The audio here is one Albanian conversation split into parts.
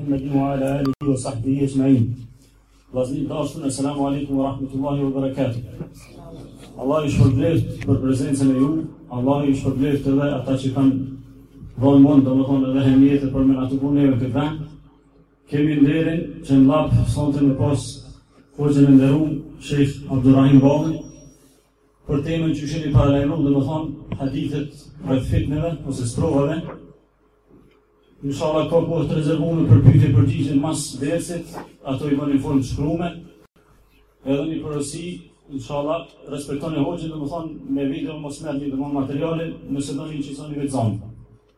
Muhammedin wa ala alihi wa sahbihi ecma'in. Vllazni t'dashtun, asalamu alaykum wa rahmatullahi wa barakatuh. Allah i shpërbleft për prezencën e juj, Allah i shpërbleft edhe ata që kanë dhënë mund domethonë edhe hemjetë për me ato punë në këtë vend. Kemi nderin që në lapë sonte në pos hoxhën e nderuar Sheikh Abdurrahim Ballin, Për temën që jeni paralajmëruar, domethonë hadithet rreth fitneve ose sprovave. Inshallah ka kohë të rezervuar për pyetje për përgjigje mas dersit, ato i bëni formë shkrume. Edhe një porosi, inshallah, respektoni hoxhën, domethonë me video mos merrni domon materialin, nëse doni inçizoni veç zonin.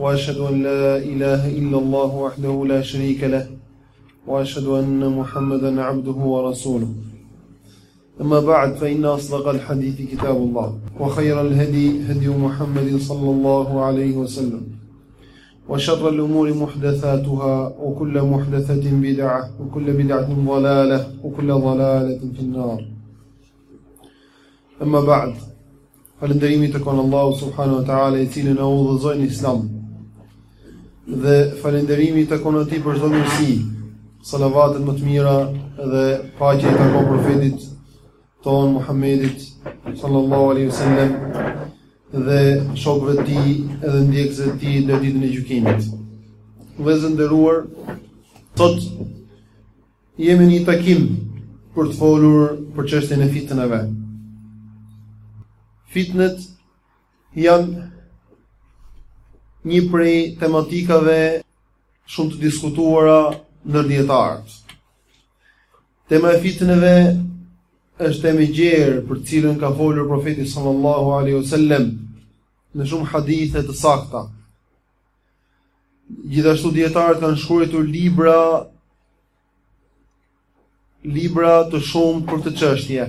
وأشهد أن لا إله إلا الله وحده لا شريك له وأشهد أن محمدا عبده ورسوله أما بعد فإن أصدق الحديث كتاب الله وخير الهدي هدي محمد صلى الله عليه وسلم وشر الأمور محدثاتها وكل محدثة بدعة وكل بدعة ضلالة وكل ضلالة في النار Amma ba'd. Falënderimi i takon Allahut subhanahu wa ta'ala i cili na udhëzoi në Islam. Dhe falënderimi i takon atij për çdo mirësi. Salavatet më të mira dhe paqja i takon profetit tonë Muhammedit sallallahu alaihi wasallam dhe shokëve të tij edhe ndjekësve të tij deri ditën e gjykimit. Vëllezër të nderuar, sot Jemi në një takim për të folur për çështjen e fitneve. Fitnet janë një prej tematikave shumë të diskutuara ndër dijetarët. Tema e fitneve është temë e gjerë për të cilën ka folur profeti sallallahu alaihi wasallam në shumë hadithe të sakta. Gjithashtu dijetarët kanë shkruar libra libra të shumtë për këtë çështje.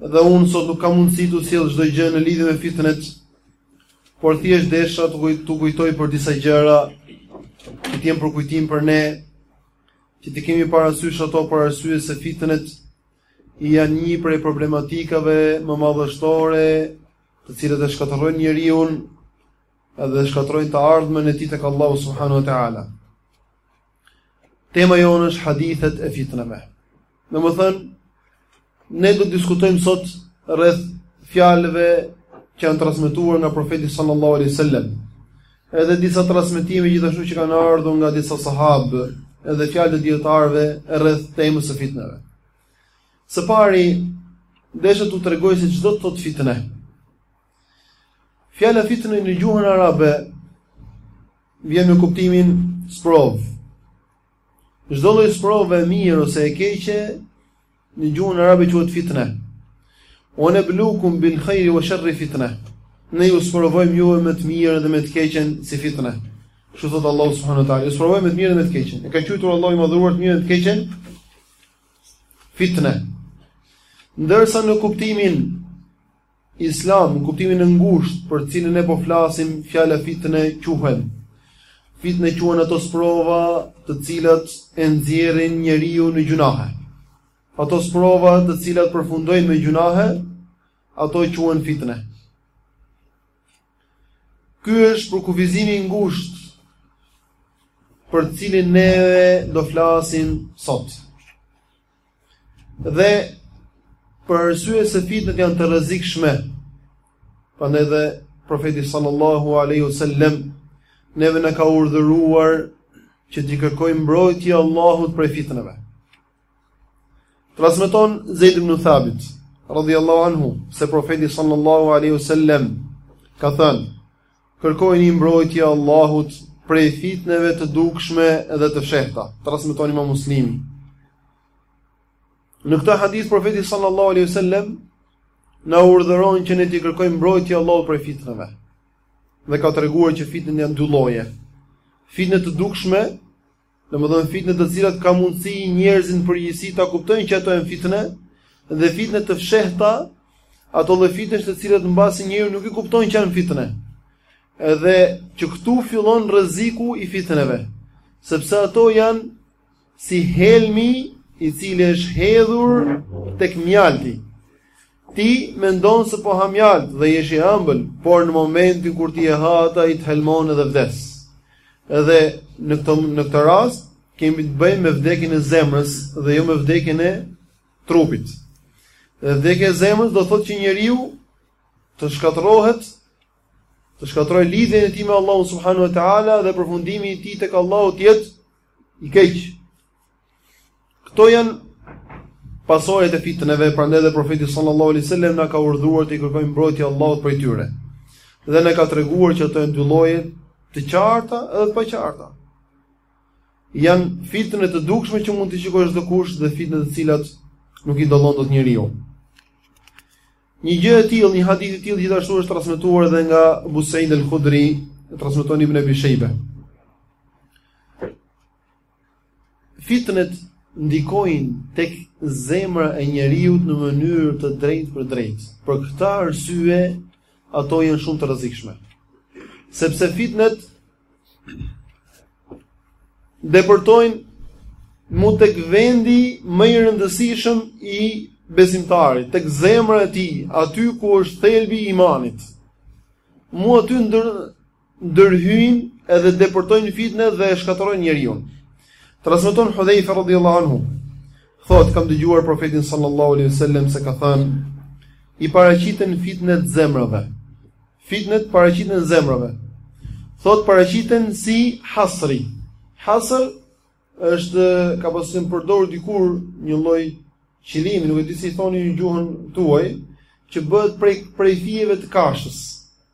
Dhe unë sot nuk kam mundësi t'ju sjell çdo gjë në lidhje me fitnet, por thjesht desha t'ju kujt t'ju kujtoj për disa gjëra që të jenë përkujtim për ne, që t'i kemi parasysh ato për arsye se fitnet janë një prej problematikave më madhështore të cilat e shkatërrojnë njeriun edhe shkatërrojnë të ardhmen e tij tek Allahu subhanahu wa taala. Tema jonë është hadithet e fitneve. Domethënë ne do të diskutojmë sot rreth fjalëve që janë transmetuar nga profeti sallallahu alaihi wasallam. Edhe disa transmetime gjithashtu që kanë ardhur nga disa sahabë, edhe fjalë të dijetarëve rreth temës së fitneve. Së pari, desha t'ju tregoj se ç'do të thotë fitne. Fjala fitne në gjuhën arabe vjen me kuptimin sprovë. Çdo lloj sprove e mirë ose e keqe në gjuhën arabe quhet fitne. Wa neblukum bil khairi wa sharri fitne. Ne ju sprovojmë ju me të mirën dhe me të keqen si fitne. Kështu thotë Allahu subhanahu wa taala, ju sprovojmë me të mirën dhe me të keqen. E ka quajtur Allahu i madhëruar të mirën dhe të keqen fitne. Ndërsa në kuptimin islam, në kuptimin e ngushtë për të cilin ne po flasim, fjala fitne quhen fitne quhen ato sprova të cilat e nxjerrin njeriun në gjunahe. Ato sprova të cilat përfundojnë me gjunahe, ato quhen fitne. Ky është përkufizimi i ngushtë për të cilin ne do flasim sot. Dhe për arsye se fitnet janë të rrezikshme, prandaj dhe profeti sallallahu alaihi wasallam neve na ka urdhëruar që t'i kërkojmë mbrojtje Allahut prej fitneve. Transmeton Zeid ibn Thabit, radhiyallahu anhu, se profeti sallallahu alaihi wasallam ka thënë: "Kërkojini mbrojtje Allahut prej fitneve të dukshme dhe të fshehta." Transmeton Imam Muslimi. Në këtë hadith profeti sallallahu alaihi wasallam na urdhëron që ne t'i kërkojmë mbrojtje Allahut prej fitneve. Dhe ka treguar që fitnet janë dy lloje. Fitne të dukshme Domethënë fitne të cilat ka mundësi njerëzit në përgjithësi ta kuptojnë që ato janë fitne dhe fitne të fshehta, ato lloj fitnesh të cilat mbase njeriu nuk i kupton që janë fitne. Edhe që këtu fillon rreziku i fitneve, sepse ato janë si helmi i cili është hedhur tek mjalti. Ti mendon se po ha mjaltë dhe është i ëmbël, por në momentin kur ti e ha atë ai të helmon edhe vdes. Edhe në këtë në këtë rast kemi të bëjmë me vdekjen e zemrës dhe jo me vdekjen e trupit. Dhe vdekja e zemrës do thotë që njeriu të shkatërrohet, të shkatërrojë lidhjen e tij me Allahun subhanahu wa taala dhe përfundimi i tij tek Allahu të jetë i keq. Këto janë pasojat e fitneve, prandaj edhe profeti sallallahu alaihi wasallam na ka urdhëruar t'i kërkojmë mbrojtje Allahut prej tyre. Dhe na ka treguar që ato janë dy lloje, të qarta edhe të paqarta. Janë fitne të dukshme që mund t'i shikojë çdokush dhe fitne të cilat nuk i dallon dot njeriu. Një gjë e tillë, një hadith i tillë gjithashtu është transmetuar edhe nga Abu Said al-Khudri, e transmeton Ibn Abi Shayba. Fitnet ndikojnë tek zemra e njeriut në mënyrë të drejtpërdrejtë. Për këtë arsye ato janë shumë të rrezikshme. Sepse fitnet depërtojnë mu tek vendi më i rëndësishëm i besimtarit, tek zemra e tij, aty ku është thelbi i imanit. Mu aty ndër ndërhyjnë edhe depërtojnë fitnet dhe e shkatërrojnë njeriun. Transmeton Hudhejfa radhiyallahu anhu, thotë kam dëgjuar profetin sallallahu alaihi wasallam se ka thënë i paraqiten fitnet zemrave. Fitnet paraqiten zemrave. Thotë paraqiten si hasri. Hasr është ka pas përdorur dikur një lloj qilimi, nuk e di si i thoni në gjuhën tuaj, që bëhet prej prej fijeve të kashtës.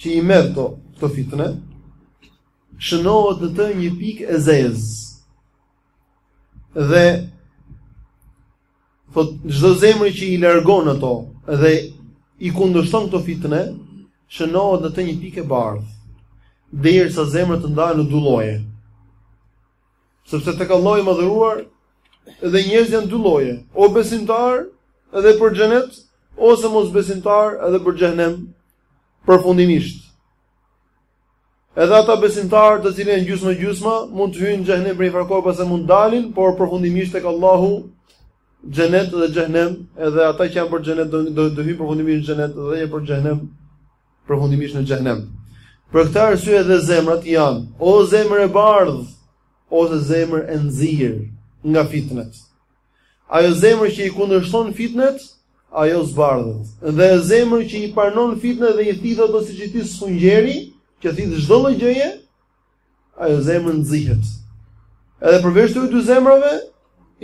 që i merr ato, këto fitne, shënohet në të një pikë e zezë. Dhe thot çdo zemër që i largon ato dhe i kundërshton këto fitne, shënohet në të një pikë e bardhë, derisa zemra të ndahet në dy lloje. Sepse tek Allahu i madhëruar dhe njerëzit janë dy lloje, o besimtar dhe për xhenet ose mosbesimtar edhe për xhehnem, përfundimisht. Edhe ata besimtarë të cilët janë gjysmë gjysmë mund të hyjnë në xhehnem për një farë kohë pastaj mund të dalin, por përfundimisht tek Allahu xhenet dhe xhehnem, edhe ata që janë për xhenet do të hyjnë përfundimisht në xhenet dhe për xhehnem përfundimisht në xhehnem. Për këtë arsye edhe zemrat janë o zemër e bardhë ose zemër e nxirë nga fitnet. Ajo zemër që i kundërshton fitnet, ajo zbardhet. Dhe ajo zemër që i pranon fitnet dhe i thith ato siç i thith sfungjeri, që thith çdo lloj gjëje, ajo zemër nxihet. Edhe përveç këtyre dy zemrave,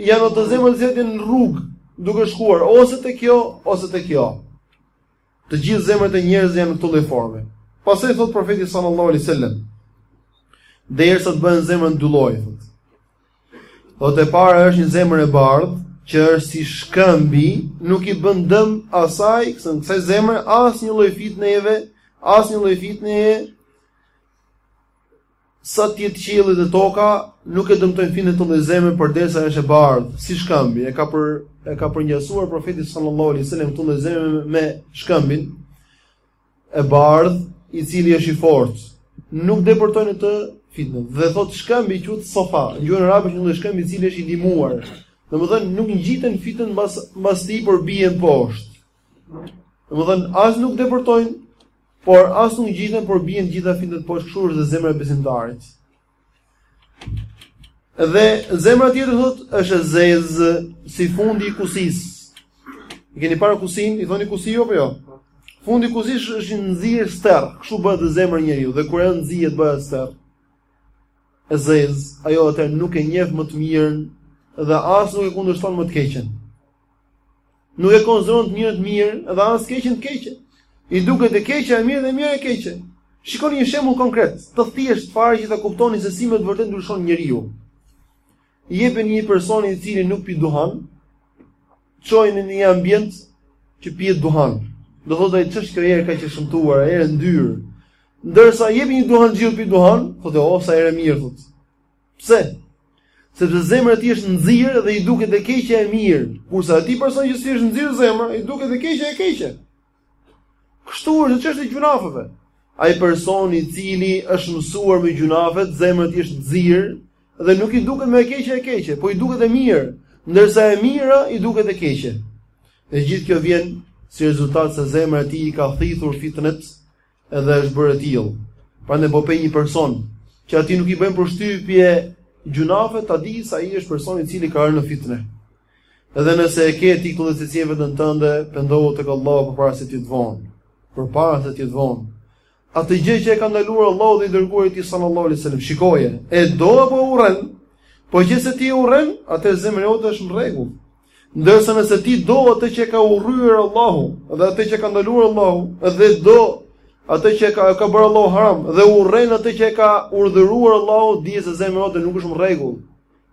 janë ato zemra që janë në rrugë, duke shkuar ose te kjo ose te kjo. Të gjitha zemrat e njerëzve janë në këtë lloj forme. Pastaj thot profeti sallallahu alaihi wasallam, derisa të bëhen zemrat në dy lloje. Thotë e para është një zemër e bardhë, që është si shkëmbi, nuk i bën dëm asaj, kësaj kësaj zemre asnjë lloj fitneve, asnjë lloj fitneje. Sa të jetë qielli dhe toka nuk e dëmtojnë fitnet këtë lloj zemre përderisa është e bardhë, si shkëmbi. E ka për e ka përngjasuar profeti sallallahu alaihi wasallam këtë lloj zemre me shkëmbin. e bardhë, i cili është i fortë, nuk depërtojnë në të fitnet. Dhe thotë shkëmbi quhet safa, në gjuhën arabe është një shkëmbi i cili është i lëmuar. Domethënë nuk ngjiten fitnet mbas mbas tij por bien poshtë. Domethënë as nuk depërtojnë, por as nuk ngjiten por bien të gjitha fitnet poshtë, kështu është dhe zemra e besimtarit. Dhe zemra tjetër thot është e zezë si fundi i kusis. I keni parë kusin, i thoni kusi ju apo jo? Fundi i kusis është i nxirë sterr, kështu bëhet zemra e njeriut dhe kur ajo nxihet bëhet sterr e zezë, ajo atëherë nuk e njeh më të mirën dhe as nuk e kundërshton më të keqen. Nuk e konsideron të mirën të mirë dhe as keqen të keqe. I duket e keqja e mirë dhe e mira e keqe. Shikoni një shembull konkret, të thjeshtë fare që ta kuptoni se si me të vërtetë ndryshon njeriu. Jepini një personi i cili nuk pi duhan, çojë në një ambient që pihet duhan. Do thotë ai ç'është kjo erë kaq e shëmtuar, erë e ndyrë. Ndërsa jepi një duhanxhiu pi duhan, thotë o sa erë e mirë thotë. Pse? Sepse zemra e tij është nxirë dhe i duket e keqja e mirë, kurse atij person që s'i është nxirë zemra, i duket e keqja e keqe. Kështu është çështja e gjunafeve. Ai person i cili është mësuar me gjunafet, zemra e tij është nxirë dhe nuk i duket më e keqja e keqe, po i duket e mirë, ndërsa e mira i duket e keqe. Dhe gjithë kjo vjen si rezultat se zemra e tij ka thithur fitnet, edhe është bërë e tillë. Prandaj po pe një person që atij nuk i bëjnë përshtypje gjunafet, ta dish se ai është personi i cili ka rënë në fitnë. Edhe nëse e ke ti këtë cilësi në veten tënde, pendohu tek Allahu përpara se të jetë vonë, përpara se të jetë vonë. Atë gjë që e ka ndaluar Allahu dhe i dërguari i tij sallallahu alaihi wasallam, shikoje, e do apo e urren? Po qe se ti e urren, atëherë zemra jote është në rregull. Ndërsa nëse ti do atë që e ka urryer Allahu dhe atë që e ka ndaluar Allahu dhe do atë që e ka ka bërë Allahu haram dhe urren atë që e ka urdhëruar Allahu, dije se zemra jote nuk është në rregull.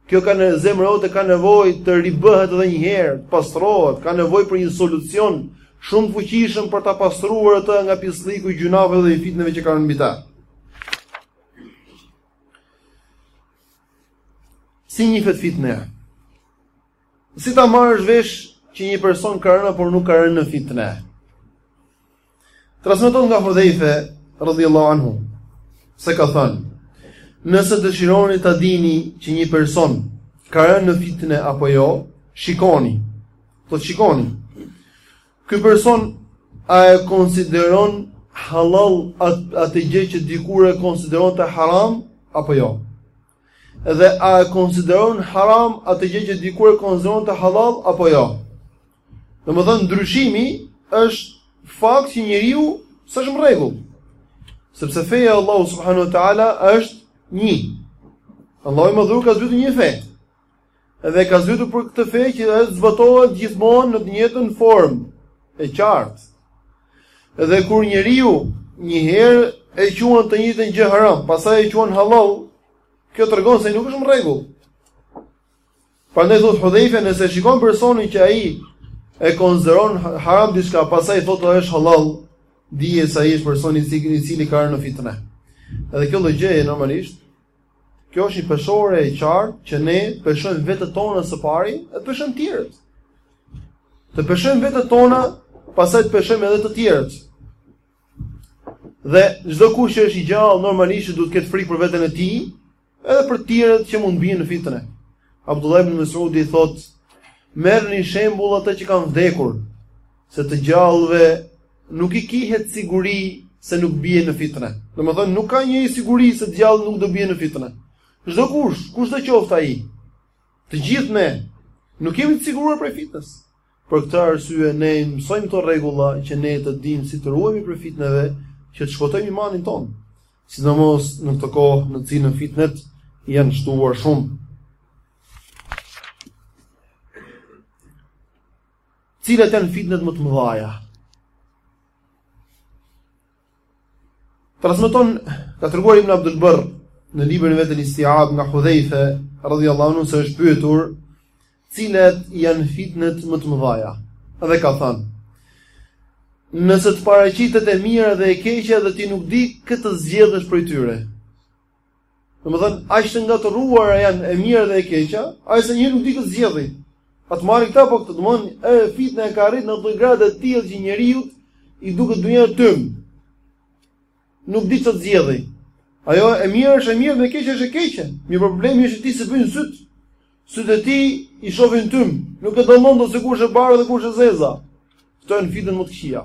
Kjo ka, zemra jote ka nevojë të ribëhet edhe një herë, të pastrohet, ka nevojë për një solucion shumë të fuqishëm për ta pastruar atë nga pislliku i gjunave dhe i fitneve që kanë mbi ta. Si një fet fitne. Si ta marrësh vesh që një person ka rënë apo nuk ka rënë në fitne. Transmetohet nga Hudhejfe radhiyallahu anhu se ka thënë: Nëse dëshironi ta dini që një person ka rënë në fitne apo jo, shikoni. Po shikoni. Ky person a e konsideron halal atë gjë që dikur e konsideronte haram apo jo? Dhe a e konsideron haram atë gjë që dikur e konsideronte halal apo jo? Domethënë ndryshimi është fakt që njeriu s'është në rregull. Sepse feja e Allahut subhanuhu teala është një. Allahu i madhëruar ka zbritur një fe. Edhe ka zbritur për këtë fe që ajo të zbatohet gjithmonë në të njëjtën formë, e qartë. Edhe kur njeriu një herë e quan të njëjtën gjë haram, pastaj e quan halal, kjo tregon se nuk është në rregull. Prandaj thotë Hudhejfja, nëse shikon personin që ai e konsideron haram diçka, pastaj thotë ajo është halal, dije se ai është personi i cili ka rënë në fitnë. Edhe kjo lloj gjëje normalisht Kjo është një peshore e qartë që ne peshojmë vetet tona së pari dhe peshojmë të tjerët. Të peshojmë vetet tona, pastaj të peshojmë edhe të tjerët. Dhe çdokush që është i gjallë normalisht duhet të ketë frikë për veten e tij, edhe për të tjerët që mund të bien në fitne. Abdullah ibn Mas'udi thotë: "Merrni shembull ata që kanë vdekur, se të gjallëve nuk i kihet siguri se nuk bien në fitne. Domethënë nuk ka një siguri se të gjallët nuk do bien në fitne. Çdokush, kushdo qoftë ai, të gjithë ne nuk jemi të siguruar prej fitnes. Për këtë arsye ne mësojmë këto rregulla që ne të dimë si të ruhemi prej fitneve, që të shpëtojmë imanin tonë. Sidomos në këtë kohë në të cilën fitnet janë shtuar shumë. Cilat janë fitnet më të mëdha? Transmeton ka treguar Ibn Abdul Barr në librin e vet Istiab nga Hudhaifa radhiyallahu anhu se është pyetur cilat janë fitnet më të mëdhaja. Dhe ka thënë Nëse të paraqitet e mira dhe e keqja dhe ti nuk di kë të zgjedhësh prej tyre. Domethënë, aq të ngatërruara janë e mira dhe e keqja, aq sa njeriu nuk di kë të zgjedhë. Pa të marrë këta po këtë domethënë, fitneja ka arrit në atë gradë të tillë që njeriut i duket dunia tym. Nuk di të zgjedhë. Ajo e mira është e mirë dhe e keqja është e keqe. Mirëpo problemi është te sytë. Sytë e tij i shohin tym. Nuk e dallon dot se kush e bardha dhe kush e zeza. Këto janë fitnet më të këqija.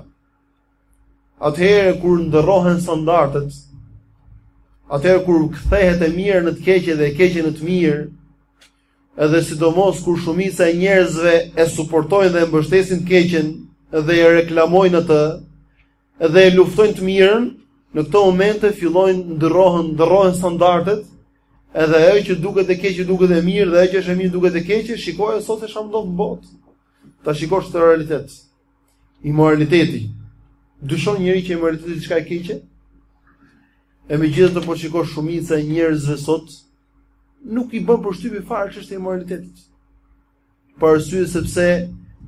Atëherë kur ndërrohen standardet, atëherë kur kthehet e mira në të keqe dhe e keqe në të mirë, edhe sidomos kur shumica e njerëzve e suportojnë dhe e mbështesin të keqen dhe e reklamojnë atë dhe e luftojnë të mirën, në këto momente fillojnë ndërrohen, ndërrohen standardet, edhe ajo që duket e keqe duket e mirë dhe ajo që është e mirë duket e keqe, shikoje sot se ça ndodh në botë. Ta shikosh këtë realitet. Imoraliteti. Dyshon njeri që imoraliteti diçka e keqe? E megjithatë po shikosh shumica e njerëzve sot, nuk i bën përshtypje fare çështja e imoralitetit. Për arsye sepse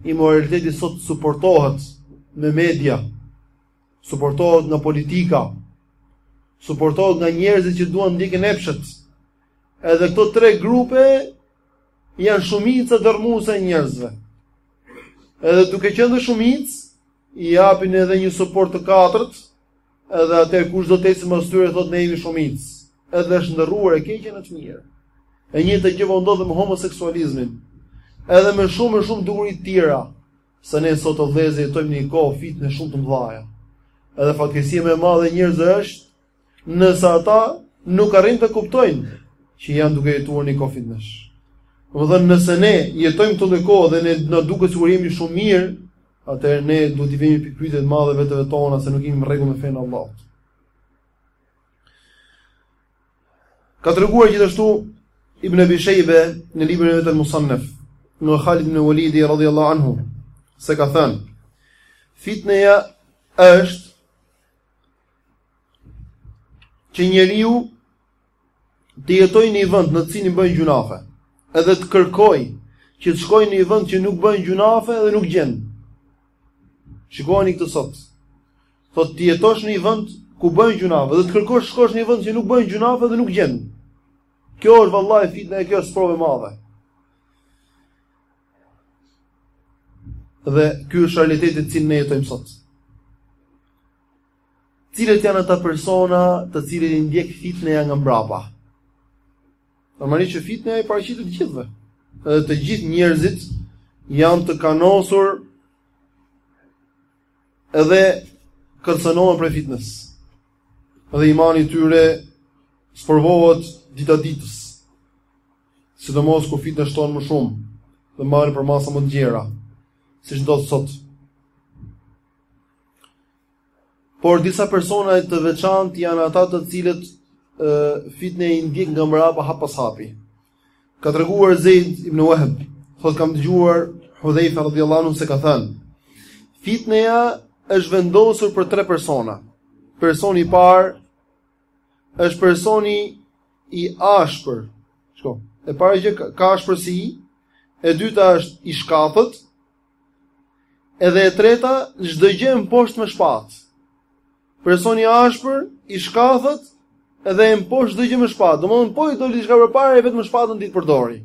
imoraliteti sot suportohet me media, suportohet nga politika, suportohet nga njerëzit që duan ndjekin epshet. Edhe këto tre grupe janë shumica dërmuese e njerëzve. Edhe duke qenë dhe shumicë, i japin edhe një suport të katërt, edhe atëherë kush do të ecë mas tyre thotë ne jemi shumicë. Edhe është ndërruar e keqja në të mirë. E njëjta gjë po ndodh me homoseksualizmin. Edhe me shumë e shumë dukuri të tjera, se ne sot o vëllezër jetojmë në një kohë fitnesh shumë të mëdhaja. Edhe fatkeqësia më e madhe e njerëzve është Nëse ata nuk arrin të kuptojnë që janë duke jetuar në kohë fitnesh. Domethënë nëse ne jetojmë këtu në kohë dhe ne na duket sikur jemi shumë mirë, atëherë ne duhet t'i vëmë pikëpyetje të madhe veteve tona se nuk jemi në rregull me fenë Allah. Ka treguar gjithashtu Ibn Abi Shejbe në librin e vet El Musannef, nga Khalid ibn Walidi, radhiyallahu anhu, se ka thënë, fitneja është që njeriu të jetojë në një vend në të cilin bëjnë gjunafe, edhe të kërkoj që të shkojë në një vend që nuk bëjnë gjunafe dhe nuk gjen. Shikoni këtë sot. Thotë të jetosh në një vend ku bëjnë gjunafe dhe të kërkosh shkosh në një vend që nuk bëjnë gjunafe dhe nuk gjen. Kjo është vallahi fitne e kjo është sprovë e madhe. Dhe ky është realiteti që ne jetojmë sot. Cilët janë ata persona të cilët i ndjek fitneja nga mbrapa? Normalisht që fitneja i paraqitet të gjithëve. Edhe të gjithë njerëzit janë të kanosur edhe kërcënohen prej fitnes. Edhe imani i tyre sprovohet dita ditës. Sidomos kur fitnet shtohen më shumë dhe marrin përmasa më të gjera, siç ndodh sot. Por disa persona të veçantë janë ata të cilët fitneja i ndjek nga mbrapa hap pas hapi. Ka treguar Zeid ibn Wahb, thotë kam dëgjuar Hudhaifa radhiyallahu anhu se ka thënë: Fitneja është vendosur për tre persona. Personi i parë është personi i ashpër. Shiko. E para që ka ashpërsi, e dyta është i shkathët, Edhe e treta, çdo gjë e mposht me shpatë. Personi i ashpër, i shkathët, edhe e mposht çdo gjë me shpatë. Domthon po i doli diçka përpara ai vetëm shpatën di të përdori.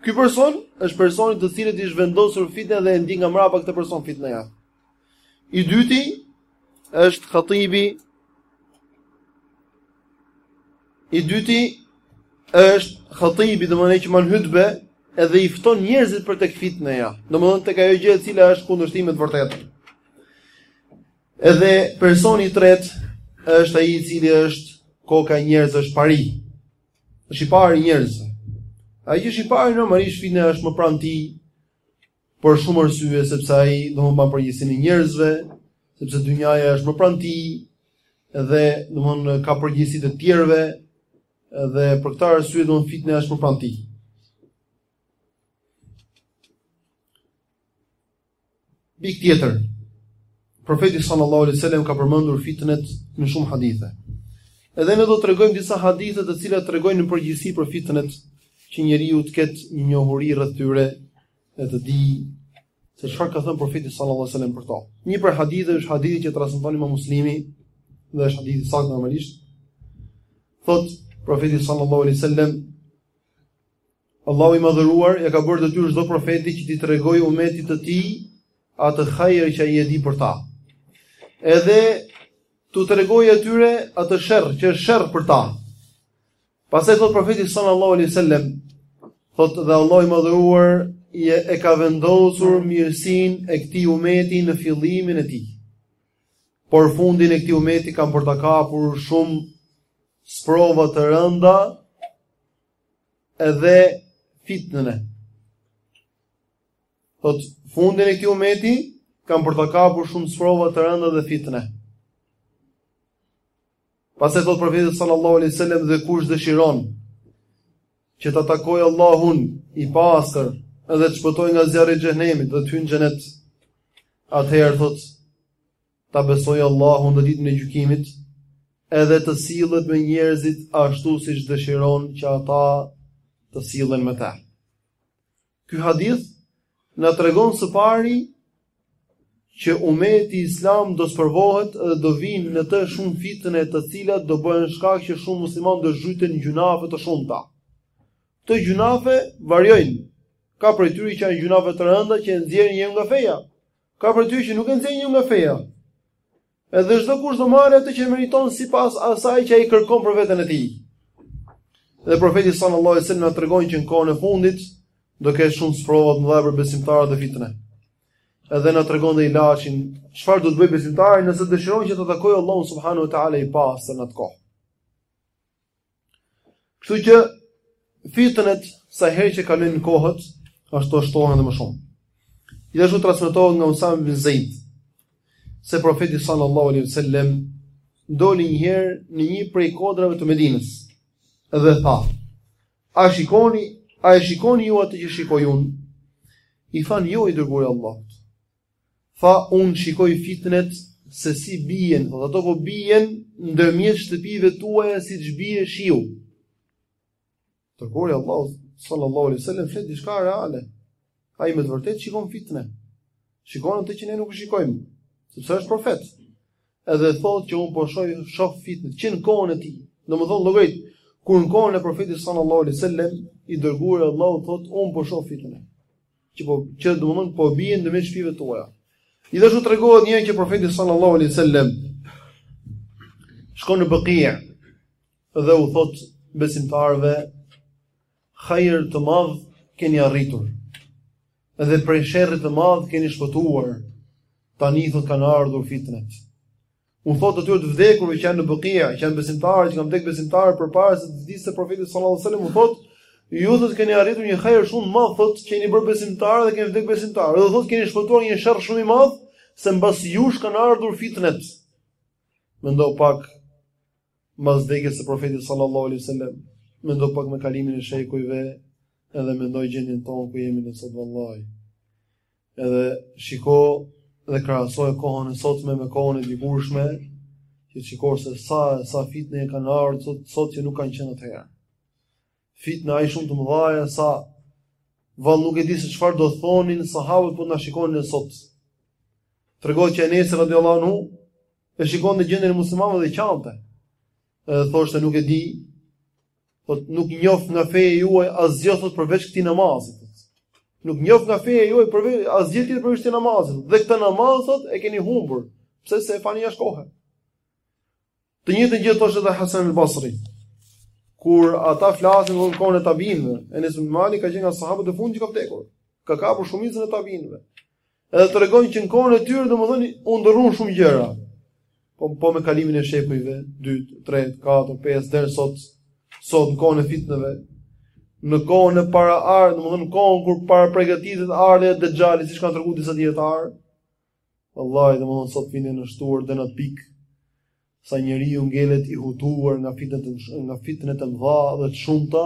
Ky person është personi të cilit i është vendosur fitne dhe e ndjek nga mbrapa këtë person fitneja. I dyti është Khatibi I dyti është Khatibi, domethënë që man hutbe, edhe i fton njerëzit për tek fitneja. Domthon tek ajo gjë e cila është në kundërshtim me të vërtetën. Edhe personi i tretë është ai i cili është koka e njerëzve është paria. Është i pari i njerëzve. Ai që është i pari normalisht fitneja është më pranë tij. Për shumë arsye, sepse ai domthon mban përgjegjësinë e njerëzve, sepse dynjaja është më pranë tij dhe domthon ka përgjegjësi të tjerëve dhe për këtë arsye domthon fitneja është më pranë tij. Pika tjetër. Profeti sallallahu alaihi wasallam ka përmendur fitnet në shumë hadithe. Edhe ne do të tregojmë disa hadithe të cilat tregojnë në përgjithësi për fitnet që njeriu të ketë një njohuri rreth tyre e të di se çfarë ka thënë profeti sallallahu alaihi wasallam për to. Një prej haditheve është hadithi që transmeton Imam Muslimi dhe është hadith i saktë normalisht. Thotë profeti sallallahu alaihi wasallam Allahu i madhëruar ia ka bërë detyrë çdo profeti që t'i tregojë umetit të tij atë hajër që ai e di për ta. Edhe t'u tregojë atyre atë sherr që është sherr për ta. Pastaj thotë profeti sallallahu alaihi wasallam, thotë dhe Allahu i madhëruar i e, e ka vendosur mirësinë e këtij umeti në fillimin e tij. Por fundin e këtij umeti kanë për ta kapur shumë sprova të rënda edhe fitne. Thotë, fundin e këtij umeti kanë për ta kapur shumë sprova të rënda dhe fitne. Pastaj thotë profeti sallallahu alaihi wasallam dhe kush dëshiron, që ta takojë Allahun i pastër, edhe të shpëtojë nga zjarri i xhehenemit dhe të hyjë në xhenet, atëherë thotë, Ta besojë Allahun dhe Ditën e Gjykimit, edhe të sillet me njerëzit ashtu siç dëshiron që ata të sillen me ta. Ky hadith na tregon së pari që umeti islam do sprovohet dhe do vijnë në të shumë fitne të cilat do bëhen shkak që shumë muslimanë do zhyten në gjynahe të shumta. Këto gjynahe variojnë. Ka prej tyre që janë gjynahe të rënda që e nxjerrin njeriun nga feja. Ka prej tyre që nuk e nxjerrin njeriun nga feja. Edhe çdokush do marrë atë që meriton sipas asaj që ai kërkon për veten e tij. Dhe profeti sallallahu alaihi wasallam na tregon që në kohën e fundit do ketë shumë sprova të mëdha për besimtarët dhe fitne. Edhe na tregon dhe ilaçin, çfarë duhet të bëjë besimtari nëse dëshiron që ta takojë Allahun subhanahu wa taala i pastër në atë kohë. Kështu që fitnet sa herë që kalojnë kohët, ashtu shtohen edhe më shumë. Gjithashtu transmetohet nga Usame ibn Zejd se profeti sallallahu alaihi wasallam doli një herë në një prej kodrave të Medinës dhe tha: "A e shikoni, a e shikoni ju atë që shikoj unë?" I thanë: "Jo, i dërguari i Allahut." Tha, Unë shikoj fitnet se si bien, thotë ato po bien ndërmjet shtëpive tuaja siç bie shiu. I Dërguari i Allahut sallallahu alaihi wasallam flet diçka reale. Ai me të vërtetë shikon fitne. Shikon atë që ne nuk e shikojmë, sepse është profet. Edhe thotë që unë po shoh shoh fitne që në kohën e tij. Domethënë llogarit kur në kohën e profetit sallallahu alaihi wasallam i dërguari i Allahut thotë unë po shoh fitne. Që po që domethënë po bien në mes shtëpive tuaja. Gjithashtu tregohet një herë që profeti sallallahu alaihi wasallam shkon në Bakia dhe u thot besimtarëve hajër të madh keni arritur. Dhe prej sherrit të madh keni shpëtuar. Tani thot kanë ardhur fitnet. U thotë atyre të vdekurve që janë në Bakia, që janë besimtarë, që kanë vdekur besimtarë përpara se të vdiste profeti sallallahu alajhi wasallam, u thotë, ju thotë keni arritur një hajër shumë të madh, thotë, keni bërë besimtarë dhe keni vdekur besimtarë. Dhe thotë keni shpëtuar një sherr shumë i madh, se mbas jush kanë ardhur fitnet. Mendo pak mbas vdekjes së profetit sallallahu alajhi wasallam, mendo pak me kalimin e shekujve, edhe mendoje gjendjen tonë ku jemi ne sot vallahi. Edhe shiko dhe krahasoje kohën e sotme me kohën e dikurshme, që të shikosh se sa e sa fitne kanë ardhur sot që nuk kanë qenë atëherë. Fitne aq shumë të mëdha sa vallahi nuk e di se çfarë do thonin sahabët po të na shikonin ne sot. Tregohet që Enesi radhiyallahu anhu e shikonte gjendjen e muslimanëve dhe qante. Edhe thoshte nuk e di Po nuk njoh nga feja juaj asgjë thot përveç këtij namazit. Nuk njoh nga feja juaj përveç asgjë tjetër përveç këtij namazit. Dhe këtë namaz thot e keni humbur, pse, se e falni jashtë kohe. Të njëjtën gjë thoshte Hasan al-Basri. Kur ata flasin në kohën e tabiinëve, Enes ibn Malik ka qenë nga sahabët e fundit që ka vdekur. Ka kapur shumicën e tabiinëve. Edhe tregojnë që në kohën e tyre, domethënë, u ndërruan shumë gjëra. Po, po me kalimin e shekujve, 2, 3, 4, 5, deri sot, sot në kohën e fitneve, në kohën e paraardhjes, domethënë, në kohën kur parapërgatitet ardhja e Dexhalit, siç kanë tregu disa dijetarë, vallahi, domethënë, sot fitnet janë shtuar deri në atë pikë, sa njeriu ngelet i hutuar nga fitnet nga fitnet e mëdha dhe të shumta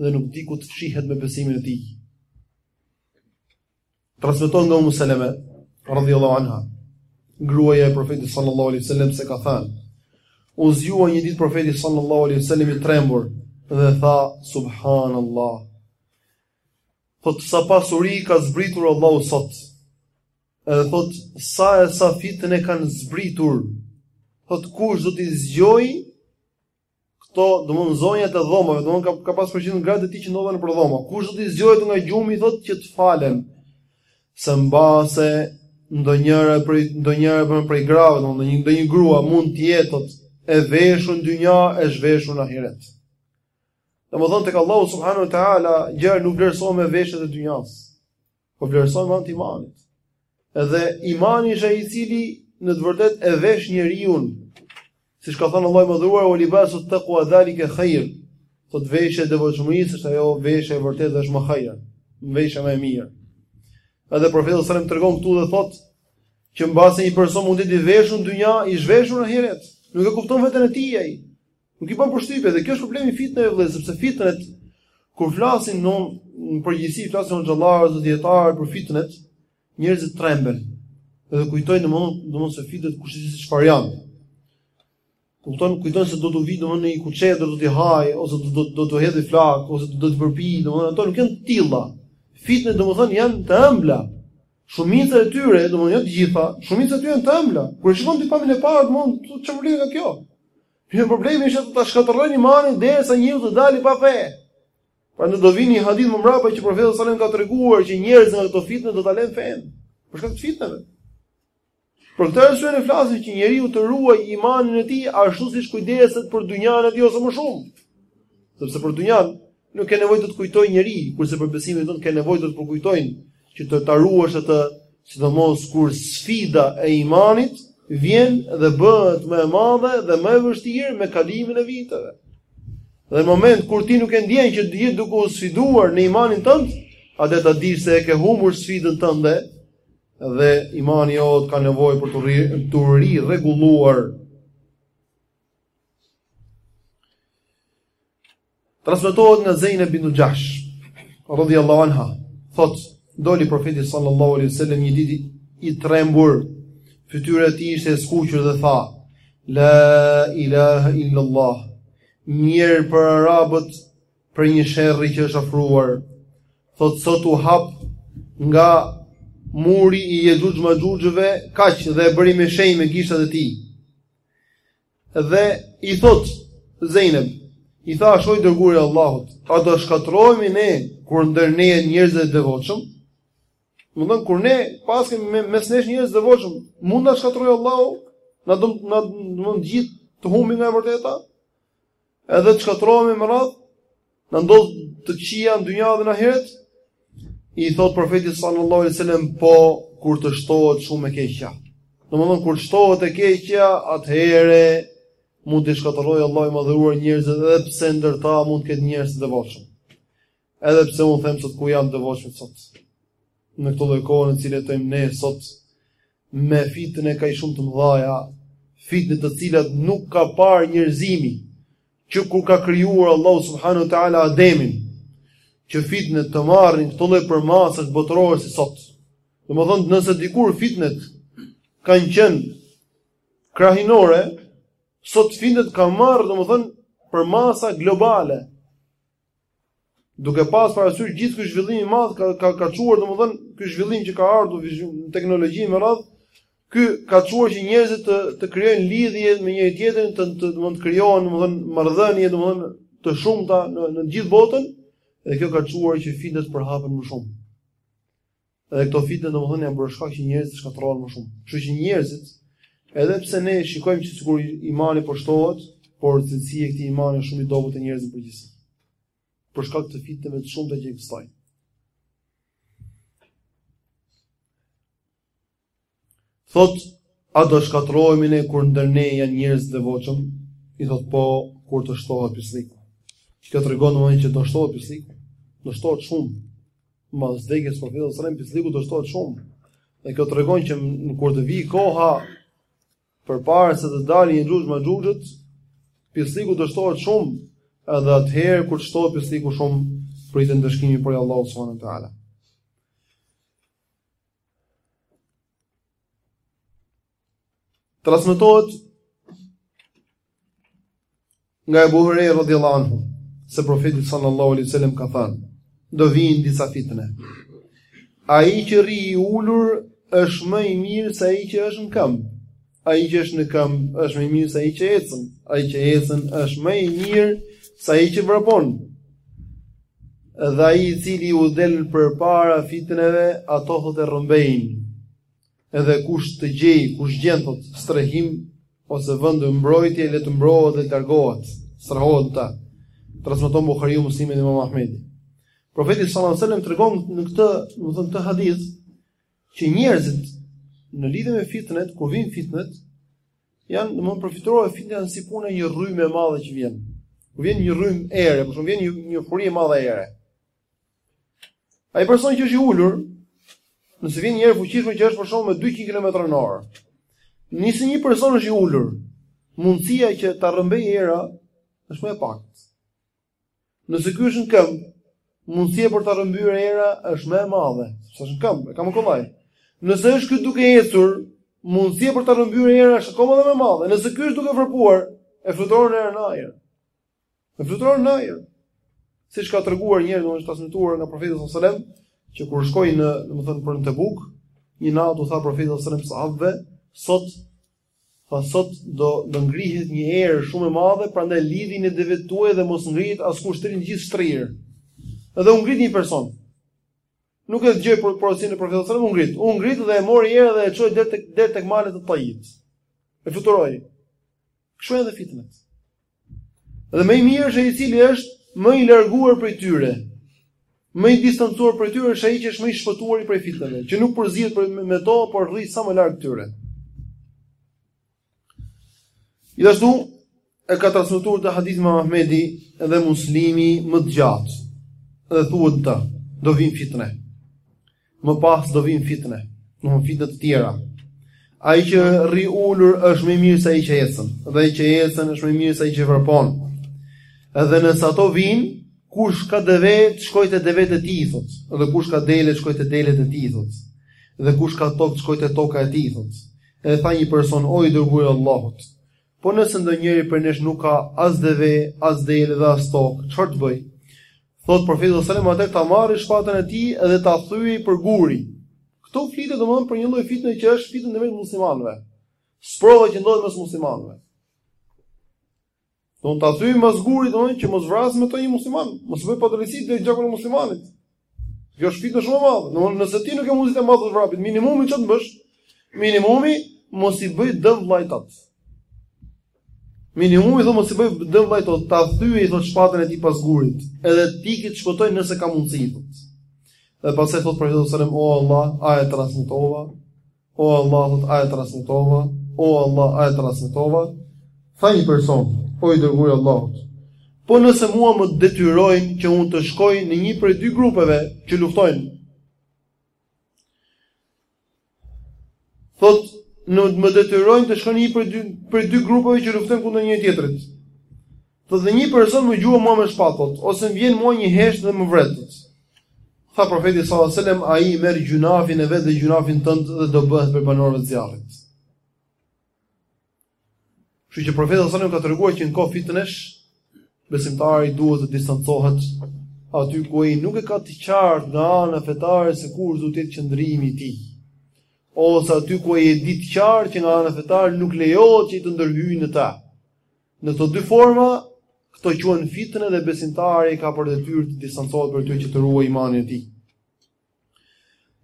dhe nuk di ku të fshihet me besimin e tij. Transmetohet nga Ummu Salama radhiyallahu anha, gruaja e Profetit sallallahu alaihi wasallam se ka thënë: U zgjua një ditë Profeti sallallahu alaihi wasallam i trembur dhe tha subhanallah, thotë sa pasuri ka zbritur Allahu sot Edhe thot sa e sa fitne kanë zbritur Thot kush do t'i zgjojë Këto, domthon zonjat e dhomave, domthon ka ka pas për qëllim gratë e tij që ndodhen nëpër dhoma. Kush do t'i zgjojë ato nga gjumi thotë që të falen. Se mbase ndonjëra prej ndonjëra prej, prej grave, domthon ndonjë ndonjë grua mund të jetë thotë e veshur në dynja, e zhveshur në ahiret. Domthon tek Allahu subhanahu wa taala gjërat nuk vlerësohen me veshjet e dynjas. Po vlerëson anën e imanit. Edhe imani është ai i cili në të vërtetë e vesh njeriun. Siç ka thënë Allahu i madhëruar, "Wa libasu taqwa zalika khair." Thotë veshja e devotshmërisë është ajo veshja e vërtetë dhe është më hajr. Veshja më e mirë. Edhe profeti sallallahu alajhi wasallam tregon këtu dhe thotë që mbase një person mund të jetë i veshur në dynja, i zhveshur në ahiret. Nuk e kupton veten e tij ai. Nuk të bën përshtypje dhe kjo është problemi i fitneve vëlla, sepse fitnet kur flasin në në përgjithësi flasin hoxhallarë ose dijetarë për fitnet, njerëzit tremben. Edhe kujtojnë domethënë, domethënë se fitnet kush e di se çfarë janë. Kupton, kujton se do të vijë domethënë një kuçedër do të hajë ose do do do të hedhë flakë ose do të përpijë, domethënë ato nuk janë të tilla. Fitnet domethënë janë të ëmbla. Shumica e tyre, domethënë jo të gjitha, shumica e tyre janë të ëmbla. Kur shikon ti pamjen e parë, domethënë çfarë vlen nga kjo? Po problemi është se do ta shkatërrojnë imanin derisa njeriu të dalë pa fe. Prandaj do vijë një hadith më mbrapa që profeti sallallahu alajhi wasallam ka treguar që njerëzit nga këto fitne do ta lënë fenë. Për shkak të fitneve. Për këtë arsye ne flasim që njeriu të ruajë imanin e tij ashtu siç kujdeset për dynjanë e tij ose më shumë. Sepse për dynjanë, Nuk ke nevojë të të kujtojë njeri, kurse për besimin tënd ke nevojë të të përkujtojnë që ti ta ruash atë, sidomos kur sfida e imanit vjen dhe bëhet më e madhe dhe më e vështirë me kalimin e viteve. Dhe në moment kur ti nuk e ndjen që je ti duke u sfiduar në imanin tënd, atëherë ta dish se e ke humbur sfidën tënde dhe imani yt ka nevojë për t'u rirregulluar. Transmetohet nga Zejneb bintu Xhahsh, radhiyallahu anha, thotë, doli profeti sallallahu alaihi wasallam një ditë i trembur, fytyra e tij ishte e skuqur dhe tha: La ilaha illa Allah. Mjerë për arabët për një sherri që është afruar. Thotë sot u hap nga muri i Jexhuxh Maxhuxhëve kaq dhe e bëri me shenjë me gishtat e tij. Dhe i thotë Zejneb, i thashë o i dërguar i Allahut, a do shkatërrohemi ne, kur ndër ne janë njerëzit e devotshëm? Domethënë, kur ne pas kemi me, mes nesh njerëz të devotshëm, mund na shkatërrojë Allahu, domethënë, të gjithë të humbim nga e vërteta? Edhe të shkatërrohemi me radhë, të na ndodhin të këqija në dynja dhe në ahiret. I thotë profeti sallallahu alaihi wasallam po kur të shtohet shumë e keqja. Domethënë kur shtohet e keqja, atëherë mund t'i shkatërrojë Allahu i madhëruar njerëzit edhe pse ndër ta mund të ketë njerëz të devotshëm. Edhe pse unë them se ku janë të devotshmit sot. Në këtë lloj kohë në cilën jetojmë ne sot me fitne kaq shumë të mëdhaja, fitne të cilat nuk ka parë njerëzimi që kur ka krijuar Allahu subhanahu wa taala Ademin, që fitnet të marrin këtë lloj përmasë botërore si sot. Domethënë, nëse dikur fitnet kanë qenë krahinore, sot fitnet kanë marrë domethënë përmasa globale Duke pas parasysh gjithë ky zhvillim i madh ka ka ka çuar domethën ky zhvillim që ka ardhur në teknologji me radhë, ky ka çuar që njerëzit të të krijojnë lidhje me njëri tjetrin, të të krijohen domethën marrëdhënie domethën të shumta në në gjithë botën dhe kjo ka çuar që fitnet përhapen më shumë. Edhe këto fitne domethënë janë bërë shkak që njerëzit të shkatërrohen më shumë. Kështu që njerëzit, edhe pse ne shikojmë që sikur imani po shtohet, por cilësia e këtij imani është shumë e dobët te njerëzit në përgjithësi. Për shkak të fitneve të shumta që ekzistojnë. Thot, a do shkatërrohemi ne kur ndër ne janë njerëz të devotshëm? I thot, po, kur të shtohet pisllëku. Kjo tregon që do shtohet pisllëku. Do shtohet shumë. Mas vdekjes së profetit salallahu alejhi ue selem, pisllëku do shtohet shumë. Dhe kjo tregon që kur të vijë koha përpara se të dalin jexhuxh maxhuxhët, pisllëku do shtohet shumë. Edhe atëherë kur të shtohet pisllëku shumë, prite ndëshkimin prej Allahut s.w.t. Transmetohet nga Abu Huraira radhiyallahu anhu se profeti sallallahu alaihi wasallam ka thënë do vijnë disa fitne. Ai që rri i ulur është më i mirë se ai që është në këmbë. Ai që është në këmbë është më i mirë se ai që ecën. Ai që ecën është më i mirë se ai që vrapon. Dhe ai i cili u del përpara fitneve, ato thot e rrëmbejnë. Edhe kush të gjej, kush gjen thot strehim ose vend mbrojtje, le të mbrohet dhe të largohet. Strehohet aty. Transmeton Buhariu, Muslimi dhe Imam Ahmedi. Profeti sallallahu alajhi wasallam tregon në këtë, domethënë këtë hadith, që njerëzit në lidhje me fitnet, kur vijnë fitnet, janë domethënë përfytyro fitnet janë si puna e një rrymë e madhe që vjen. Kur vjen një rrymë ere, për shembull vjen një një furi e madhe ere. Ai person që është i ulur, nëse vjen një erë e fuqishme që është për shembull me 200 km/h. Nëse një person është i ulur, mundësia që ta rrëmbejë era është më e pakët. Nëse ky është në këmbë, mundësia për ta rrëmbyer era është më e madhe, sepse është në këmbë, e ka më kollaj. Nëse është ky duke ecur, mundësia për ta rrëmbyer era është akoma më e madhe. Nëse ky është duke vrapuar, e fluturon era në ajër. E fluturon në ajër. Siç ka treguar njëri domethënë është transmetuar nga profeti sallallahu alajhi wasallam, që kur shkoi në, domethënë për në Tebuk, një natë u tha profeti sallallahu alajhi wasallam sahabëve, sot Pra sot do do ngrihet një erë shumë e madhe, prandaj lidhini devet tuaj dhe mos ngrihet askush të gjithë shtrirë. Edhe u ngrit një person. Nuk e dëgjoi porosin e profetit sallallahu alajhi wasallam, u ngrit, u ngrit dhe e mori era dhe e çoi deri tek deri tek malet e Tajit. E fluturoi. Kështu janë fitnet. Dhe më i mirë është ai i cili është më i larguar prej tyre. Më i distancuar prej tyre është ai që është më i shpëtuari prej fitneve, që nuk përzihet me to, por rri sa më larg tyre. Gjithashtu e ka transmetuar këtë hadith imam Ahmedi dhe Muslimi më të gjatë. Dhe thuhet aty, do vijn fitne. Më pas do vijnë fitne, edhe fitne të tjera. Ai që rri ulur është më i mirë se ai që ecën, dhe ai që ecën është më i mirë se ai që vrapon. Edhe nëse ato vijnë, kush ka deve, të shkoj te devet e tij thot, dhe kush ka dele, të shkoj te delet e tij thot. Dhe kush ka tokë, të shkoj te toka e tij thot. Edhe tha një person, o i dërguar i Allahut, Po nëse ndonjëri prej nesh nuk ka as deve, as dele dhe as tokë, çfarë të bëj? Thotë profeti sallallahu alajhi wasallam atëherë ta marrë shpatën e tij dhe ta thyej për guri. Këtu flitet domthonë për një lloj fitne që është fitnë ndërmjet muslimanëve. Sprova që ndodhet mes muslimanëve. Domthonë ta thyej pas gurit domthonë që mos vras me të një musliman, mos bëj padrejtësi te gjaku i muslimanit. Kjo është fitnë shumë e madhe. Domthonë nëse ti nuk mund t'ia mbathësh vrapit, minimumi ç'të bësh? Minimumi mos i bëj dëm vllait tat. Minimumi thotë mos i bëj dëm vllait tat, ta thyej thotë shpatën e tij pas gurit, edhe të ikë të shpëtoj nëse ka mundësi thotë. Dhe pastaj thotë profeti sallallahu alajhi wasallam, "O Allah, a e transmetova? O Allah, thotë, a e transmetova? O Allah, a e transmetova?" Tha një person, "O i dërguari i Allahut, po nëse mua më detyrojnë që unë të shkoj në një prej dy grupeve që luftojnë, Thot, në më detyrojnë të shkoj në një prej dy prej dy grupeve që luftojnë kundër njëri-tjetrit. Thot dhe një person më gjuan mua me shpat thot, ose më vjen mua një hesht dhe më vret. Tha profeti sallallahu alajhi wasallam, ai merr gjynafin e vet dhe gjynafin tënd dhe do bëhet prej banorëve të zjarrit. Kështu që profeti sallallahu alajhi wasallam ka treguar që në kohë fitnesh besimtari duhet të distancohet aty ku ai nuk e ka të qartë nga ana fetare se kush do të jetë qëndrimi i tij. Ose aty ku ai e di të qartë që nga ana fetare nuk lejohet që të ndërhyjë në ta. Në këto dy forma, këto quhen fitne dhe besimtari ka për detyrë të distancohet për to që të ruajë imanin e tij.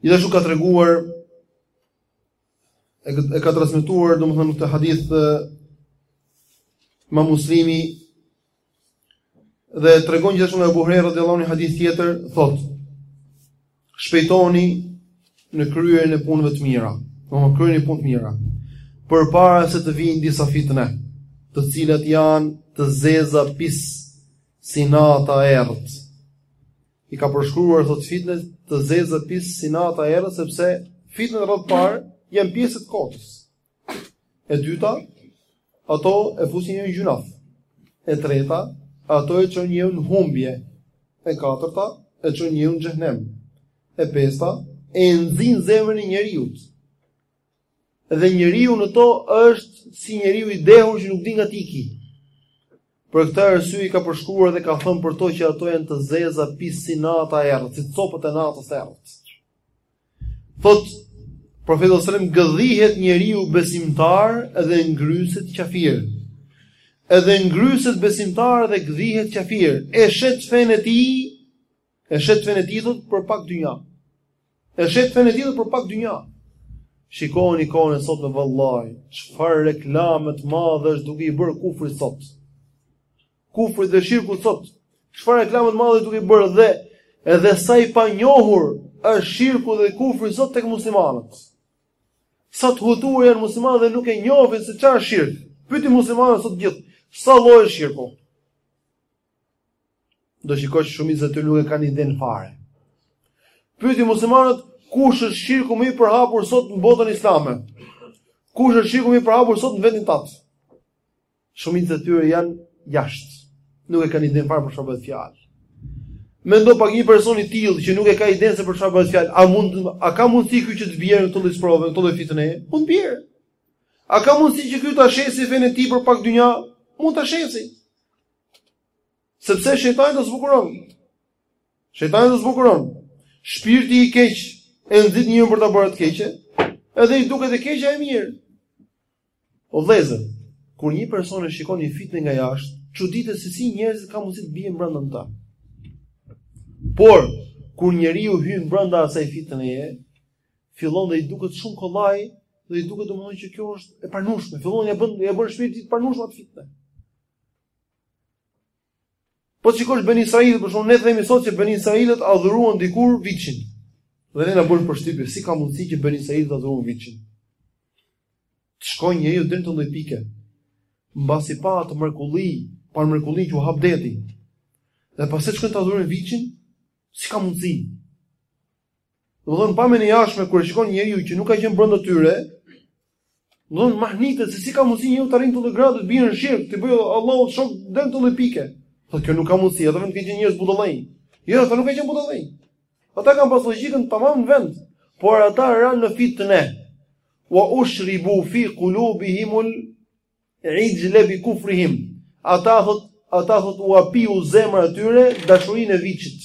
Gjithashtu ka treguar e ka, e ka transmetuar domethënë këtë hadith Imam Muslimi dhe tregon gjithashtu nga Ebu Hurejra radhiyallahu anhu hadith tjetër thotë shpejtoni në kryerjen e punëve të mira domethënë kryeni punë të mira përpara se të vijnë disa fitne të cilat janë të zeza pis si nata e errët i ka përshkruar thotë fitne të zeza pis si nata e errët sepse fitnet radhë të parë janë pjesë të kotës. E dyta, ato e fusin njeriun në gjynah. E treta, ato e çojnë njeriun në humbje. E katërta, e çojnë njeriun në xhehenem. E pesta, e nxijnë zemrën e njeriut. Dhe njeriu në to është si njeriu i dehur që nuk di nga t'iki. Për këtë arsye i ka përshkruar dhe ka thënë për to që ato janë të zeza pis si nata e errët, si copët e natës së errët. Thotë Profeti sallallahu alajhi wasallam gdhihet njeriu besimtar edhe ngryset qafir. Edhe ngryset besimtar dhe gdhihet qafir. E shet fenë e tij E shet fenë e tij për pak dynja. E shet fenë e tij për pak dynja. Shikoni kohën e sotme vëllai im, çfarë reklame të madhe është duke i bërë kufrit sot. Kufrit dhe shirkut sot, çfarë reklame të madhe duke i bërë dhe edhe sa i panjohur është shirku dhe kufri sot tek muslimanët. Sa të hutuar janë muslimanët dhe nuk e njohin se ça është shirku. Pyeti muslimanët sot gjithë, sa lloj shirku? Do shikosh që shumica e tyre nuk e kanë idenë fare. Pyeti muslimanët, kush është shirku më i përhapur sot në botën islame? Kush është shirku më i përhapur sot në vendin tat? Shumica e tyre janë jashtë. Nuk e kanë idenë fare për çfarë bëhet fjalë. Mendo pak një person i tillë që nuk e ka idenë se për çfarë bëhet fjalë, a mund a ka mundësi ky që të bjerë në këtë lloj sprove, në këtë lloj fitne? Mund të bjerë. A ka mundësi që ky ta shesi fenë e tij për pak dynja? Mund ta shesi. Sepse shejtani ta zbukuron. Shejtani ta zbukuron. Shpirti i keq e nxit njeriun për ta bërë të keqen, edhe i duket e keqja e mirë. O vëllezër, kur një person e shikon një fitnë nga jashtë, çuditet se si njerëzit kanë mundësi të bien brenda në të. Por kur njeriu hyn brenda asaj fitneje, fillon dhe i duket shumë kollaj dhe i duket domethënë që kjo është e pranueshme. Fillon ja bën ja bën shpirti të pranueshme atë fitnë. Po të shikosh Beni Israilët, për shembull ne themi sot që Beni Israilët adhuruan dikur viçin. Dhe ne na bën përshtypje si ka mundësi që Beni Israilët adhuruan viçin. Të shkojë njeriu deri në këtë lloj pike. Mbasi pa atë mrekulli, pa mrekullin që u hap deti. Dhe pastaj shkojnë të adhurojnë viçin, si ka mundësi? Domthon pamjen e jashtme kur e shikon njeriu që nuk ka qenë brenda tyre, domthon mahnitet se si ka mundësi njeriu të arrijë këtë gradë të bjerë në shirk, t'i bëjë Allahut shok deri në këtë pikë. Po kjo nuk ka mundësi, ato mund të kenë qenë njerëz budallënj. Jo, ata nuk kanë qenë budallënj. Ata kanë pasur logjikën tamam në vend, por ata ranë në fitnë. Wa ushribu fi qulubihim al-ijla bi kufrihim. Ata thot, ata thot ua piu zemra e tyre dashurinë e viçit.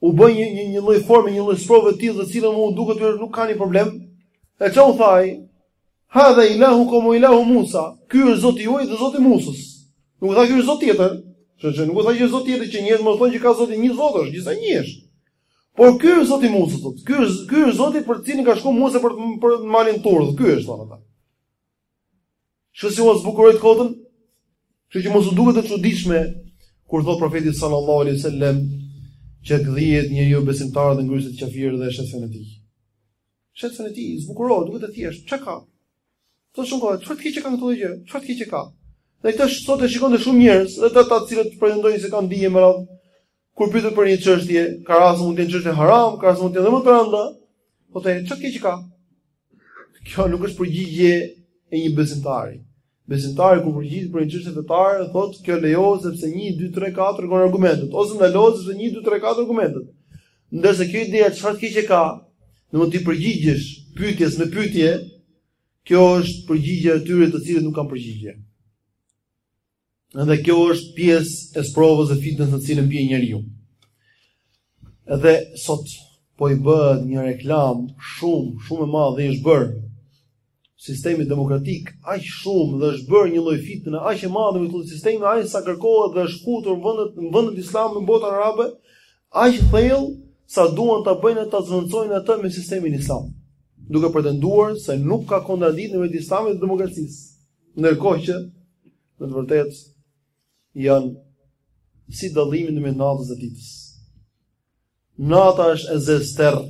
u bë një një një lloj forme, një lloj sprove të tillë, të cilën u duket se nuk ka asnjë problem. E ça u tha ai, "Hadha ilahukum wa ilahu Musa." Ky është Zoti juaj dhe Zoti i Musës. Nuk u tha ky është Zot tjetër. Sepse nuk u tha që është Zot tjetër që njerëzit të thonë që ka Zoti një Zot është, gjithsa një është. Por ky është Zoti i Musës. Ky është ky është Zoti për të cilin ka shkuar Musa për për malin Tur. Ky është thonë ata. Kështu si ua zbukuroi të kotën? Kështu që mos u duket e çuditshme kur thot profeti sallallahu alaihi wasallam që gdhiet njeriu besimtar dhe ngryset kafir dhe shet fenë e tij. Shet fenë e tij, zbukurohet, duket e thjeshtë, çka ka? Thotë shumë kollaj, çfarë të keqe ka kjo gjë? Çfarë të keqe ka? Dhe këtë sot e shikon te shumë njerëz, dhe ata të cilët pretendojnë se kanë dije me radhë, Kur pyeten për një çështje, ka raste mund të jenë çështje haram, ka raste mund të jenë më të rënda. Po thotë çka të keqe ka? Kjo nuk është përgjigje e një besimtari. Besimtari kur përgjigjet për një çështje fetare, thotë kjo lejohet sepse 1 2 3 4 tregon argumentet, ose ndalohet sepse 1 2 3 4 argumentet. Ndërsa kjo ide çfarë të keqe ka? Domethënë t'i përgjigjesh pyetjes me pyetje, kjo është përgjigje e atyre të cilët nuk kanë përgjigje. Edhe kjo është pjesë e sprovës dhe fitnës në cilën bie njeriu. Edhe sot po i bëhet një reklam shumë, shumë e madhe i është bërë sistemi demokratik aq shumë dhe është bërë një lloj fitne aq e madhe me këtë sistem aq sa kërkohet dhe është futur në vendet në vendet islame në botën arabe aq thellë sa duan ta bëjnë ta zëvendësojnë atë me sistemin islam duke pretenduar se nuk ka kontradiktë në mes islamit dhe demokracisë Ndërkohë që në të vërtetë janë si dallimi ndërmjet natës dhe ditës. Nata është e zezë sterr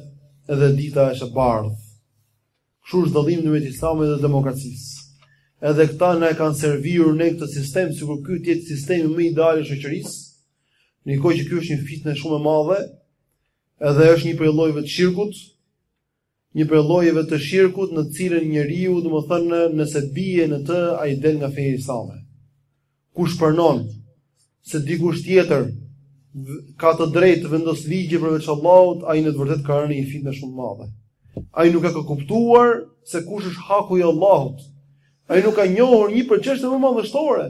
edhe dita është e bardhë. Kështu është dallimi ndërmjet Islamit dhe demokracisë. Edhe këta na e kanë servirur ne këtë sistem sikur ky të jetë sistemi më ideal i shoqërisë. Ndërkohë që ky është një fitne shumë e madhe, edhe është një prej llojeve të shirkut, një prej llojeve të shirkut në të cilën njeriu, domethënë, nëse bie në të, ai del nga feja islame. Kush pranon se dikush tjetër ka të drejtë të vendos ligje përveç Allahut, ai në të vërtetë ka rënë në një fitne shumë të madhe. Ai nuk e ka kuptuar se kush është haku i Allahut. Ai nuk ka njohur një prej çështjeve më madhështore.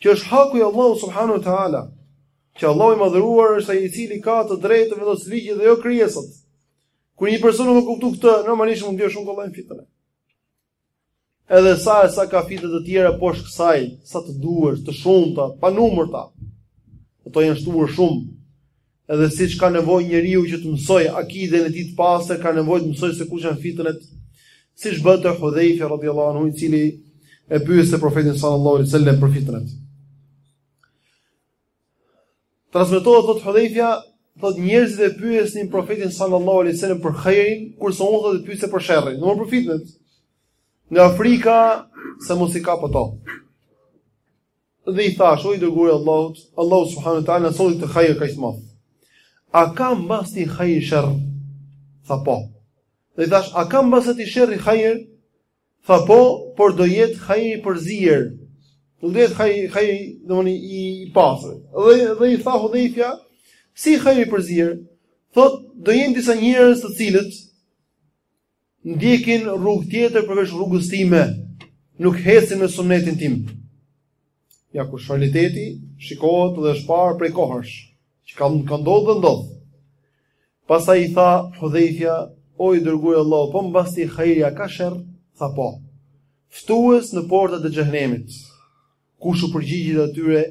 Që është haku i Allahut subhanahu wa taala. Që Allahu i madhëruar është ai i cili ka të drejtë të vendos ligje dhe jo krijesat. Kur një person nuk e kupton këtë, normalisht mund të bjerë shumë kollaj në fitne. Edhe sa e sa ka fitne të tjera poshtë kësaj, sa të duash, të shumta, të panumërta. Ato janë shtuar shumë. Edhe siç ka nevojë njeriu që të mësojë akiden e tij të pastër, ka nevojë të mësojë se kush janë fitnet. Siç bënte Hudhejfja radhiyallahu anhu, i cili e pyeste profetin sallallahu alaihi wasallam për fitnet. Transmetohet thotë Hudhefja, thotë njerëzit e pyesnin profetin sallallahu alaihi wasallam për hajrin, kurse unë thotë e pyesja për sherrin. Domethënë për fitnet. Nga frika se mos i kap ato. Dhe i thash, o i dërguar i Allahut, Allahu subhanahu wa taala solli këtë hajr kaq të madh. A ka mbas këtij hajri sherr? Tha po. Dhe i thash, a ka mbas këtij sherri hajr? Tha po, por do jetë hajr i përzier. Nuk do jetë hajr, hajr, domethënë i pastër. Dhe dhe i tha Hudhejfja, si hajr i përzier? Thot, do jenë disa njerëz të cilët ndjekin rrugë tjetër përveç rrugës time, nuk ecin në sunetin tim. Ja ku është realiteti shikohet dhe është parë prej kohësh, që ka ka ndodhur dhe ndodh. Pastaj i tha Hudhejfja, o i dërguar i Allahut, po mbas këtij hajri a ka sherr, tha po. Ftues në portat e xhehenemit. Kush u përgjigjet atyre,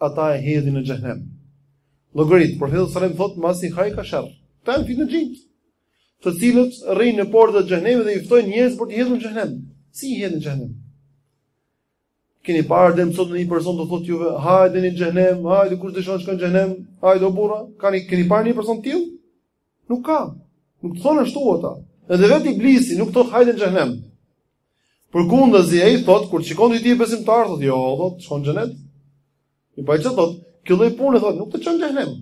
ata e hedhin në xhehenem. Llogarit, profeti sallallahu alajhi wasallam thotë, mbas këtij hajri ka sherr. Janë fitnexhinjtë, të cilët rrinë në portat e xhehenemit dhe i ftojnë njerëz për t'i hedhur në xhehenem. Si i hedhin në xhehenem? Keni parë domethënë një person t'u thotë juve, hajde në xhehenem, hajde kush dëshiron të shkojë në xhehenem, hajde o burra, keni keni parë një person të tillë? Nuk ka. Nuk thonë ashtu ata. Edhe vetë iblisi nuk thotë hajde në xhehenem. Përkundazi ai thotë kur shikon ti je besimtar thotë jo, thotë shkon në xhenet. I pa çfarë thotë, kjo lloj pune thotë nuk të çon në xhehenem.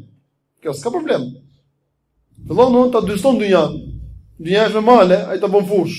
Kjo s'ka problem. Vëllai nuk ta dyson dynjan. Dynja është normale, ai ta bën fush.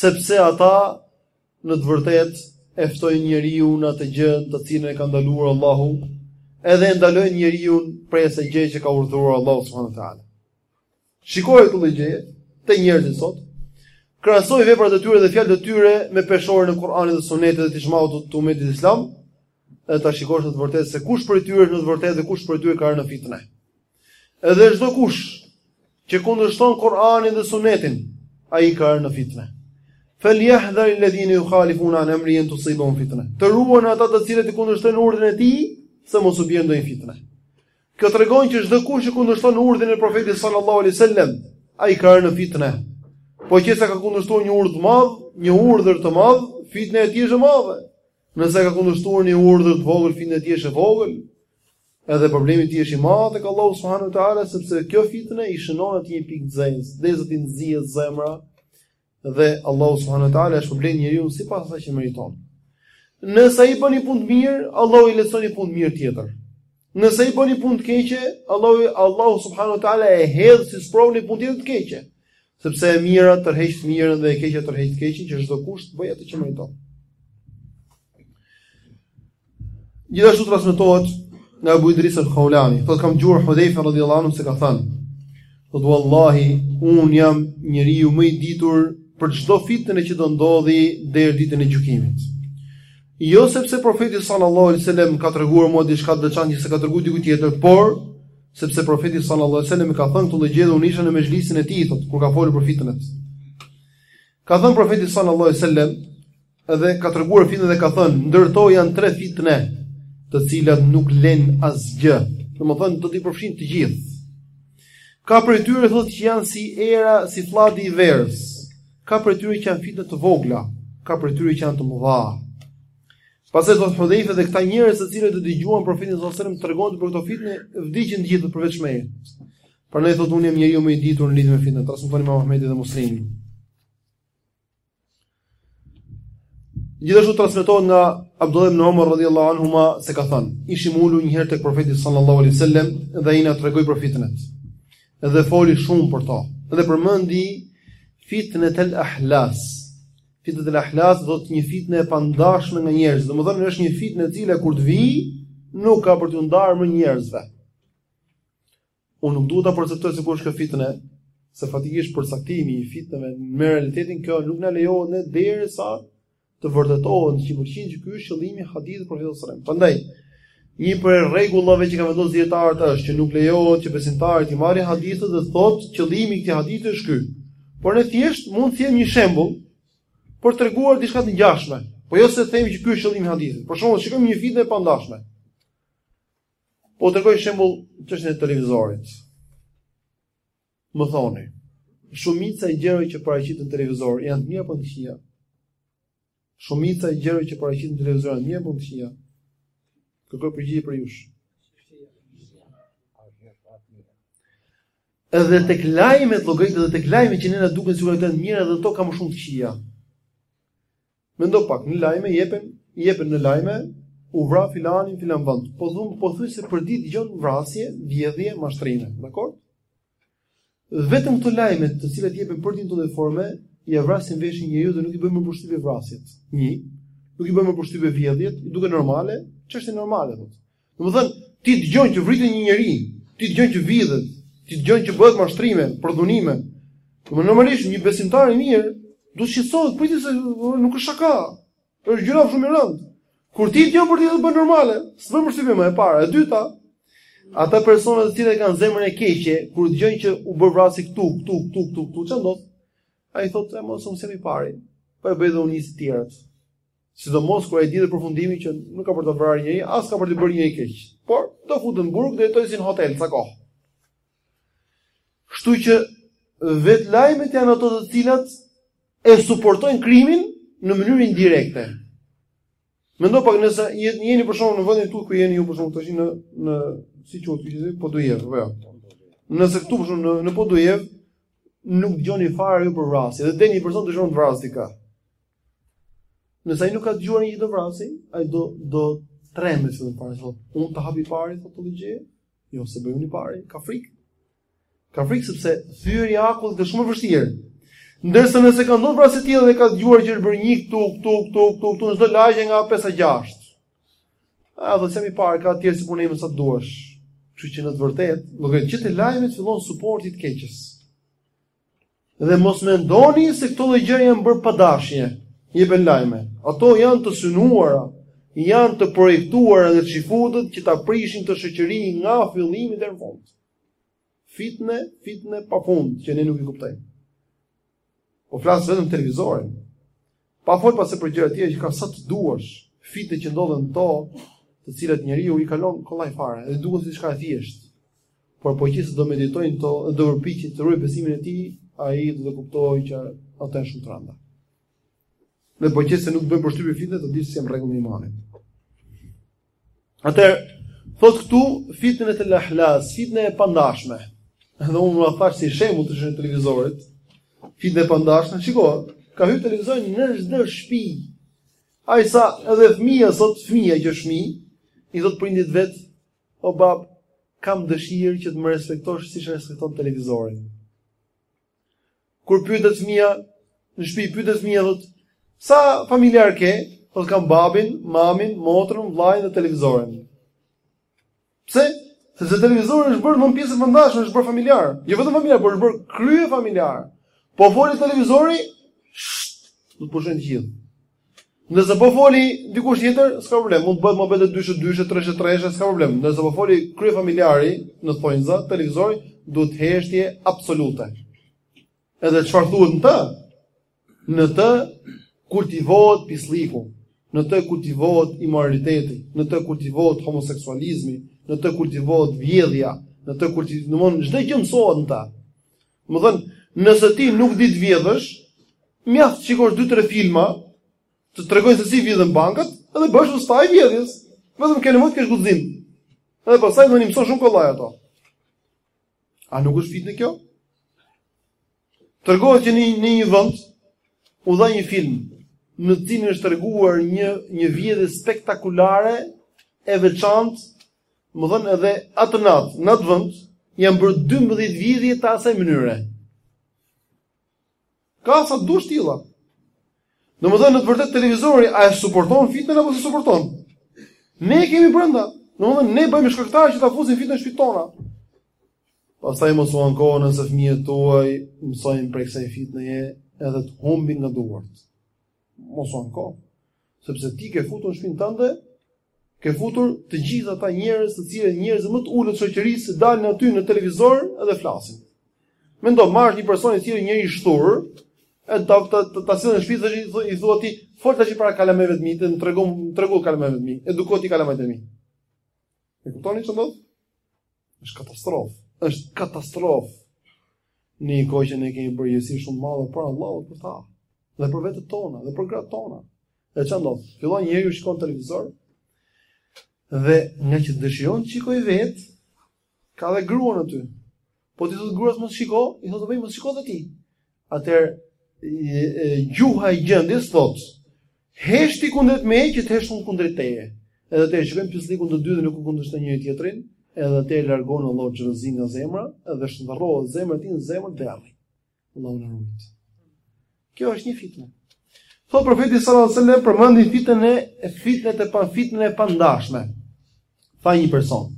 Sepse ata në të vërtetë e ftojnë njeriun në atë gjë të cilën e ka ndaluar Allahu, edhe e ndalojnë njeriun prej asaj gjëje që ka urdhëruar Allahu subhanahu wa taala. Shikoje këtë gjë te njerëzit sot, krahasoji veprat e tyre dhe fjalët e tyre me peshoren e Kur'anit dhe Sunetit dhe të ixhmaut të umetit islam, edhe ta shikosh në të vërtetë se kush prej tyre është në të vërtetë dhe kush prej tyre ka rënë në fitne. Edhe çdo kush që kundërshton Kur'anin dhe Sunetin, ai ka rënë në fitne. Fal yahdhar alladhina yukhalifuna an amrihi an tusibahum fitna. Të ruhen ata të cilët e kundërshtojnë urdhrin e tij, se mos u bjerë ndonjë fitne. Kjo tregon që çdo kush që kundërshton urdhrin e profetit sallallahu alaihi wasallam, ai ka rënë në fitne. Po qe se ka kundërshtuar një urdhë të madh, një urdhër të madh, fitne e tij është e madhe. Nëse ka kundërshtuar një urdhër të vogël fitne e tij është e vogël, edhe problemi i tij është i madh tek Allahu subhanahu wa taala sepse kjo fitne i shënon atij një pikë të zezë, derisa t'i nxihet zemra dhe Allahu subhanahu wa taala e shpërblen njeriun sipas asaj që meriton. Nëse ai bën një punë të mirë, Allahu i lehtëson një punë të mirë tjetër. Nëse ai bën një punë të keqe, Allahu Allahu subhanahu wa taala e hedh si sprovë në punë tjetër të keqe. Sepse e mira tërheq të mirën dhe e keqja tërheq të keqen, që çdo kush të bjerë tek ajo që meriton. Gjithashtu transmetohet nga Abu Idris al-Khawlani, thotë kam dëgjuar Hudhayfa radhiyallahu anhu se ka thënë: "Thotë wallahi, unë jam njeriu më i ditur për çdo fitne që do ndodhë deri ditën e gjykimit." Jo sepse profeti sallallahu alaihi wasallam më ka treguar mua diçka të veçantë që s'ia ka treguar dikujt tjetër, por sepse profeti sallallahu alaihi wasallam e ka thënë këtë gjë dhe unë isha në mexhlisin e tij thotë, kur ka folur për fitnet. Ka thënë profeti sallallahu alaihi wasallam dhe ka treguar fitnet dhe ka thënë, ndër to janë tre fitne, të cilat nuk lënë asgjë. Domethënë do t'i përfshijnë të gjithë. Ka prej tyre thotë që janë si era, si flladi i verës. Ka prej tyre që janë fitne të vogla, ka prej tyre që janë të mëdha. Pastaj thotë Hudhaifa dhe këta njerëz të cilët e dëgjuan profetin sallallahu alajhi wasallam tregon për këto fitne, vdiqën të gjithë përveç meje. Prandaj thotë unë jam njeriu më i ditur në lidhje me fitnet, transmeton Imam Ahmedi dhe Muslimi. Gjithashtu transmetohet nga Abdullah ibn Umar radhiyallahu anhuma se ka thënë, ishim ulur një herë tek profeti sallallahu alajhi wasallam dhe ai na tregoi për fitnet. dhe foli shumë për to. Dhe përmendi fitnet el ahlas. Fitnet el ahlas do të thotë një fitne e pandashme nga njerëzit. Domethënë është një fitne e cila kur të vijë, nuk ka për t'iu ndarë më njerëzve. Unë nuk duhet ta përcaktoj se kush është kjo fitne, se faktikisht përcaktimi i fitneve me realitetin kjo nuk na lejohet ne derisa të vërtetohen 100% që ky është qëllimi i hadithit të profetit sallallahu alajhi wasallam. Prandaj, një prej rregullave që kanë vendosur dietarët është që nuk lejohet që besimtari t'i marrë hadithet dhe të thotë qëllimi i këtij hadithi është ky. Por ne thjesht mund të themi një shembull për të treguar diçka të ngjashme, por jo se të themi që ky është qëllimi i hadithit. Për shembull, shikojmë një fitne të pandashme. Po tregoj shembull çështjen e televizorit. Më thoni, shumica e gjërave që paraqiten në televizor janë të mira apo të këqija? Shumica e gjërave që paraqiten në televizor janë të mira apo të këqija? Kërkoj përgjigje prej jush. Edhe tek lajmet, llogarit dhe tek lajmet që ne na duken sikur janë të mira dhe ato kanë më shumë të këqija. Mendo pak, në lajme jepen, jepen në lajme, u vra filani në filan vend. Po thon po thuj se për ditë dëgjon vrasje, vjedhje, mashtrime, dakord? Vetëm këto lajme të cilat jepen për ditë të kësaj forme, ia vrasin veshin njeriut dhe nuk i bëjnë më përshtypje vrasjet. Një, nuk i bëjnë më përshtypje vjedhjet, i duken normale, është normale thotë. Domethënë, ti dëgjon që vritet një njeri, ti dëgjon që vidhet, ti dëgjon që bëhen mashtrime, përdhunime. Domethënë, normalisht një besimtar i mirë duhet të shqetësohet, pse se nuk është shaka. Është gjynah shumë e rëndë. Kur ti dëgjon përditë të bëhet normale, s'bën përshtypje më e para, e dyta, ata persona të cilët kanë zemrën e keqe, kur dëgjojnë që u bë vrasje këtu, këtu, këtu, këtu, këtu, çfarë ndodh. Ai thotë, "Mos unë jam i pari." Po e bëj dhe unë si të tjerët. Sidomos kur ai di dhe përfundimin që nuk ka për ta vrarë njeri, as ka për t'i bërë njeri keq. Por do futet në burg dhe jeton si në hotel ca kohë. Kështu që vetë lajmet janë ato të cilat e suportojnë krimin në mënyrë indirekte. Mendo pak nëse jeni për shembull në vendin tuaj ku jeni ju për shembull tash në në si quhet ky gjë, Podujevë, po ja. Nëse këtu për shembull në në Podujevë, nuk dëgjoni fare ju për vrasje. Dhe deni një person dëshon vrasje ka. Nëse ai nuk ka dëgjuar njeri të vrasë, ai do do trembet se do parë thotë, unë ta hap i pari thotë të gjë. Jo, s'e bëj unë i pari, ka frikë. Ka frikë sepse thyerja e akullit është shumë e vështirë. Ndërsa nëse ka ndodhur vrasje tjetër dhe ka dëgjuar që është bërë një këtu, këtu, këtu, këtu, këtu, çdo lagje nga 5 a 6. Ai do thotë s'jam i pari ka të tjerë si puna ime sa duash. Kështu që në të vërtetë, që te lajmet fillon suporti i të keqes. Dhe mos mendoni se këto lloj gjëra janë bërë pa dashje. Jepen lajme. Ato janë të synuara, janë të projektuara nga çifutët që ta prishin këtë shoqëri nga fillimi deri në fund. Fitne, fitne pa fund që ne nuk i kuptojmë. Po flas vetëm televizorin. Pa fol pastaj për gjëra të tjera që ka sa të duash, fitne që ndodhen në to, të cilat njeriu i kalon kollaj fare, dhe duket si diçka e thjeshtë. Por po qe se do meditojë në to, do përpiqet të ruaj besimin e tij, ai do të kuptojë që ato janë shumë të rënda. Dhe po qe se nuk i bëjnë përshtypje fitnet ta dish se s'je në rregull në iman. Atëherë thot këtu fitnetul ahlas, fitne e pandashme. Dhe unë ua thash si shembull çështjen e televizorit, fitne e pandashme, shiko, ka hyrë televizori në çdo shtëpi. Aq sa edhe fëmija sot fëmija që është fëmijë, i thot prindit vet, o bab, kam dëshirë që të më respektosh siç respekton televizorin. Kur pyetet fëmija, në shpi kur pyetet fëmija, thot, sa familjar ke, thot, kam babin, mamin, motrën, vllain dhe televizorin. Pse? Sepse televizori është bërë një pjesë e pandashme, është bërë familjar. Jo vetëm familjar, por është bërë krye familjar. Po foli televizori, shtë, do pushojnë të gjithë. Ndërsa po foli dikush tjetër, s'ka problem, mund të bëhet muhabet dyshe, dyshe, treshe, treshe, s'ka problem. Ndërsa po foli kryefamiljari në thonjza, televizori, duhet heshtje absolute. Edhe çfarë thuhet në të? Në të kultivohet pislliku, në të kultivohet imoraliteti, në të kultivohet homoseksualizmi, në të kultivohet vjedhja, në të kultivohet, domthonë çdo gjë mësohet në të. Domethënë, nëse ti nuk di të vjedhësh, mjafton të shikosh 2-3 filma, të tregojnë se si vjedhin bankat, edhe bëhesh ustai i vjedhjes. Vetëm ke nevojë të kesh guxim. Edhe pastaj domethënë i mëson shumë kollaj ato. A nuk është fitne kjo? Tregohet që në një, në një vënd, u dha një film, në të cilin është treguar një një vjedhje spektakolare, e veçantë Domethënë edhe atë natë, në atë vënd, janë bërë 12 vjedhje të asaj mënyre. Ka sa të dush të tilla. Domethënë në të vërtet televizori, a e suporton fitnen apo s'e suporton? Ne e kemi brënda. Domethënë, ne bëhemi shkaktarë që ta fusim fitnen në shpitë tona. Pastaj mos u anko nëse fëmijët tuaj mësojnë prej kësaj fitneje edhe të humbin nga duart. Mos u anko. sepse ti ke futur në shpinë tënde ke futur të gjithë ata njerëz të cilët njerëzit më të ulët të shoqërisë dalin aty në televizor dhe flasin. Mendo të marrësh një person i cili njeri i shthurur, e ta ta ta, ta sjellësh në shtëpi dhe i, i thua ti, fol tash para kalamajve të mi, ti tregoju tregoju kalamajve të mi, edukoji ti kalamajtë e mi. E kuptoni çfarë thotë? Është katastrofë, është katastrofë. Në një kohë që ne kemi përgjegjësi shumë madhe për Allahut për ta, dhe për vetet tona, dhe për gratë tona. Dhe ça ndodh? Fillon njeriu shikon televizor dhe ngaqë dëshiron të shikojë vet, ka dhe gruan aty. Po t'i thotë gruas mos shiko, i thotë pra mos shiko dhe ti. Atëherë gjuha e gjendjes thotë Heshti kundrejt meje që të hesht unë kundrejt teje. Edhe e shikojmë pislikun të dy dhe nuk kundërshton njëri tjetrin, edhe e largon Allahu xhelozinë nga zemra dhe shndërrohet zemra e tij në zemër të djallit. Allahu na ruajt. Kjo është një fitnë. Po profeti sallallahu alajhi wasallam përmendi fitnën e fitnën e pa fitnën e pandashme. Tha një person,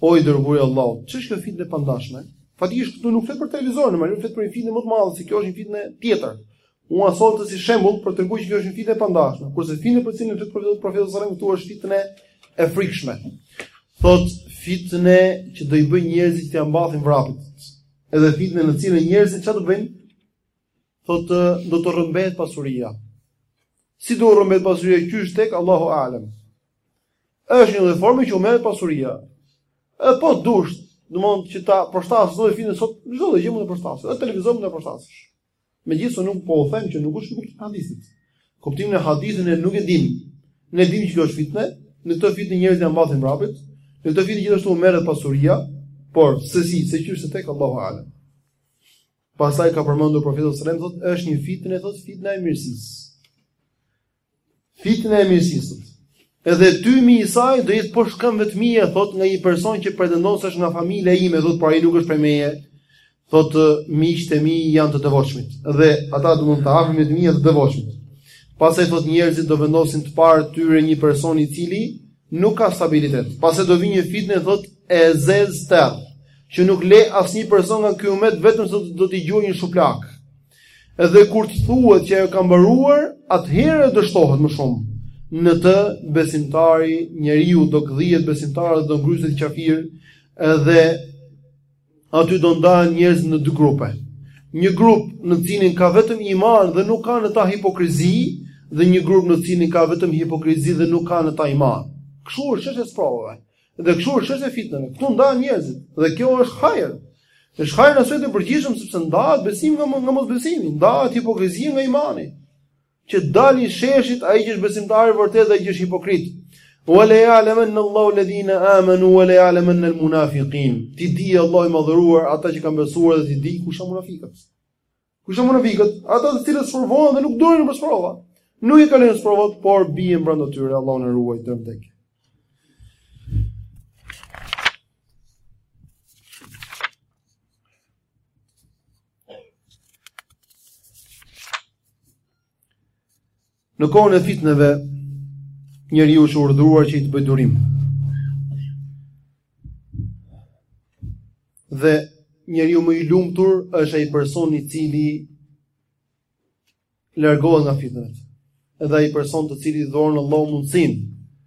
o i dërguari i Allahut, ç'është kjo fitnë e pandashme? Faktikisht këtu nuk flet për televizorin, por flet për një fitnë më të madhe se kjo, është një fitnë tjetër. Unë e solla si shembull për treguar që kjo është një fitnë e pandashme, kurse fitnë për cilën flet profeti profeti sallallahu alajhi wasallam këtu është fitnë e frikshme. Thot fitnë që do i bëjë njerëzit t'ia mbathin vrapit. Edhe fitnë në cilën njerëzit çfarë do bëjnë? Thot do të rrëmbehet pasuria. Si do rrëmbehet pasuria qysh tek Allahu alem. Është një lloj forme që u merret pasuria. Edhe po dush, domthon që ta përshtas çdo fitne sot, çdo gjë mund të përshtas. Edhe televizor mund të përshtas. Megjithëse nuk po u them që nuk është kuptim hadithit. Kuptimin e hadithit ne nuk e dimë. Ne dimë që kjo është fitnë, në këtë fitnë njerëzit ia mbathin vrapit, në këtë fitnë gjithashtu u merret pasuria, por sesi, se qysh se tek Allahu alem. Pastaj ka përmendur profeti sallallahu alajhi wasallam, është një fitnë, thotë fitnë e mirësisë. Fitnë e mirësisë. Edhe tymi i saj do jetë poshtë këmbëve të mia, thot nga një person që pretendon se është nga familja ime, thot por ai nuk është prej meje. Thot miqtë e mi janë të devotshmit dhe ata, domethënë, të afërmit e mi janë të devotshmit. Pastaj thot njerëzit do vendosin të parë tyre një person i cili nuk ka stabilitet. Pastaj do vijë një fitnë thot e zezë terr që nuk le asnjë person nga ky umet vetëm se do t'i gjuajë një shuplak. Dhe kur të thuhet që ajo ka mbaruar, atëherë do shtohet më shumë. Në të besimtari njeriu do gdhihet besimtar e do ngryset qafir dhe aty do ndahen njerëzit në dy grupe. Një grup në cilin ka vetëm iman dhe nuk ka në ta hipokrizi dhe një grup në cilin ka vetëm hipokrizi dhe nuk ka në ta iman. Kështu është çështja e sprovave. Dhe kështu është çështja e fitneve. Këtu ndahen njerëzit dhe kjo është hajër. Është hajër në aspektin e përgjithshëm sepse ndahet besimi nga nga mosbesimi, ndahet hipokrizia nga imani. Që dali sheshit ai që është besimtar i vërtetë dhe ai që është hipokrit. Wa la ya'lamanna Allahu alladhina amanu wa la ya'lamanna al-munafiqin. T'i dijë Allahu i madhëruar ata që kanë besuar dhe t'i dijë kush janë munafiqët. Kush janë munafiqët? Ata të cilët sprovohen dhe nuk durojnë për sprova. Nuk e kalojnë sprovën, por bien brenda tyre, Allahu na ruajttë. Në kohën e fitneve njeriu është urdhëruar që ai të bëjë durim. Dhe njeriu më i lumtur është ai person i cili largohet nga fitnet. Edhe ai person të cilit i dhuron Allahu mundësinë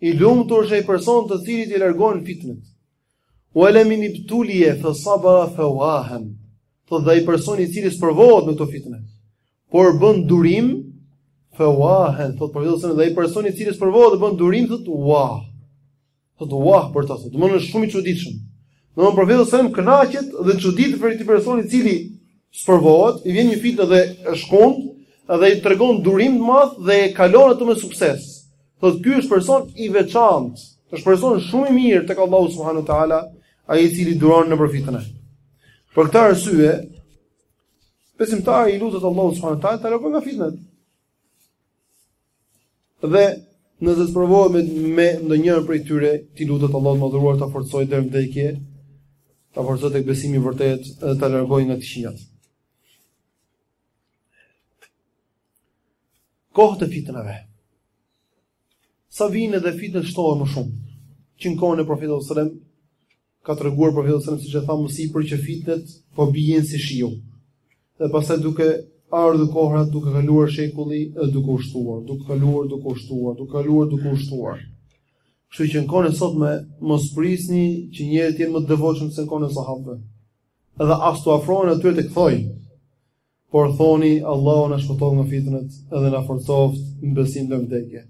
I lumtur është ai person të cilit i largohen fitnet. Wa la min ibtuliya fa sabara fa wahan. Thotë dhe ai person i cili sprovohet në këto fitne, por bën durim fa wahan, thotë Profeti dhe ai person i cili sprovohet dhe bën durim thot wah. Thot wah për të, domethënë shumë i çuditshëm. Domethënë Profeti alejhi selam kënaqet dhe çuditet prej atij personi i cili sprovohet, i vjen një fitnë dhe e shkund dhe ai tregon durim të madh dhe e kalon atë me sukses. Thotë ky është person i veçantë, është person shumë i mirë tek Allahu subhanahu wa taala, ai i cili duron nëpër fitne. Për këtë arsye, besimtari i lutet Allahut subhanahu wa taala ta largojë nga fitnet. Dhe nëse sprovohet me me ndonjërin prej tyre, t'i lutet Allahut të madhëruar ta forcojë deri në vdekje, ta forcojë tek besimi i vërtetë dhe ta largojë nga të këqijat. Kohë të fitneve. Sa vijnë dhe fitnet shtohen më shumë. Që në kohën e Profetit sallallahu alajhi wasallam ka treguar Profeti sallallahu alajhi wasallam siç e thamë më sipër që fitnet po bien si shiu. Dhe pastaj duke ardhur kohërat, duke kaluar shekulli, e duke u shtuar, duke kaluar, duke u shtuar, duke kaluar, duke u shtuar. Kështu që në kohën e sotme mos prisni që njerëzit të jenë më të devotshëm se në kohën e sahabëve. Edhe as t'u afrohen atyre. Të kthojnë. Por thoni, Allahu na shpëtoftë nga fitnet dhe na forcoftë në besim deri në vdekje.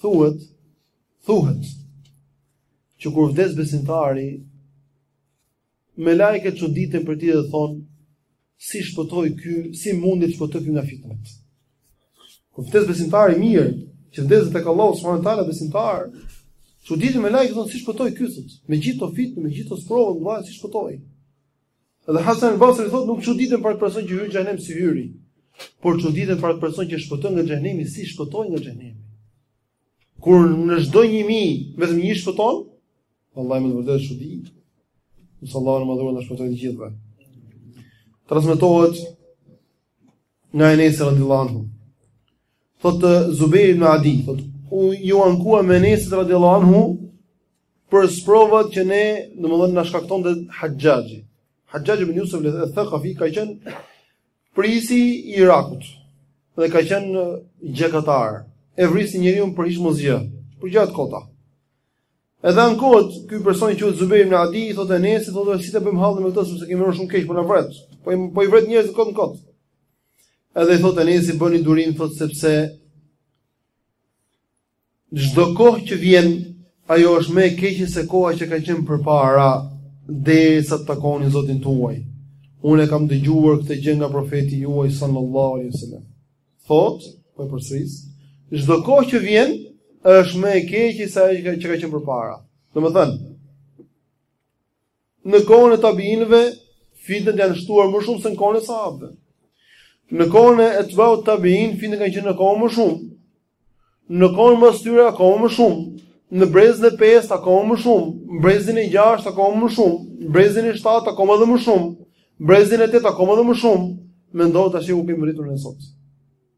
Thuhet, thuhet që kur vdes besimtari, melaiket çuditen prej tij dhe thonë, si shpëtoi ky, si mundi të shpëtojë ky nga fitnet. Kur vdes besimtari mirë, që vdes dhe takon Allahun subhanahu wa taala besimtar, çuditen melaiket thonë, si shpëtoi ky, thotë, me gjithë ato fitne, me gjithë ato sprova, si shpëtoi. Dhe Hasan al-Basri thotë nuk çuditem për atë person që hyn në xhehenem si hyri, por çuditem për atë person që shpëton nga xhehenemi si shpëtoi nga xhehenemi. Kur në çdo 1000 vetëm një shpëton, vallahi me të vërtetë çudi. Lus Allahun e madhëruar të na shpëtojë të gjithëve. Transmetohet Nga Enesi radiallahu anhu. Thotë Zubejr ibn Adi, thotë, u ju ankuam Enesit radiallahu anhu për sprovat që ne, domethënë, na shkaktonte Haxhaxhi. Haxhaxhi ibn Jusuf e Thekafi ka qenë prijësi i Irakut dhe ka qenë gjakatar. E vriste njeriun për hiç mos gjë, për gjëra të kota. Edhe atë kohë, ky person që quhet Zubejr ibn Adi, i thotë Enesit, thotë si të bëjmë hallin me këtë sepse kemi rënë shumë keq po na vret. Po i po i vret njerëz kot në kot. Edhe i thotë Enesi bëni durim thotë sepse çdo kohë që vjen ajo është më e keqe se koha që ka qenë përpara derisa të takoni Zotin tuaj. Unë e kam dëgjuar këtë gjë nga profeti juaj sallallahu alaihi wasallam. Thot, po e përsëris, çdo kohë që vjen është më e keqe se ajo që ka qenë përpara. Domethënë, në kohën e tabiinëve fitnet janë shtuar më shumë se në kohën e sahabëve. Në kohën e Tbaut Tabiin fitnet kanë qenë akoma më shumë, Në kohën mbas tyre akoma më shumë, në brezin e pestë akoma më shumë, në brezin e gjashtë akoma më shumë, në brezin e shtatë akoma dhe më shumë, në brezin e tetë akoma dhe më shumë. Mendo tash ku kemi arritur ne sot.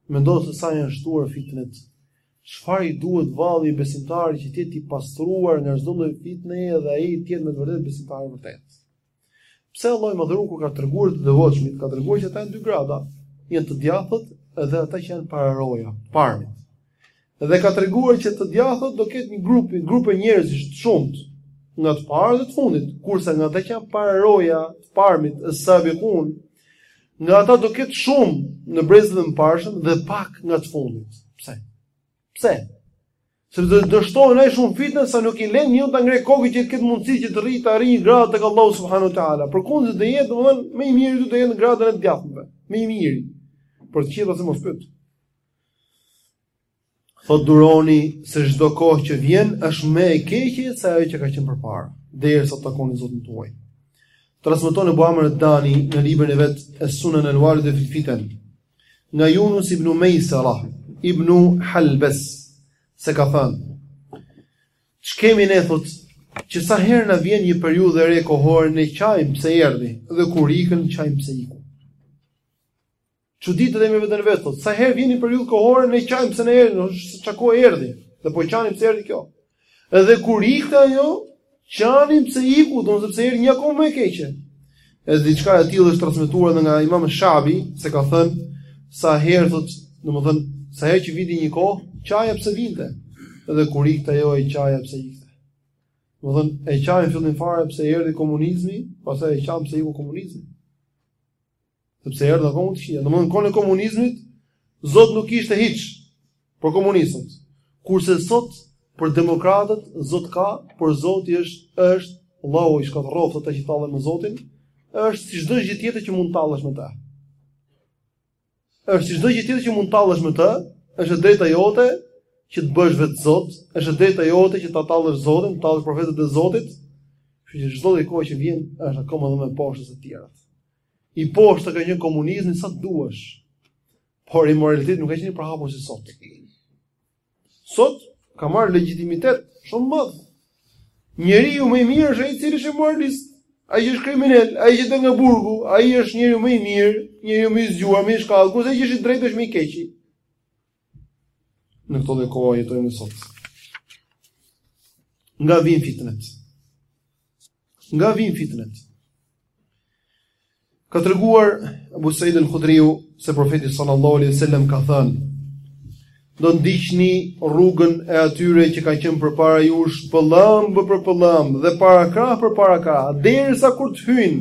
Mendo se sa janë shtuar fitnet. Çfarë i duhet vallë besimtarit që të jetë i pastruar nga çdo lloj fitne dhe ai të jetë me të vërtetë besimtar i vërtetë. Pse Allahu i Madhëruar kur ka treguar të devotshmit, ka treguar që ata janë dy grada, janë të djathtët dhe ata që janë pararoja, të parët. Dhe ka treguar që të djathtët do ketë një grup, një grupe njerëzish të shumtë nga të parë dhe të fundit, kurse nga ata që janë pararoja, të parët, as-sabiqun, nga ata do ketë shumë në brezat e mëparshëm dhe pak nga të fundit. Pse? Pse? Sepse do të shtohen aq shumë fitnet sa nuk e lënë njeriun ta ngrejë kokën që të ketë mundësi që të rrijë të arrijë gradë tek Allahu subhanahu wa taala. Përkundrazi do jetë domethënë më i miri do të jetë në gradën e të djathtëve, më i miri. Për të tjerët as mos pyet. Thot duroni se çdo kohë që vjen është më e keqe se ajo që ka qenë përpara, derisa të takoni Zotin tuaj. Transmeton Ebu Amr ed-Dani në librin e vet es-Sunan al-Warida fil Fitan. Nga Yunus ibn Maysara ibn Halbas se ka thënë Ç'kemi ne thot që sa herë na vjen një periudhë e re kohore ne qajm pse erdhi dhe kur ikën qajm pse iku. Çuditet dhe me veten vetë thot sa herë vjen një periudhë kohore ne qajm pse na erdhi, çfarë kohe erdhi dhe po qanim pse erdhi kjo. Edhe kur ikte ajo, qanim pse iku, domethënë sepse erdhi një akoma më e keqe. E diçka e tillë është transmetuar edhe nga Imam Shabi, se ka thënë sa herë thotë, domethënë sa herë që vinte një kohë, qaja pse vinte. Edhe kur ikte ajo e qaja pse ikte. Domethënë e qaja fillim fare pse erdhi komunizmi, pastaj e qaja pse iku komunizmi. Sepse erdhën kohë të këqija. Domthonë në kohën e komunizmit Zot nuk ishte hiç për komunistët. Kurse sot për demokratët Zot ka, por Zoti është është Allahu i shkatërroftë ata që tallen me Zotin, është si çdo gjë tjetër që mund të tallesh me ta. Është si çdo gjë tjetër që mund të tallesh me ta, është e drejta jote që të bësh vetë Zot, është e drejta jote që ta tallësh Zotin, të tallësh profetët e Zotit. Kështu që çdo lloj kohë që vjen është akoma më e poshtër se të tjerat. I poshtër ka qenë komunizmi sa të duash. Por imoraliteti nuk ka qenë i përhapur si sot. Sot ka marrë legjitimitet shumë të madh. Njeriu më i mirë është ai i cili është imoralist. Ai që është kriminel, ai që del nga burgu, ai është njeriu më i mirë, njeriu më i zgjuar, më i shkathët, kurse ai që është i drejtë është më i keqi. Në këto lloj kohë jetojmë sot. Nga vijnë fitnet? Nga vijnë fitnet? Ka treguar Abu Seid el Khudriu se profeti sallallahu alaihi wa sallam ka thënë do ndiqni rrugën e atyre që kanë qenë përpara jush pëllëmbë për pëllëmbë dhe parakrah për parakrah, derisa kur të hyjnë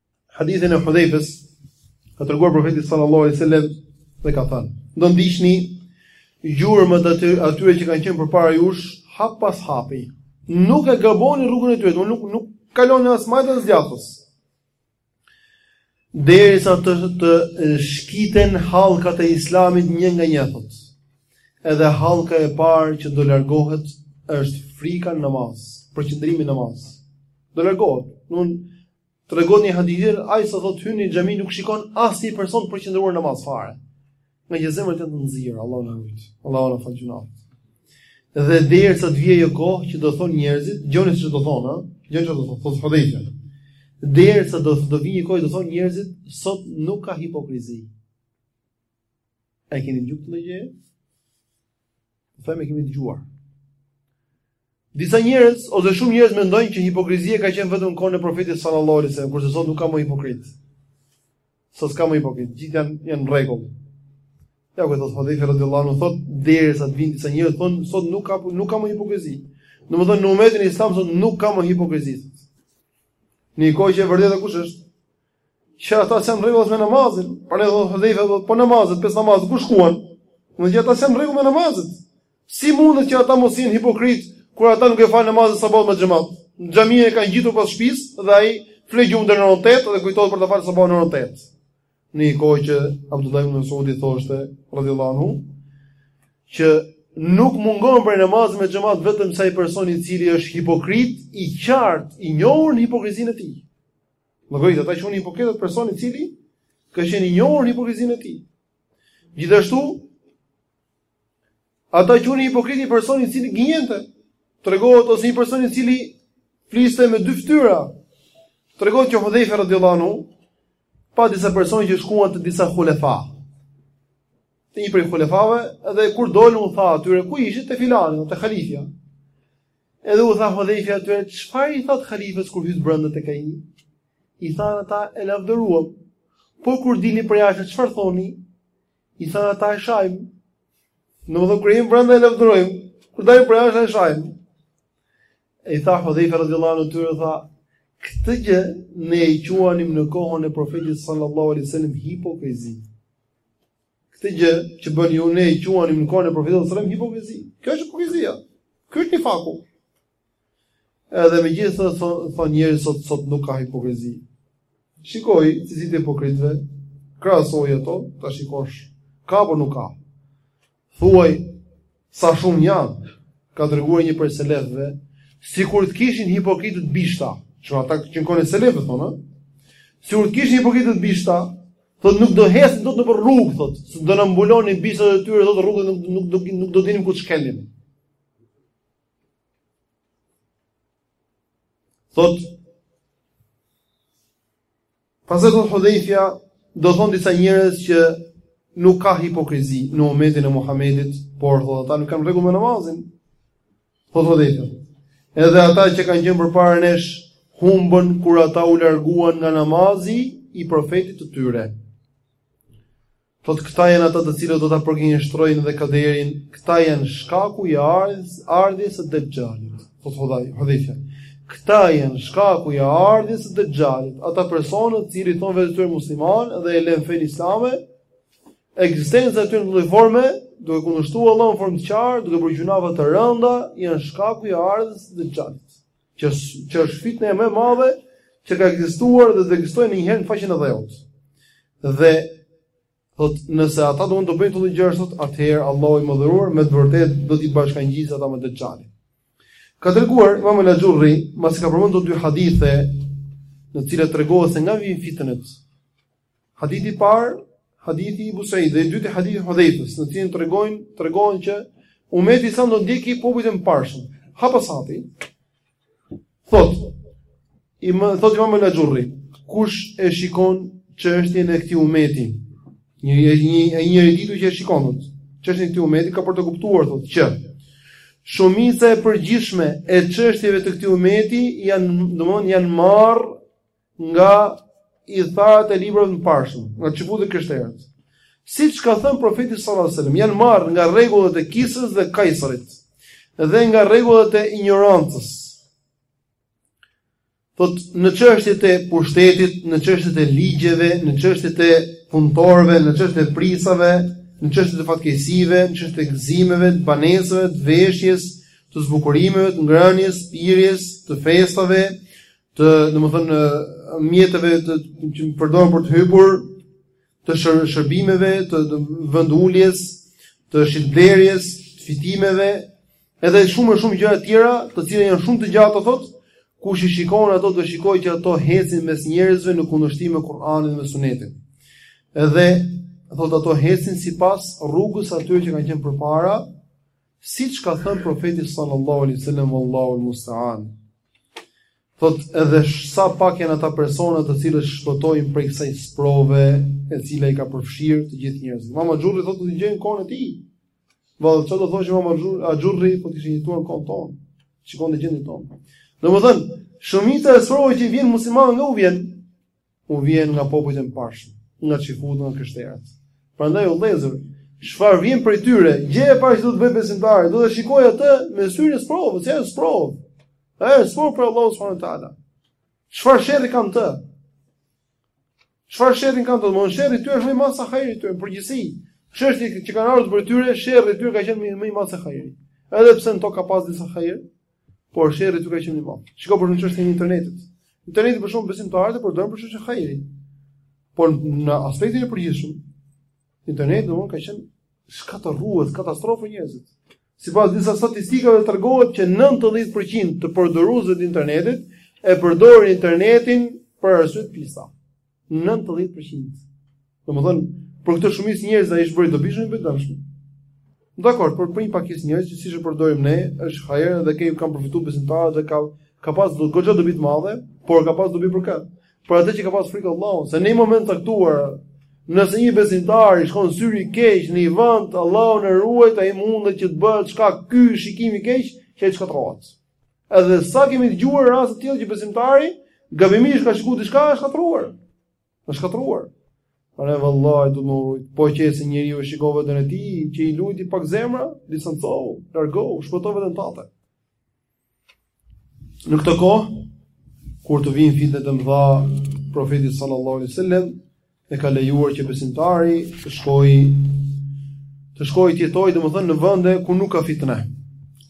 Hadithin e Hudhejfes, ka treguar profeti sallallahu alaihi wa sallam dhe ka thënë, do ndiqni gjurmët e atyre që kanë qenë përpara jush, hap pas hapi, nuk e gaboni rrugën e tyre, do nuk, nuk kaloni as majtas as djathtas, derisa të, të shqiten hallkat e islamit një nga një thotë. Edhe hallka e parë që do largohet është frika në namaz, përqendrimi në namaz. Do largohet, do Tregon një hadith tjetër, aq sa thotë hyn në xhami nuk shikon asnjë person përqendruar në namaz fare. Ngaqë zemrat janë të nxira, Allahu na ruajtë. Allahu na faltë gjynahet. Dhe derisa të vijë kohë që do thonë njerëzit, gjoni se ç'do thonë, ëh? Gjoni ç'do thonë, thotë Hudhaifa. Derisa do të vijë kohë do thonë njerëzit, sot nuk ka hipokrizi. A keni dëgjuar këtë gjë? Them e kemi dëgjuar. Disa njerëz ose shumë njerëz mendojnë që hipokrizia ka qenë vetëm në kohën e profetit sallallahu alajhi wasallam, kurse sot nuk ka më hipokritë. Sot s'ka më hipokritë, gjithë janë janë në rregull. Ja ku thotë Hudhaifa radhiyallahu anhu thotë derisa të vijnë disa njerëz thonë sot nuk ka nuk ka më hipokrizi. Domethënë në umetin e Islamit sot nuk ka më hipokrizi. Në një kohë që e vërteta kush është? Që ata janë në rregull me namazin, por Hudhaifa thotë po namazet, pesë namazet ku shkuan? Nëse ata janë në rregull me namazet. Si mundet që ata mos jenë hipokritë kur ata nuk e falë namazin e sabahut me xhamat? Xhaminë e ka ngjitur pas shtëpisë dhe ai fle gjumë deri në orën 8 dhe kujtohet për të falur sabahun në orën 8. Në një kohë që Abdullah ibn Mas'udi thoshte, radhiyallahu anhu, që nuk mungon për namazin me xhamat vetëm se ai personi i cili është hipokrit i qartë, i njohur në hipokrizinë e tij. Llogarit ata që quanin hipokritë personi i cili ka qenë i njohur në hipokrizinë e tij. Gjithashtu ata që quanin hipokrit një person i cili gënjente, tregohet ose një person i cili fliste me dy fytyra. Tregohet që Hudhaifa radhiyallahu anhu pa disa persona që shkuan te disa hulefa. Te një prej hulefave dhe kur dolën u tha atyre ku ishit te filani, te halifja. Edhe u tha Hudhaifi atyre, çfarë i thatë halifës kur hytë brenda tek ai? I thanë ata, e lavdëruam. Po kur dilnit për jashtë, çfarë thoni? I thanë ata, e shajmë. Domethënë kur jemi brenda e lavdërojmë, kur dalim për jashtë e shajmë. E i tha Hudhaifi radhiyallahu anhu atyre tha, këtë gjë ne e quanim në kohën e profetit sallallahu alaihi wasallam hipokrizi. Këtë gjë që bëni ju ne e quanim në kohën e profetit sallallahu alajhi wasallam hipokrizi. Kjo është hipokrizia. Ky është nifaku. Edhe megjithatë thonë njerëz sot sot nuk ka hipokrizi. Shikoji cilësitë e hipokritëve krahasoji ato, ta shikosh. Ka apo nuk ka? Thuaj Sa shumë janë, ka treguar një prej selefëve, sikur të kishin hipokritët bishta, që ata që në kohën e selefëve thonë, sikur të kishin hipokritët bishta, thotë nuk do hesin dot nëpër rrugë, thotë, se do na mbulonin bishtat e tyre, thotë rrugën nuk nuk do nuk do dinim ku të shkelnim. Thotë Pastaj thot Hudhejfja, do thonë disa njerëz që nuk ka hipokrizi në umetin e Muhamedit, por thotë ata nuk janë në rregull me namazin. Thotë ai. Edhe ata që kanë qenë përpara nesh humbën kur ata u larguan nga namazi i profetit të tyre. Thotë këta janë ata të cilët do ta përgënjeshtrojnë dhe kaderin, këta janë shkaku i ardhjes ardhjes së Dexhalit. Thotë Hudhaj, Hudhajfa. Këta janë shkaku i ardhjes së Dexhalit. Ata personat që i thonë vetes tyre musliman dhe e lënë fenë islame, ekzistenca e tyre në këtë lloj forme duke kundërshtuar Allahun në formë të qartë, duke bërë gjynahe të rënda, janë shkaku i ardhjes së Dexhalit. Që që është fitneja më e madhe që ka ekzistuar dhe do të ekzistojë ndonjëherë në faqen e dheut. Dhe thot nëse ata do të bëjnë këto gjëra thot, atëherë Allahu i madhëruar me të vërtetë do t'i bashkangjisë ata me Dexhalin. Ka treguar Imam al-Axhurri, pasi ka përmendur dy hadithe në të cilat tregohet se nga vijnë fitnet. Hadithi i parë, hadithi i Ebu Saidit dhe i dyti hadithi i Hudhaifës, në cilin tregojnë, tregohet që umeti ynë do ndjeki popujt e mëparshëm. Hap pas hapi. Thot, i më thot Imam al-Axhurri, kush e shikon çështjen e këtij umeti? Një një një një i ditur që e shikon thot. Çështjen e këtij umeti ka për të kuptuar thot që shumica e përgjithshme e çështjeve të këtij umeti janë, domthonë janë marrë nga ithtarët e librave të mëparshëm, nga çifutët, të krishterët. Siç ka thënë profeti sallallahu alajhi wasallam, janë marrë nga rregullat e Kisrës dhe Kajsarit dhe nga rregullat e injorancës. Thotë në çështjet e pushtetit, në çështjet e ligjeve, në çështjet e punëtorëve, në çështjet e prijësve, në çështjet e fatkeqësive, në çështjet e gëzimeve, të banesave, të veshjes, të zbukurimeve, të ngrënies, pirjes, të festave, të, domethënë, mjeteve të që përdoren për të hypur të shërbimeve, të, të vendulljes, të shitblerjes, të fitimeve, edhe shumë e shumë gjëra të tjera, të cilat janë shumë të gjata thotë, kush i shikon ato do shikojë që ato hecin mes njerëzve në kundërshtim me Kur'anin dhe me Sunetin. Edhe thotë ato hecin sipas rrugës atyre që kanë qenë përpara, siç ka thënë profeti sallallahu alaihi wasallam Allahu musta'an. Thot edhe sa pak janë ata persona të cilët shpëtojnë prej kësaj sprove e cila i ka përfshirë të gjithë njerëzit. Imam Axhurri thotë këto gjëra në kohën e tij. Vallë çfarë do thoshte Imam Axhurri, Axhurri po të kishte jetuar kohën tonë, të shikonte gjendjen tonë. Domethënë, shumica e sprovave që i vjen muslimanëve nga u vjen U vjen nga popujt e mparshëm, nga çifutët, nga krishterët. Prandaj o vëllezër, çfarë vjen prej tyre, gjëja e parë që do të bëj besimtari, do ta shikojë atë me syrin e sprovës, ja sprovë. Ai është sprovë prej Allahut subhanahu wa taala. Çfarë sherri ka në të? Çfarë sherri ka në të? Domethënë sherri i tij është më i madh se hajri i tij, në përgjithësi. Çështjet që kanë ardhur prej tyre, sherri i tyre ka qenë më i madh se hajri. Edhe pse në to ka pas disa hajër, Por sherri i tyre ka qenë më i madh. Shiko për shembull çështjen e internetit. Interneti për shumë besimtarë përdoret për çështje hajri. Por në aspektin e përgjithshëm, interneti domethënë ka qenë shkatërrues, katastrofë për njerëzit. Sipas disa statistikave tregohet që 90% të përdoruesve të internetit e përdorin internetin për arsye të pista. 90%. Domethënë, për këtë shumicë njerëzish ai s'është bërë i dobishëm, por i dëmshëm. Dakord, por për një pakicë njerëzish që siç e përdorim ne, është hajër dhe kemi kanë përfituar besimtarët dhe ka ka pas goxha dobi të madhe, por ka pas dobi për kë? Për atë që ka pas frikë Allahut, se në një moment të caktuar, nëse një besimtar i shkon syri i keq në një vend, Allahu na ruajt, ai mundet që të bëhet shkak ky shikim i keq që ai të shkatërrohet. Edhe sa kemi dëgjuar raste të tilla që besimtari gabimisht ka shikuar diçka, është shkatërruar. Është shkatërruar. Prandaj vallahi duhet me u ruajt. Po qe se njeriu e shikon veten e tij, që i lujti pak zemra, distancohu, largohu, shpëto veten tënde. Në këtë kohë kur të vijnë fitnet e mëdha, profeti sallallahu alaihi wasallam e ka lejuar që besimtari të shkojë të shkojë të jetojë domethënë në vende ku nuk ka fitne.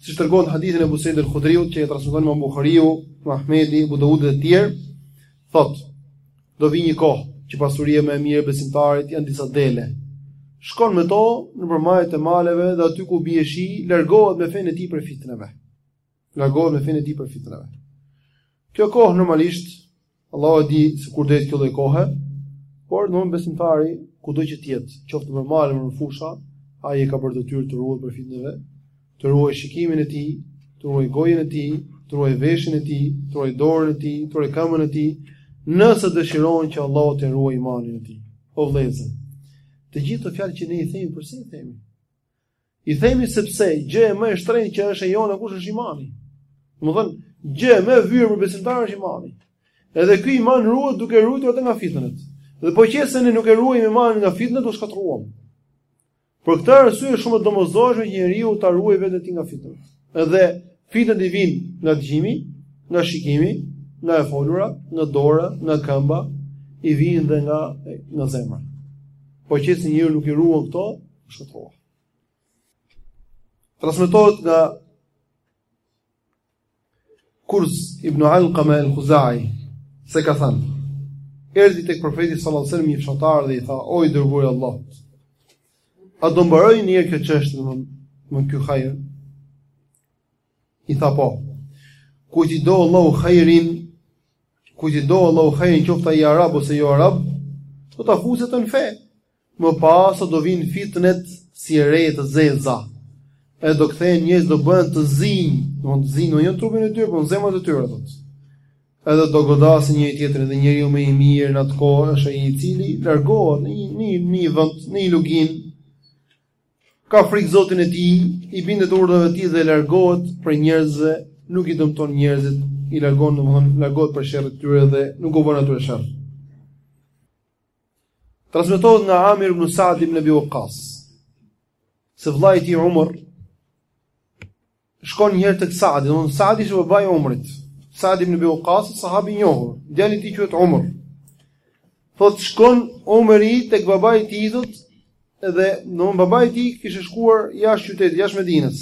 Siç tregon hadithi Ebu Said al-Khudriut që e transmeton Imam Buhariu, Imam Ahmedi, Abu Dawud dhe të tjerë, thotë: Do vi një kohë që pasuria më e mirë e besimtarit janë disa dele. Shkon me to nëpër majat e maleve dhe aty ku bie shi, largohet me fenë e tij prej fitneve. largohet me fenë e tij prej fitneve. Kjo kohë normalisht Allahu e di se kur do të jetë kjo lloj kohe, por besimtari kudo që të jetë, qoftë në male apo në fusha, ai e ka për detyrë të ruhet prej fitneve, të ruaj shikimin e tij, të ruaj gojën e tij, të ruaj veshin e tij, të ruaj dorën e tij, të ruaj këmbën e tij, nëse dëshiron që Allahu të ruaj imanin e tij. O vëllezër, të gjitha këto fjalë që ne i themi, përse i themi? I themi sepse gjëja më e shtrenjtë që është e jona kush është imani. Domethënë, gjëja më e vyer për besimtarin është imani. Edhe ky iman ruhet duke ruajtur atë nga fitnet. Dhe po qe se ne nuk e ruajmë imanin nga fitnet, u shkatërruam. Për këtë arsye është shumë e domosdoshme që njeriu ta ruajë veten e tij nga fitnet. Edhe fitnet i vijnë nga dëgjimi, nga shikimi, nga e folura, nga dora, nga këmba, i vijnë dhe nga nga zemra. Po qe se njeriu nuk i ruan këto, u shkatërrua. Transmetohet nga Kurz ibn Alqama al-Khuzai se ka thënë: Erdhi tek profeti sallallahu alajhi wasallam një fshatar dhe i tha: O i dërguar i Allahut, a do mbaroj një herë kjo çështje domethënë ky hajër? I tha po. Kujt i do Allahu hajrin, kujt i do Allahu hajrin qoftë ai arab ose jo arab, do ta fusë në fe. Më pas do vijnë fitnet si re të zeza. E do kthehen njerëz do bëhen të zinj, të zinj domethënë jo në trupin e tyre, por në zemrat e tyre thotë. Edhe do godasin njëri tjetrin dhe njeriu më i mirë në atë kohë është ai i cili largohet në një në një vend, në një luginë Ka frikë Zotin e tij, i bindet urdhave të tij dhe largohet prej njerëzve, nuk i dëmton njerëzit, i largon domthon largohet prej sherrit të tyre dhe nuk u bën atyre sherr. Transmetohet nga Amir ibn Sa'd ibn Abi Waqqas se vllai i tij Umar Shkon një herë tek Sa'di, domthonë Sa'di ishte babai i Omrit. Sa'di ibn Abi Waqqas, sahabi i njohur, djali i tij quhet Omr. Thot shkon Omri tek babai i tij thot, edhe domthonë babai i tij kishte shkuar jashtë qytetit, jashtë Medinës.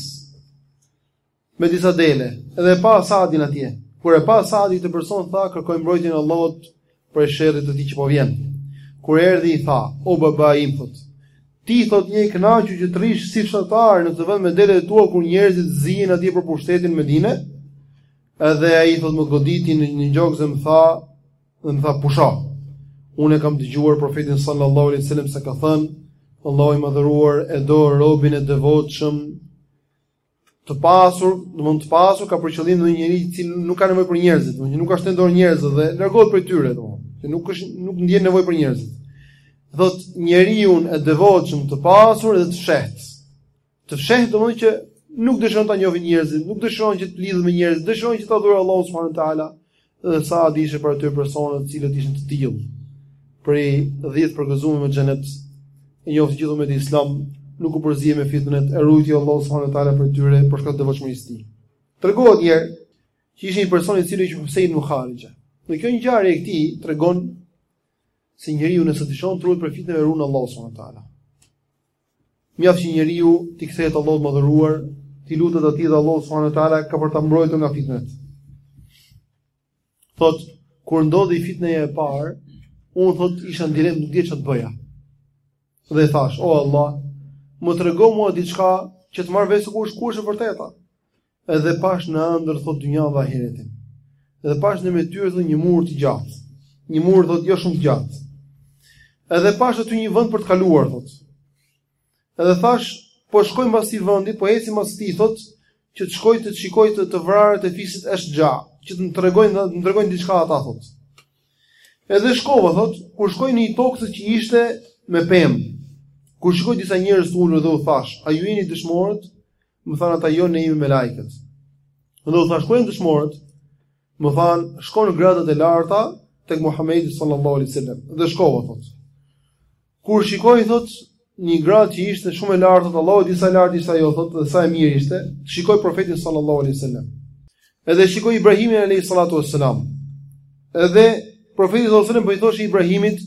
Me disa dele, edhe e pa Sa'din atje. Kur e pa Sa'di atë person tha kërkoj mbrojtjen e Allahut prej sherrit të tij që po vjen. Kur erdhi i tha, o babai im, thot, ti thot je i knaqë që të rrish si fshatar në këtë vend me delet e tua kur njerëzit zihen atje për pushtet në Medine, edhe ai thot më goditi në gjoks dhe më tha, dhe më tha pusho. Unë e kam dëgjuar profetin sallallahu alaihi wasallam se ka thënë, Allahu i madhëruar e do robin e devotshëm të pasur, domethënë të pasur ka për qëllim një njeri i cili nuk ka nevojë për njerëzit, domethënë nuk ua shtrin dorën njerëzve dhe largohet prej tyre, domethënë nuk është nuk ndjen nevojë për njerëzit. Thot njeriun e devotshëm të pasur dhe të fshehtë. Të fshehtë do të thotë që nuk dëshiron ta njohin njerëzit, nuk dëshiron që të lidhet me njerëzit, dëshiron që ta adhurojë Allahun subhanuhu teala, Dhe Sadi ishte prej atyre personave të cilët ishin të tillë, prej 10 të përgëzuarve me xhenet, e njofte gjithë umeti islam, nuk u përzie me fitnet e rujti Allahu subhanahu wa taala prej tyre për shkak të devotshmërisë së tij. Tregohet një herë që ishte një person i cili quhej Hussein ibn Kharija. Në kjo ngjarje e këtij tregon se njeriu nëse dëshiron të ruhet prej fitneve e ruan Allahu subhanahu wa taala. Mjaft që njeriu t'i kthehet Allahut të Madhëruar, t'i lutet atij dhe Allahu subhanahu wa taala ka për ta mbrojtur nga fitnet. Thot, kur ndodhi fitneja e parë, unë thot isha në dilemë nuk dija çfarë të bëja. Dhe thash, o Allah, më trego mua diçka që të marr vesh kush kush është e vërteta. Edhe pash në ëndërr thot dynjan dhe ahiretin. Edhe pash në mes tyre thot një mur të gjatë. Një mur thot jo shumë të gjatë. Edhe pash aty një vend për të kaluar thot. Edhe thash, po shkoj mbas këtij vendi, po eci mbas tij thot, që të shkoj të shikoj të të vrarët e fisit Eshxha, që të më tregojnë, të më tregojnë diçka ata thot. Edhe shkova thot, kur shkoj në një tokë që ishte me pemë. Kur shikoj disa njerëz të ulur dhe u thash, a ju jeni dëshmorët? Më thanë ata jo ne jemi melaikët. Unë u thash ku janë dëshmorët? Më thanë, shko në gradat e larta tek Muhamedi sallallahu alaihi wasallam. Dhe shkova thotë. Kur shikoj thotë një gradë që ishte shumë e lartë, Allahu e di sa lart ishte ajo thotë dhe sa e mirë ishte, shikoj profetin sallallahu alaihi wasallam. Edhe shikoj Ibrahimin alaihi salatu wasallam. Edhe profeti sallallahu alaihi wasallam po i thoshte Ibrahimit,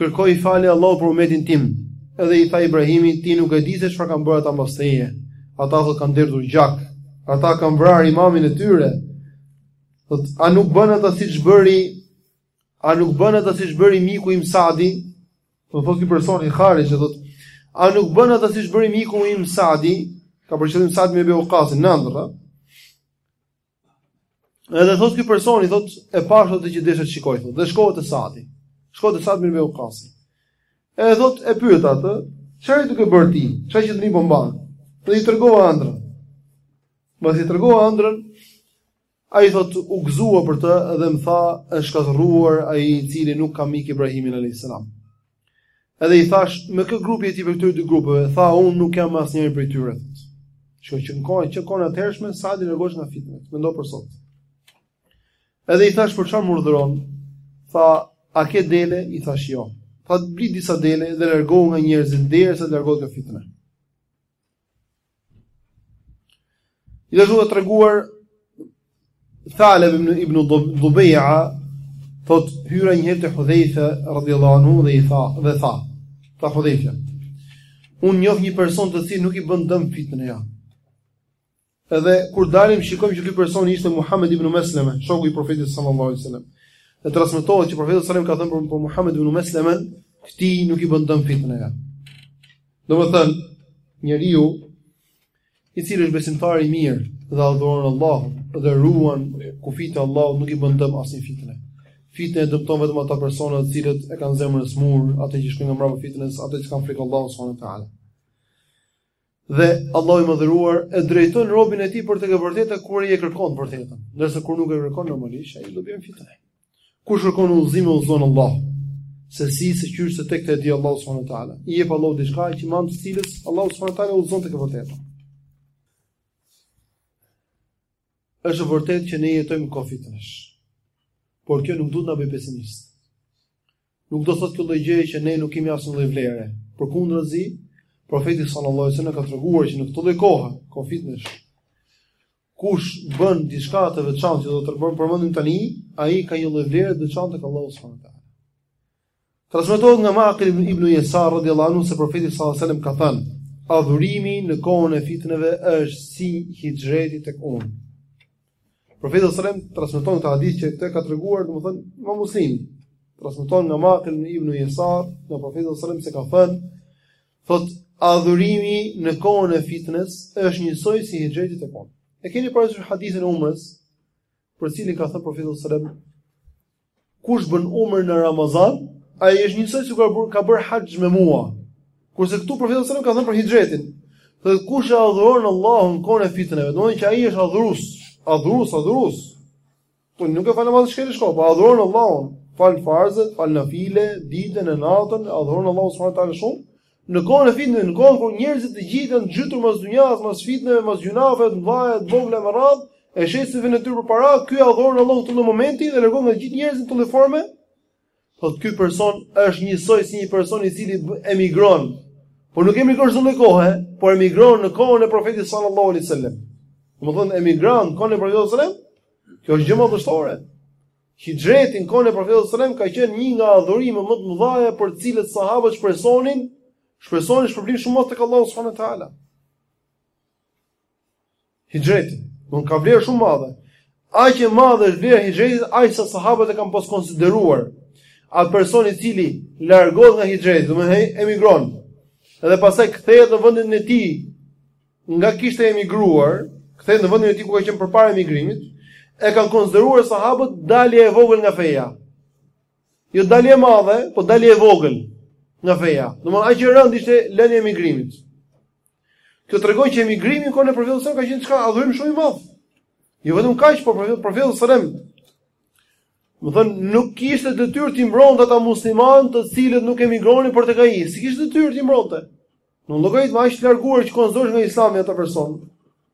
Kërkoji falje Allahut për umetin tim. Edhe i tha Ibrahimi, ti nuk e di se çfarë kanë bërë ata mbas teje. Ata thotë kanë derdhur gjak. Ata kanë vrarë imamin e tyre. Thot, a nuk bën ata siç bëri a nuk bën ata siç bëri miku im Sadi? Do thotë ky person ibn Kharija që thotë a nuk bën ata siç bëri miku im Sadi? Ka për qëllim Sad ibn Ebi Uekasin, në ëndërr, Edhe thot ky personi thot e pashë ashtu që desha të shikoj thot. Dhe shkova te Sadi. Shkova te Sadi me Ibn Waqqasin. Edhe thot e pyeta atë, çfarë je duke bërë ti? Çfarë qëndrimi po mban? Dhe i tregova ëndrrën. Mbas i tregova ëndrrën, ai thot u gëzua për të dhe më tha është shkatërruar ai i cili nuk ka mik Ibrahimin alayhis salam. Edhe i thash, me kë grup je ti prej këtyre dy grupeve, tha, unë nuk jam me asnjëri prej tyre. Shiko që në kohë, që kohën e atëhershme, sadi të largohesh nga fitnet, mendo për sot. Edhe i thash, për çfarë më urdhëron, tha, a ke dele, i thash, jo. Tha, bli disa dele dhe largohu nga njerëzit, derisa të largohet kjo fitne. Gjithashtu ka treguar Thaleb ibnu Dhubay'a thot hyra një herë te Hudhayfa radhiyallahu anhu dhe i tha dhe tha tha Hudhayfa Unë njoh një person të cilin nuk i bën dëm fitneja. Edhe kur dalim shikojmë që ky person ishte Muhammed ibn Mesleme, shoku i Profetit sallallahu alaihi wasallam. Dhe transmetohet që Profeti sallallahu alaihi wasallam ka thënë për Muhammed ibn Mesleme, "Ti nuk i bën dëm fitneja." Domethënë, njeriu i cili është besimtar i mirë dhe adhuron Allahun dhe ruan kufijtë e Allahut, nuk i bën dëm asnjë fitne. Fitneja dëmton vetëm ata persona të cilët e kanë zemrën e smur, ata që shkojnë mbrapa fitnes, ata që s'kanë frikë Allahut subhanahu wa taala. Dhe Allahu i Madhëruar e drejton robin e tij për tek e vërteta kur ai e kërkon të vërtetën, ndërsa kur nuk e kërkon normalisht ai do bjerë në fitne. Kush kërkon udhëzim e udhëzon Allahu, se si se qysh se tek e di Allahu subhanahu wa taala. I jep Allahu diçka që me anë të cilës Allahu subhanahu wa taala udhëzon tek e vërteta. Është vërtet që ne jetojmë kohë fitnesh. Por kjo nuk duhet na bëj pesimist. Nuk do thotë kjo lloj gjëje që ne nuk kemi asnjë lloj vlere. Përkundrazi, profeti sallallahu alajhi wasallam ka treguar që në këtë lloj kohe, kohë fitnesh, kush bën diçka të veçantë që do ta përmendim tani, ai ka një lloj vlere të veçantë tek Allahu subhanahu wa taala. Transmetohet nga Maqil ibnu Yasar radhiyallahu anhu se profeti sallallahu alajhi wasallam ka thënë: "Adhurimi në kohën e fitneve është si hijreti tek unë." Profeti sallallahu alajhi wasallam transmeton këtë hadith që këtë ka treguar, domethënë, Imam Muslimi. Transmeton nga Maqil ibn Yasar, nga Profeti sallallahu alajhi wasallam se ka thënë, thotë, adhurimi në kohën e fitnes është njësoj si hijreti tek unë. E keni parasysh hadithin e Umrës, për cilin ka thënë Profeti sallallahu alajhi wasallam, Kush bën umrë në Ramazan, ai është njësoj sikur ka bërë haxh me mua. Kurse këtu profeti sallallahu alajhi wasallam ka thënë për hijretin. Thot kush e adhuron Allahun në kohën e fitneve, domethënë që ai është adhurus, adhurus, adhurus. Po nuk e falë namazin shkel e shko, po e adhuron Allahun, fal farzet, fal nafile, ditën e natën, e adhuron Allahun subhanahu wa taala shumë. Në kohën e fitneve, në kohën kur njerëzit të gjithë janë zhytur mas dynjas, mas fitneve, mas gjynafeve të mëdha, të vogla me radhë, e shesin fenë e tyre për para, ky e adhuron Allahun në këtë lloj momenti dhe largohet nga të gjithë njerëzit në këtë lloj forme. Thotë ky person është njësoj si një person i cili emigron. Por nuk emigron në çdo lloj kohe, por emigron në kohën e profetit sallallahu alaihi wasallam. Domethënë emigron në kohën e profetit sallallahu alaihi wasallam. Kjo është gjë madhështore. Hixhreti në kohën e Profetit sallallahu alajhi wasallam ka qenë një nga adhurimet më të mëdha për të cilat sahabët shpresonin, shpresonin shpërblim shumë të madh tek Allahu subhanahu wa taala. Hixhreti, domethënë ka vlerë shumë të madhe. Aq e madhe është vlera e hixhretit, aq sa sahabët e kanë pas konsideruar atë person i cili largohet nga hixhreti, domethënë emigron. Edhe pastaj kthehet në vendin e tij nga kishte emigruar, kthehet në vendin e tij ku ka qenë përpara emigrimit, e kanë konsideruar sahabët dalje e vogël nga feja. Jo dalje e madhe, po dalje e vogël nga feja. Domthonë aq e rëndë ishte lënia e emigrimit. Kjo tregon që emigrimi në kohën e profetit ka qenë adhurim shumë i madh. Jo vetëm kaq, por profeti sallallahu alajhi wasallam, domethënë, nuk kishte detyrë t'i mbronte ata muslimanë të cilët nuk emigronin për tek ai. S'e kishte detyrë t'i mbronte. Në llogarit aq të larguar që konsideroheshin nga Islami ata persona,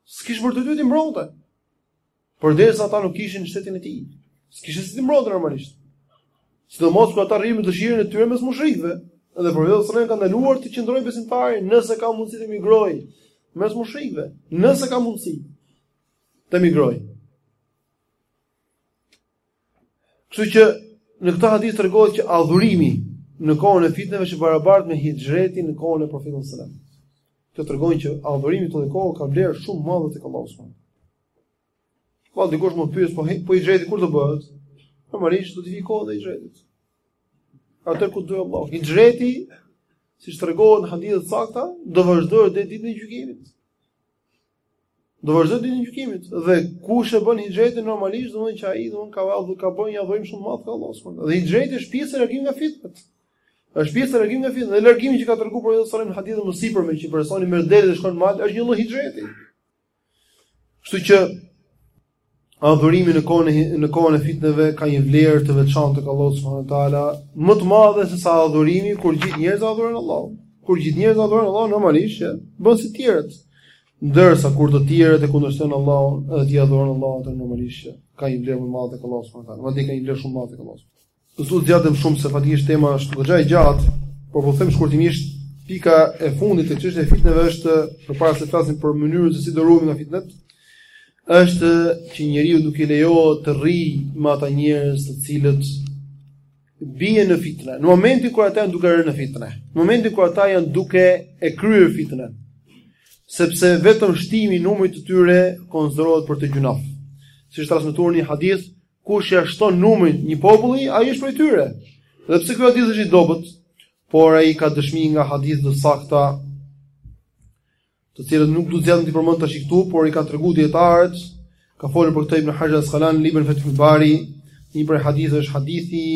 s'kish për detyrë t'i mbronte. Por derisa ata nuk ishin në shtetin e tij, s'kish si t'i mbronte normalisht. Sidomos kur ata rrinë me dëshirën e tyre mes mushrikëve, edhe profeti e ka ndaluar të qëndrojë besimtari nëse ka mundësi të emigrojë, mes mushrikëve, nëse ka mundësi të migrojë. Kështu që në këtë hadith tregohet që adhurimi në kohën e fitneve është i barabartë me hixhretin në kohën e Profetit sallallahu alajhi wasallam. Kjo tregon që adhurimi në këtë kohë ka vlerë shumë të madhe tek Allahu subhanahu. Po dikush mund të pyesë po po hixhreti kur do bëhet? Normalisht do të vijë koha e hixhretit. Atëherë kur do Allahu. Hixhreti, siç tregohet në hadithe të sakta, do vazhdojë deri ditën e gjykimit. Do vazhdojë deri ditën e gjykimit dhe kush e bën hixhretin normalisht domethënë që ai ka bërë një adhurim shumë të madh tek Allahu subhanahu wa taala. Dhe hixhreti është pjesë e largimit nga fitnet. Është pjesë e largimit nga fitnet. Dhe largimi që ka treguar Profeti sallallahu alajhi wasallam në hadithin e mësipërm që personi merr dele dhe shkon në mal është një lloj hixhreti. Kështu që Adhurimi në kohën e në kohën e fitneve ka një vlerë të veçantë tek Allahu subhanahu wa taala, më të madhe se sa adhurimi kur gjithë njerëzit e adhurojnë Allahun. Kur gjithë njerëzit adhurojnë Allahun normalisht, ja, bën si të tjerët. Ndërsa kur të tjerët e kundërshtojnë Allahun, edhe ti e adhuron Allahun atëherë normalisht, ja, ka një vlerë më të madhe tek Allahu subhanahu wa taala. Madje ka një vlerë shumë të madhe tek Allahu. S'do zgjatem shumë se faktikisht tema është goxha e gjatë, por po them shkurtimisht, pika e fundit e çështjes së fitnave është përpara se të flasim për mënyrën se si do ruhemi nga fitnet, është që njeriu nuk i lejohet të rrijë me ata njerëz të cilët bien në fitnë. Në momentin kur ata janë duke rënë në fitnë, në momentin kur ata janë duke e kryer fitnën, sepse vetëm shtimi i numrit të tyre konsiderohet për të gjynah. Siç është transmetuar në hadith, Kush ia shton numrin një populli, ai është prej tyre. Edhe pse ky hadith është i dobët, por ai ka dëshmi nga hadithe të sakta, të cilat nuk dua t'i përmend tash këtu, por i kanë treguar dietarët, ka folur për këtë Ibn Hajar al-Asqalani në librin Fathul Bari, një prej haditheve është hadithi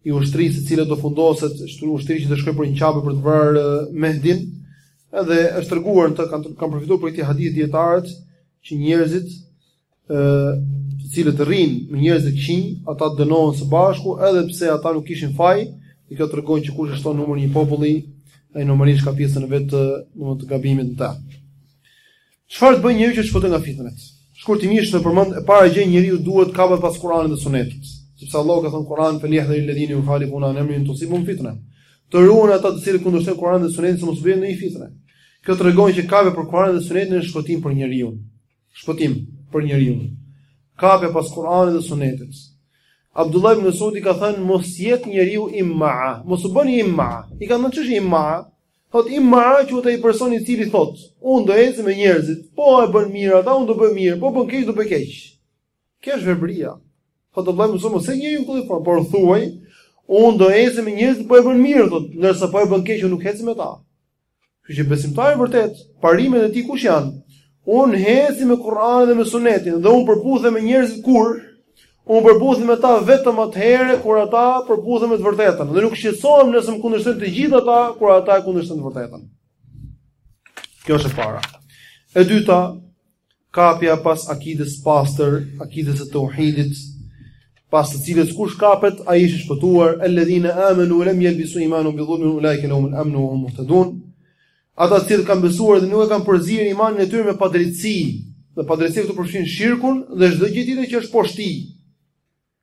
i ushtrisë së cilës do fundoset, është ushtri që do shkojë për në Qabe për të vrarë Mehdin, edhe është treguar kanë kanë përfituar prej këtij hadithi dietarët që njerëzit të cilët rrinë me njerëz të këqij, ata dënohen së bashku edhe pse ata nuk kishin faj, dhe kjo tregon që kush e shton numrin një populli, ai normalisht ka pjesën e vet të, domethënë të gabimit në ta. Çfarë të bëjë njeriu që të shpëtojë nga fitnet? Shkurtimisht po i përmend e para gjë njeriu duhet të kapet pas Kur'anit dhe Sunetit, sepse Allahu ka thënë në Kur'an fal yahdhar alladhina yukhalifuna an amrihi an tusibahum fitna. Të ruhen ata të cilët kundërshtojnë Kur'anin dhe Sunetin se mos bien në fitnë. Kjo tregon që kapja për Kur'anin dhe Sunetin është shpëtim për njeriu. Shpëtim për njeriun. Kapja pas Kur'anit dhe Sunetit. Abdullah ibn Mesudi ka thënë mos jet njeriu imma, mos u bëni imma. I kanë thënë ç'është imma? Thot imma është ai personi i cili thot, unë do eci me njerëzit, po bënë mirë ata, unë do bëj mirë, po bënë keq do bëj keq. Kjo është verbëria. Thot Abdullah ibn Mesudi mos jet njeriu në këtë formë, por thuaj, unë do eci me njerëzit po bënë mirë, thot, ndërsa po bënë keq unë nuk eci me ta. Kështu që besimtari vërtet, parimet e tij kush janë? Un heci me Kur'anin dhe me Sunetin dhe un përputhem me njerëzit kur un përputhem me ta vetëm atëherë kur ata përputhen me të vërtetën. Dhe nuk shqetësohem nëse më kundërshtojnë të gjithë ata kur ata e kundërshtojnë të vërtetën. Kjo është e para. E dyta, Kapja pas akidës së pastër, akidës së tauhidit, pas të cilës kush kapet ai është i shpëtuar, alladhina amanu lam yalbisu imanuhum bi dhulmin ulaika lahum al-amn wa hum muhtadun. Ata të cilët kanë besuar dhe nuk e kanë përzier imanin e tyre me padrejtësi, dhe padrejtësia këtu përfshin shirkun dhe çdo gjë tjetër që është poshtë tij.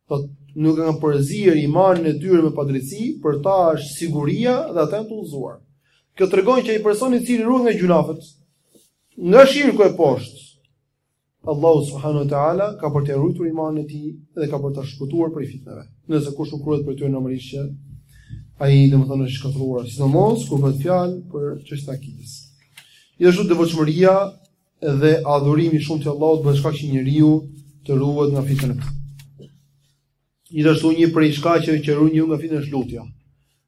Thot, nuk e kanë përzier imanin e tyre me padrejtësi, për ta është siguria dhe ata janë të udhëzuar. Kjo tregon që ai person i cili ruhet nga gjynahet, nga shirku e poshtë, Allahu subhanahu wa taala ka për t'ia ruajtur imanin e tij dhe ka për ta shpëtuar prej fitnave. Ndërsa kush nuk ruhet prej tyre normalisht që ai domethënë është shkatërruar, sidomos kur bëhet fjalë për çështjen e akidës. Gjithashtu devotshmëria Dhe adhurimi shumë i Allahut bëhet shkak që njeriu të ruhet nga fitnat. Gjithashtu një prej shkaqeve që ruan njeriun nga fitnat është lutja.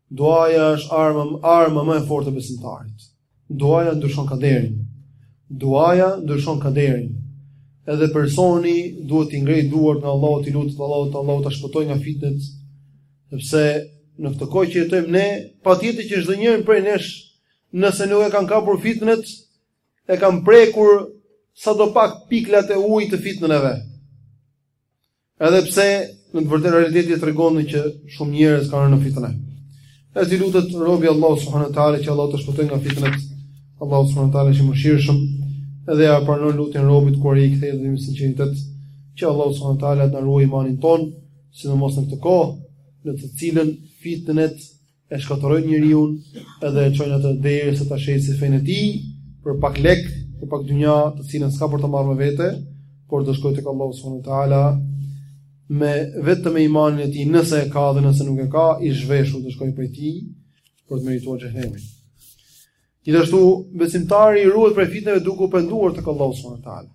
Duaja është arma, arma më e fortë e besimtarit. Duaja ndryshon kaderin. Duaja ndryshon kaderin. Edhe personi duhet t'i ngrejë duart tek Allahu, i lutet Allahut, Allahu ta shpëtoj nga fitnat, sepse në këtë kohë që jetojmë ne, patjetër që çdo njeri prej nesh, nëse nuk e kanë kapur fitnat, e kanë prekur sado pak piklat e ujit të fitnëve. Edhe pse në të vërtetë realiteti tregon që shumë njerëz kanë rënë në fitne. Le t'i lutet robi Allahu subhanahu wa taala që Allahu ta shpëtojë nga fitnat. Allahu subhanahu wa taala është i mëshirshëm dhe ia pranon lutjen robit kur ai kthehet me sinqeritet që Allahu subhanahu wa taala ta ruajë imanin tonë, sidomos në këtë kohë në të cilën fitnat e shkatërrojnë njeriun edhe e çojnë atë derisa ta shesë fenë e tij për pak lek, për pak dynja, të cilën s'ka për ta marrë me vete, por do shkojë tek Allahu subhanahu wa taala me vetëm me imanin e tij, nëse e ka dhe nëse nuk e ka, i zhveshur do shkojë prej tij për të merituar xhehenemin. Gjithashtu, besimtari i ruhet prej fitnave duke u penduar tek Allahu subhanahu wa taala,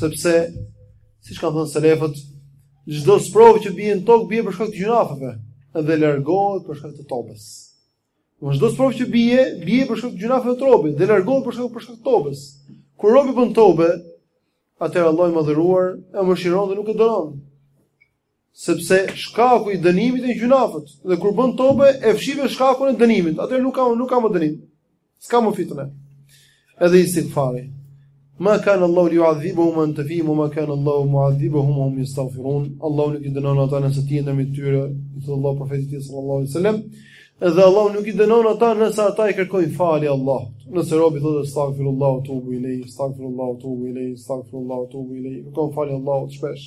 sepse siç kanë thënë selefët, çdo sprovë që bie në tokë bie për shkak të gjunafeve dhe largohet për shkak të tobës. Çdo sprovë që bie, bie për shkak të gjunafeve të robit dhe largohet për shkak të tobës. Kur robi bën tobe, atëherë Allahu i madhëruar e mëshiron dhe nuk e dënon. Sepse shkaku i dënimit është gjynafet, dhe kur bën tobe e fshin shkakun e dënimit, atëherë nuk ka nuk ka më dënim. S'ka më fitne. Edhe istighfari. Ma kan Allahu li yu'adhibahum wa anta fihim ma kan Allahu mu'adhibahum wa hum yastaghfirun. Allahu nuk i dënon ata nëse ti je në mes tyre, i thotë Allahu profetit sallallahu alaihi wasallam. Edhe Allahu nuk i dënon ata nëse ata i kërkojnë falje Allahut. Nëse robi thotë astaghfirullah wa atubu ilayh, astaghfirullah wa atubu ilayh, astaghfirullah wa atubu ilayh, i kërkon falje Allahut shpesh.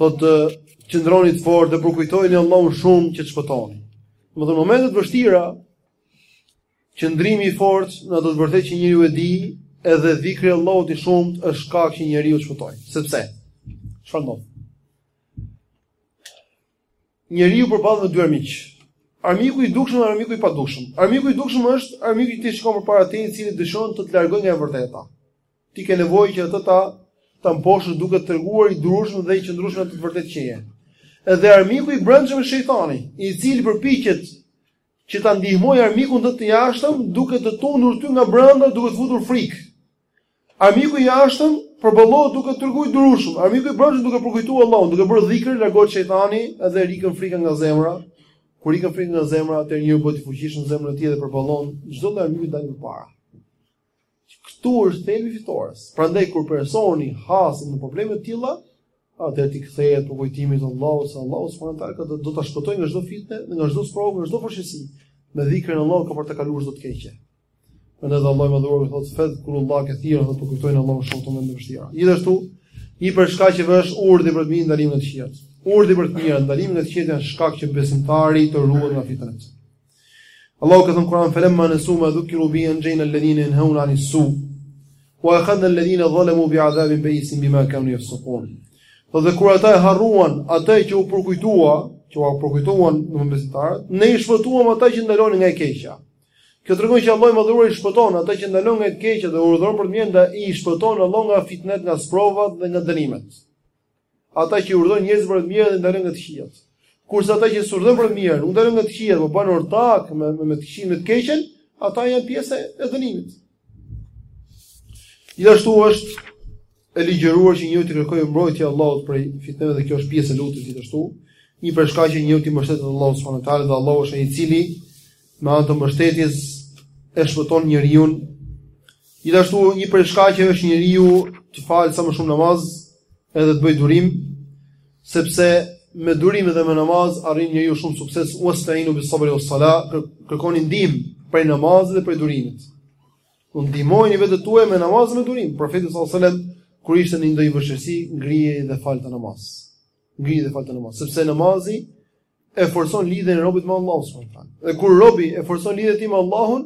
Thotë qëndroni të fortë dhe përkujtojeni Allahun shumë që të shpëtoni. Domethënë momentet e vështira, qëndrimi i fortë në atë të vërtetë që njeriu e di, edhe dhikri i Allahut i shumtë është shkak që njeriu të shpëtojë. Sepse çfarë ndodh? Njeriu përballet me dy armiq. Armiku i dukshëm dhe armiku i padukshëm. Armiku i dukshëm është armiku i cili qëndron përpara teje, i cili dëshon të të largojë nga e vërteta. Ti ke nevojë që atë ta ta mposhësh duke u treguar i durueshëm dhe i qëndrueshëm në atë të vërtetë që je. Edhe armiku i brendshëm është shejtani, i cili përpiqet që ta ndihmojë armikun tënd të jashtëm duke të tundur ty nga brenda duke të futur frikë. Armiku i jashtëm përballohet duke u treguar i durueshëm, armiku i brendshëm duke përkujtuar Allahun, duke bërë dhikr, largohet shejtani edhe ikën frika nga zemra. Kur ikën frika nga zemra, atëherë njeriu bëhet i fuqishëm në zemrën e tij dhe përballon çdo lloj armiku i del përpara. Këtu është thelbi i fitores. Prandaj kur personi has në probleme të tilla, atëherë t'i kthehet për kujtimin e Allahut, se Allahu subhanahu wa taala do ta shpëtojë nga çdo fitnë, nga çdo sprovë, nga çdo vështirësi. Me dhikrin e Allahut ka për të kaluar çdo të keqe. Edhe Allahu i madhëruar thotë fedhkurullah ka thirrë që të kujtojnë Allahun shumë në momente të vështira. Gjithashtu një prej shkaqeve është urdhëri për të mirë, ndalimi nga të këqijat. Urdhëri për të mirë, ndalimi nga të këqijat janë shkak që besimtari të ruhet nga fitnet. Allahu ka thënë në Kur'an falamma nasuma dhukiru bi anjayna alladhina yanhauna 'anil su wa akhadna alladhina zalamu bi'adhabin ba'isin bima kanu yafsukun. Po dhe kur ata e harruan atë që u përkujtua, që u përkujtuan besimtarët, ne i shpëtuam ata që ndalonin nga e keqja. Kjo tregon që Allahu i madhëruar i shpëton ata që ndalojnë nga e keqja dhe urdhërojnë për të mirë, ndaj i shpëton Allahu nga fitnet, nga sprovat dhe nga dënimet. Ata që urdhërojnë njerëzit për të mirën dhe ndalojnë nga të këqijat. Kurse ata që s'urdhërojnë për të mirën, nuk ndalojnë nga të këqijat, por bëhen ortak me me të keqin dhe të keqen, ata janë pjesë e dënimit. Gjithashtu është e ligjëruar që njeriu të kërkojë mbrojtjen e Allahut prej fitnave dhe kjo është pjesë e lutjes gjithashtu. Një prej shkaqeve njeriu t'i mbështetet Allahut subhanahu wa taala dhe Allahu është ai i cili me anë të mbështetjes e shpëton njeriun. Gjithashtu një prej shkaqeve është njeriu të falë sa më shumë namaz, edhe të bëj durim, sepse me durim dhe me namaz arrin njeriu shumë sukses. Wasta'inu bis sabri was sala, kërkoni ndihmë prej namazit dhe prej durimit. O ndihmojeni veten tuaj me namaz dhe me durim. Profeti sallallahu alajhi wasallam kur ishte në ndonjë vështirësi, ngrihej dhe falte namaz. Ngrihej dhe falte namaz, sepse namazi e forcon lidhjen e robit me Allahun subhanuhu teala. Dhe kur robi e forcon lidhjen e tij me Allahun,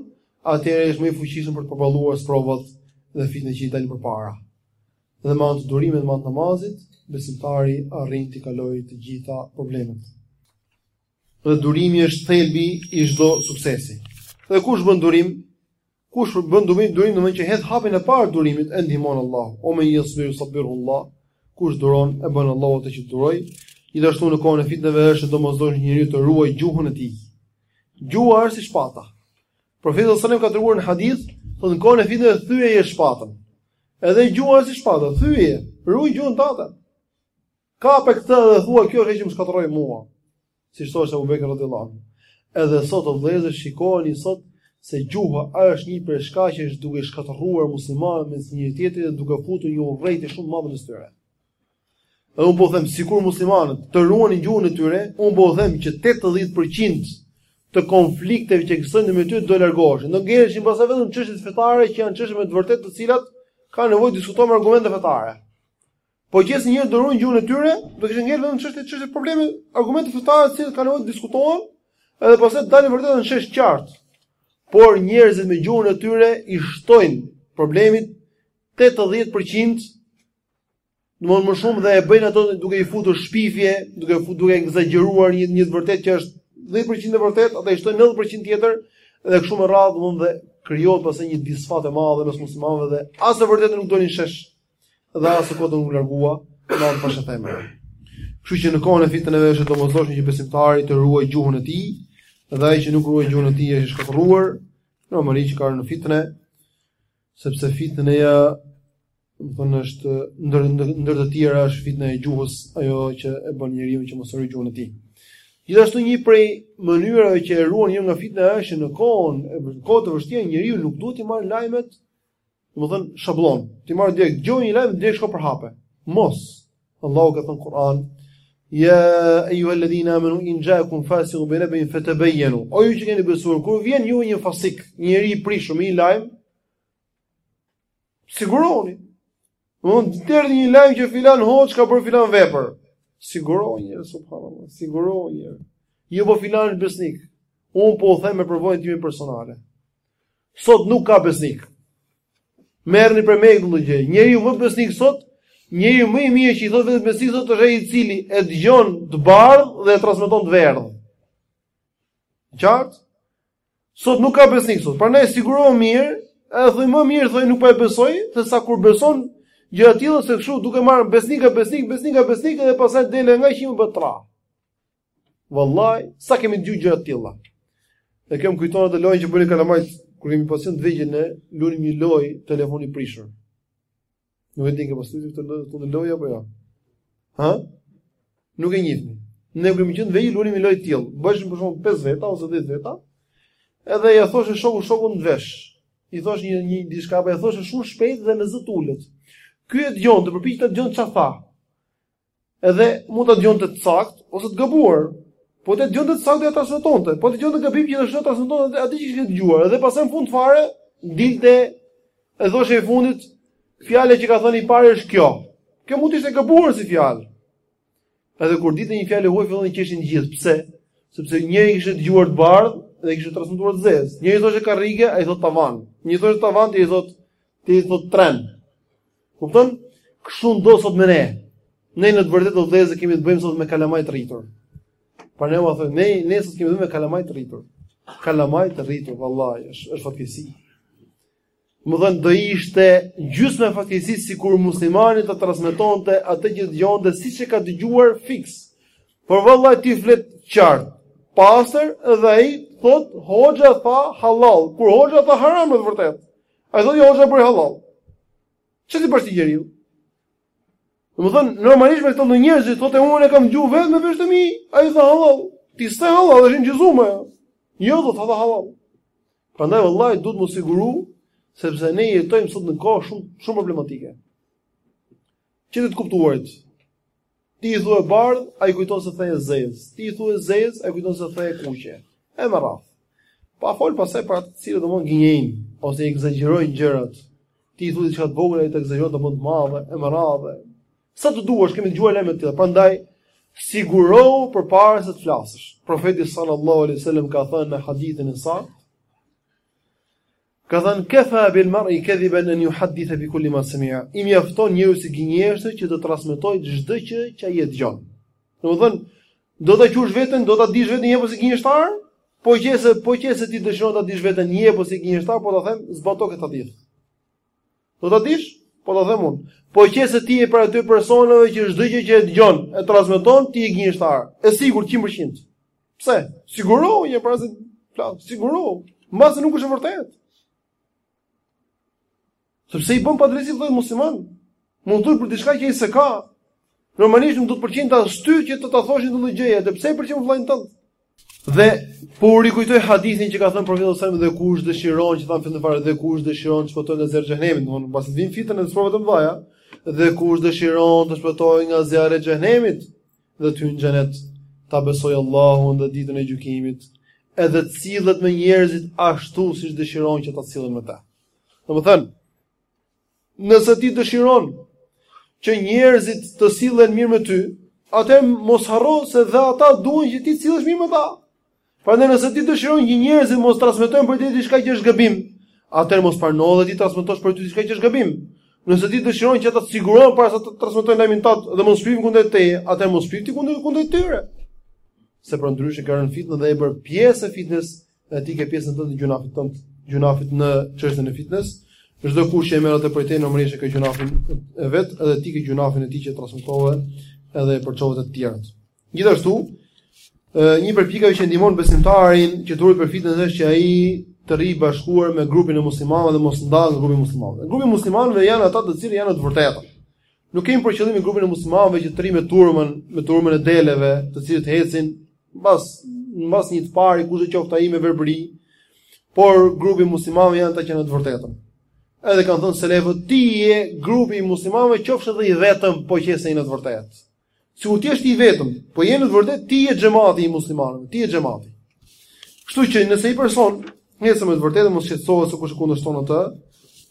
atëherë është më i fuqishëm për të përballuar sprovat dhe fitnet që i dalin përpara. Dhe me anë të durimit me anë të namazit, besimtari arrin t'i kalojë të gjitha problemet. Dhe durimi është thelbi i çdo suksesi. Dhe kush bën durim, Kush bën durim, durim domethënë që hedh hapin e parë të durimit e ndihmon Allahu. Wa man yasbir yusabbirhu Allah. Kush duron e bën Allahu atë që të durojë. Gjithashtu në kohën e fitnave është e domosdoshme njeriu të ruajë gjuhën e tij. Gjuha është si shpata. Profeti sallallahu alajhi wasallam ka treguar në hadith, thotë në kohën e fitnave thyeje shpatën. Edhe gjuha është si shpata, thyeje, ruaje gjuhën tënde. Kape këtë dhe thua kjo është ajo që më shkatërroi mua. Siç thoshte Abu Bekr radhiyallahu anhu. Edhe sot o vëllezër shikoni sot se gjuha është një prej shkaqeve që është duke shkatërruar muslimanët mes njëri tjetrit dhe duke futur një urrejtje shumë të madhe mes tyre. Dhe unë po them sikur muslimanët të ruanin gjuhën e tyre, unë po them që 80% të konflikteve që ekzistojnë mes tyre do largoheshin. Do ngeleshin pastaj vetëm çështjet fetare që janë çështje me të vërtetë të cilat kanë nevojë të diskutohen me argumente fetare. Po qe se njerëzit do ruanin gjuhën e tyre, do të kishin ngel vetëm çështje çështje probleme, argumente fetare të cilat kanë nevojë të diskutohen, edhe pastaj të dalë e vërteta në shesh qartë. Por njerëzit me gjuhën e tyre i shtojnë problemit 80%, domthonë më shumë dhe e bëjnë ato duke i futur shpifje, duke futur duke ekzagjeruar një një të vërtetë që është 10% e vërtetë, ata i shtojnë 90% tjetër dhe kështu me radhë domthonë dhe krijohet pastaj një disfatë e madhe mes muslimanëve dhe as e vërteta nuk doli në shesh. dhe as e kota nuk u largua, në atë përshë theme. Kështu që në kohën e fitnëve është e domosdoshme që besimtari të ruajë gjuhën e tij, dhe ai që nuk ruaj gjuhën e tij është i shkatërruar, normalisht që ka rënë në fitne, sepse fitneja domethënë është ndër ndër të tjera është fitneja e gjuhës, ajo që e bën njeriu që mos ruaj gjuhën e tij. Gjithashtu një prej mënyrave që e ruan njeriun nga fitnet është në kohën në kohë të vështirë njeriu nuk duhet të marrë lajmet Domethënë shabllon. Të marrë direkt gjoja një lajm direkt shko përhape. Mos. Allahu ka thënë në Kur'an Ja ayyuha alladhina amanu in ja'akum fasiqun bi nabain fatabayyanu. O ju që keni besuar, kur u vjen juve një fasik, një njeri i prishur me një lajm, sigurohuni. Mund të të vijë një lajm që filan hoxhë ka bërë filan vepër. Sigurohu, subhanallah, sigurohu. Jo po filan është besnik. Unë po u them me përvojën time personale. Sot nuk ka besnik. Merrni prej meje këtë gjë. Njeriu më besnik sot, njeriu më i mirë që i thotë vetes besnik sot është ai i cili e dëgjon të bardhë dhe e transmeton të verdhë. Qartë? Sot nuk ka besnik sot. Prandaj sigurohu mirë, edhe thuaj më mirë thuaj nuk po e besoj, se sa të besosh gjëra të tilla se kështu duke marrë besnik nga besnik, besnik nga besnik dhe pastaj del e nga që më bëtra. Vallai, sa kemi dëgjuar gjëra të tilla. Mua më kujton atë lojë që bënim kalamaj kur kemi pasur të vegjël ne lunim një lojë telefoni i prishur. Nuk e di e keni pas atë lojë atë lojë apo jo. Ha? Nuk e njihni. Ne kemi qenë të vegjël lunim një lojë të tillë. Bëheshim për shembull 5 veta ose 10 veta. Edhe ia thoshte shoku shokut te veshi. I thoshte një një diçka po e thoshte shumë shpejt dhe me zë të ulët. Ky e dëgjonte, përpiqej të dëgjonte çfarë tha. Edhe mund ta dëgjonte të saktë ose të gabuar. Po ta dëgjonte të saktë do ta transmetonte. Po ta dëgjonte gabim gjithashtu transmetonte atë që kishte dëgjuar. Edhe pastaj në fund fare dilte e thoshte i fundit fjala që ka thënë i pari është kjo. Kjo mund të ishte e gabuar si fjalë. Edhe kur dilte një fjalë e huaj fillonin të qeshnin të gjithë. Pse? Sepse njëri kishte dëgjuar të bardhë dhe kishte transmetuar të zezë. Njëri thoshte karrige, ai thoshte tavan. Një thoshte tavan, tjetri thoshte tjetri thoshte tren. Kupton? Kështu ndodh sot me ne. Ne në të vërtetë o vëllezër kemi të bëjmë sot me kalamaj të rritur. Por ne u thonë, ne ne sot kemi të bëjmë me kalamaj të rritur. Kalamaj të rritur, vallahi, është është fatkeqësi. Domethënë do ishte gjysmë fatkeqësi sikur muslimani ta transmetonte atë që dëgjonte siç e ka dëgjuar fiks. Por vallahi ti flet qartë, pastër dhe ai thotë hoxha tha halal, kur hoxha tha haram në të vërtetë. Ai thotë, "Jo, hoxha e bëri halal." Çfarë t'i bësh ti njeriut? Domethënë, normalisht me këto lloj njerëzish thotë unë e kam ngju vetë me vesh të mi, ai tha halal. Ti s'the halal, është inçizuar ajo. Jo, do të thotë halal. Prandaj vallahi duhet m'u siguru sepse ne jetojmë sot në kohë shumë shumë problematike. Që të kuptuarit. Ti i thu e bardhë, ai kujton se the e zezë. Ti i thu e zezë, ai kujton se the e kuqe. E me radhë. Pa folë pastaj për ata të cilët domethënë gënjejnë ose i ekzagjerojnë gjërat. Ti i thu diçka të vogël, ai ta ekzagjeron ta bën të madhe, e me radhë. Sa të duash, kemi dëgjuar lajme të tilla. Prandaj sigurohu përpara se të flasësh. Profeti sallallahu alaihi wasallam ka thënë në hadithin e saktë, Ka thënë kefa bil mar'i kadhiban an yuhaddith bi kulli ma sami'a. I mjafton njeriut si gënjeshtër që të transmetojë çdo gjë që ai e dëgjon. Domethënë, do ta quash veten, do ta dish veten je si gënjeshtar, po qëse po qëse ti dëshiron ta dish veten je apo s'je gënjeshtar, po ta them zbato këtë hadith. Do ta dish? Po ta them unë. Po qëse ti je prej atyre personave që çdo gjë që e dëgjon e transmeton, ti je gënjeshtar. E sigurt 100%. Pse? Sigurohu njëherë para se flet, sigurohu. Mbase nuk është e vërtetë. Sepse i bën padrejti vëllait musliman. Mund të thush diçka që ai s'e ka. Normalisht nuk do të pëlqente as ty që të ta thoshin këtë gjë, edhe pse e pëlqen për vëllain tënd? Dhe po u rikujtoj hadithin që ka thënë profeti sallallahu alajhi wasallam dhe kush dëshiron që thamë në fillim fare dhe kush dëshiron të shpëtojë nga zjarri i xhenemit, domthonë pasi vijnë fitne e sprova të mëdha, dhe kush dëshiron të shpëtojë nga zjarri i xhenemit, dhe të hyjë në xhenet, ta besojë Allahun dhe ditën e gjykimit, edhe të sillet me njerëzit ashtu siç dëshiron që ata të sillen me të. Domethënë, nëse ti dëshiron që njerëzit të sillen mirë me ty, atëherë mos harro se dhe ata duan që ti të sillesh mirë me ta. Prandaj nëse ti dëshiron që njerëzit mos transmetojnë për ty diçka që është gabim, atëherë mos prano dhe ti të transmetosh për ta diçka që është gabim. Nëse ti dëshiron që ata të sigurohen para se të transmetojnë lajmin tat dhe mos shpifin kundër teje, atëherë mos shpif ti kundër kundër tyre. Se përndryshe ke rënë në fitne dhe je bërë pjesë e fitnes, dhe ti ke pjesën tënde të gjynahit tënd, gjynahit në çështjen e fitnes. Çdokush që e merr atë prej teje normalisht e ka gjynahin e vet, edhe ti ke gjynahin e tij që e transmetove edhe e përçove te të tjerët. Gjithashtu, një prej pikave që ndihmon besimtarin që të ruhet prej fitneve është që ai të rri bashkuar me grupin e muslimanëve dhe mos ndahet nga grupi i muslimanëve. Grupi i muslimanëve janë ata të cilët janë në të vërtetën. Nuk kemi për qëllim grupin e muslimanëve që të rri me turmën, me turmën e deleve, të cilët ecin mbas mbas një të pari kushdo qoftë ai me verbëri, por grupi i muslimanëve janë ata që janë në të vërtetën. Edhe kanë thënë selefët, ti je grupi i muslimanëve, qofsh edhe i vetëm, po qe se në të vërtetë. Sikur të jesh i vetëm, po je në të vërtetë ti je xhamati i muslimanëve, ti je xhamati. Kështu që nëse një person ecën me të vërtetë mos shqetësohet se kush e kundërshton atë,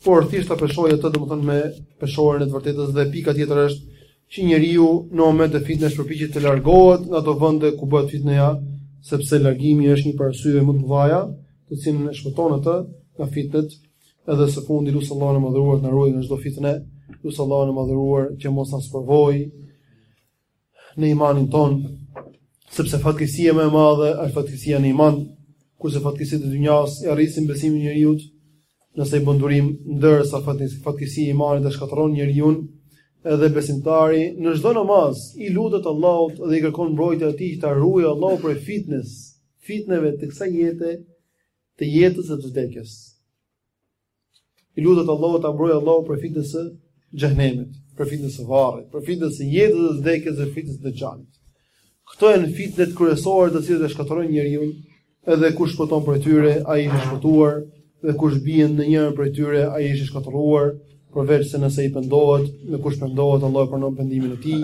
por thjesht ta peshojë atë domethënë me peshoren e të vërtetës dhe pika tjetër është që njeriu në momente fitnesh përpiqet të largohet nga ato vende ku bëhet fitneja, sepse largimi është një prej arsyeve më të mëdha, të cilën e shpëton atë nga fitnet. Edhe së fundi lus Allahun e madhëruar të na ruaj nga çdo fitne, lus Allahun e madhëruar që mos na sprovojë në imanin tonë, sepse fatkeqësia më e madhe është fatkeqësia në iman, kurse fatkeqësitë e dynjas e rrisin besimin e njeriut nëse ai bën durim, ndërsa fatkeqësia e imanit e shkatërron njeriun edhe besimtari në çdo namaz i lutet Allahut dhe i kërkon mbrojtje atij që ta ruajë Allahu prej fitnes, fitneve të kësaj jete të jetës dhe të vdekjes. I lutet Allahut ta mbrojë Allahu prej fitnes së xhehenemit, prej fitnes së varrit, prej fitnes së jetës dhe të vdekjes dhe fitnën e dexhallit. Këto janë fitnet kryesore të cilat e shkatërrojnë njeriun, edhe kush shpëton prej tyre, ai është i shpëtuar, dhe kush bie në njërën prej tyre, ai është i shkatërruar, përveç se nëse ai pendohet, e kush pendohet, Allahu e pranon pendimin e tij.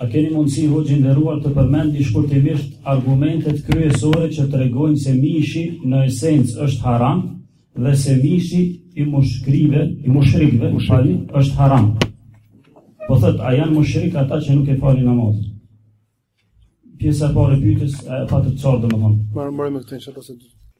A keni mundësi hoxhë i nderuar të përmendni shkurtimisht argumentet kryesore që tregojnë se mishi në esencë është haram dhe se mishi i mushkrive, i mushrikëve, më falni, është haram. Po thotë, a janë mushrikë ata që nuk e falin namazin? Pjesa e parë e pyetjes e pa të çfarë domethënë. Marë marë me këtë inshallah se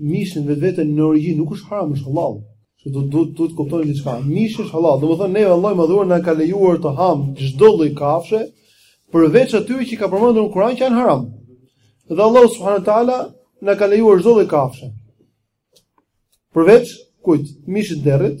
Mishi në vetveten në origjinë nuk është haram, është hallall. Që duhet të kuptojmë diçka. Mishi është hallall, domethënë ne Allahu i madhëruar na ka lejuar të hamë çdo lloj kafshe, përveç atyre që ka përmendur në Kur'an që janë haram. Dhe Allahu subhanahu wa taala na ka lejuar çdo lloj kafshe. Përveç kujt? Mishit të derrit,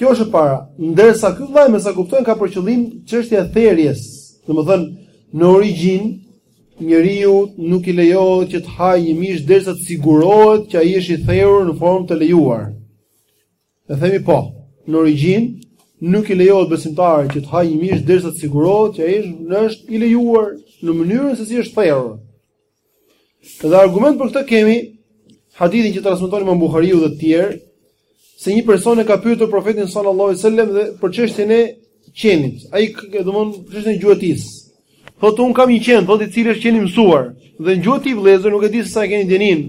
Kjo është e para. Ndërsa ky vllai me sa kuptoj ka për qëllim çështja e therjes. Domethënë, në origjinë njeriut nuk i lejohet që të hajë një mish derisa të sigurohet që ai është i therur në formë të lejuar. E themi po. Në origjinë nuk i lejohet besimtarit që të hajë një mish derisa të sigurohet që ai është i lejuar në mënyrën se si është therur. Dhe argument për këtë kemi hadithin që transmeton Imam Buhariu dhe të tjerë se një person e ka pyetur profetin sallallahu alajhi wasallam edhe për çështjen e qenit. Ai domthon çështjen e gjuetisë. Thotë un kam një qen, thotë i cili është qen i mësuar dhe në gjueti vëllezër nuk e di se sa e keni dijeninë.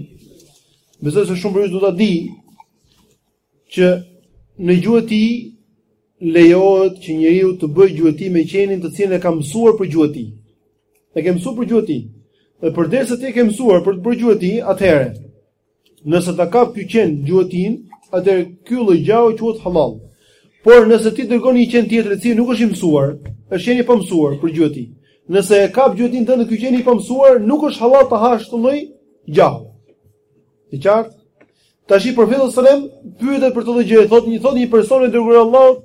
Besoj se shumë prej jush do ta dijë. Që në gjueti lejohet që njeriu të bëjë gjueti me qenin të cilin e ka mësuar për gjueti. E ke mësuar për gjueti. Dhe përderisa ti e ke mësuar për të bërë gjueti, atëherë nëse ta kap ky qen gjuetinë, atëherë ky lloj gjahu quhet halal. Por nëse ti dërgon një qen tjetër i cili nuk është i mësuar, është qen i pamësuar për gjueti. Nëse e kap gjuetinë ndonëse ky qeni i pamësuar, nuk është halal të hash këtë lloj gjahu. E qartë? Tashi profeti sallallahu alajhi wasallam pyetet për këtë gjë, thotë një thotë një person i dërguar i Allahut,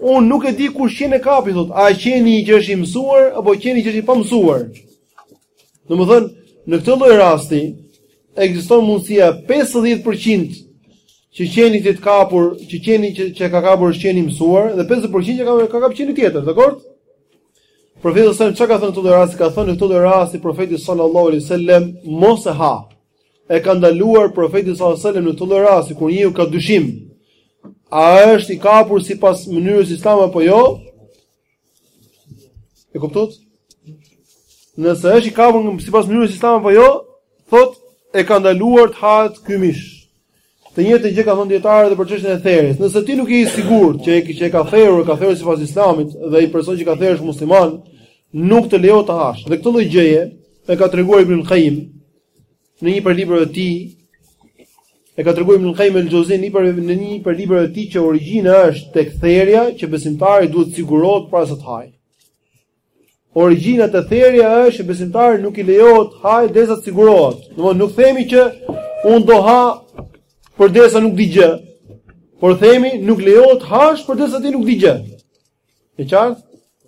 unë nuk e di kush qen e kapi, thotë, a qeni që është i mësuar apo qeni që është i pamësuar. Domethënë, në këtë lloj rasti ekziston mundësia 50% që qeni të ketë kapur, që qeni që, që ka kapur është qeni i mësuar dhe 50% që ka ka kapur qeni tjetër, dakor? Profeti sallallahu alajhi wasallam çka ka thënë në këtë lloj rasti, ka thënë në këtë lloj rasti profeti sallallahu alajhi wasallam mos e ha. e ka ndaluar profeti sallallahu alajhi wasallam në këtë lloj rasti kur njeriu ka dyshim a është i kapur sipas mënyrës islame apo jo? E kuptot? Nëse është i kapur sipas mënyrës islame apo jo, thot e ka ndaluar të hahet ky mish. Të njëjtën gjë kanë thënë dietarët edhe për çështjen e therjes. Nëse ti nuk je i sigurt që e që e ka therur, ka therur sipas Islamit dhe ai person që ka therur është musliman, nuk të lejohet të hash. Dhe këtë lloj gjëje e ka treguar Ibn Qayyim në një prej librave të tij. E ka treguar Ibn Qayyim el-Xheuzi në një prej në një prej librave të tij që origjina është tek therja që besimtari duhet të sigurohet para se të hajë. Origjina te therja është që besimtari nuk i lejohet të hajë derisa të sigurohet. Domthonë nuk themi që un do ha përderisa nuk di gjë, por themi nuk lejohet të hash përderisa ti nuk di gjë. E qartë?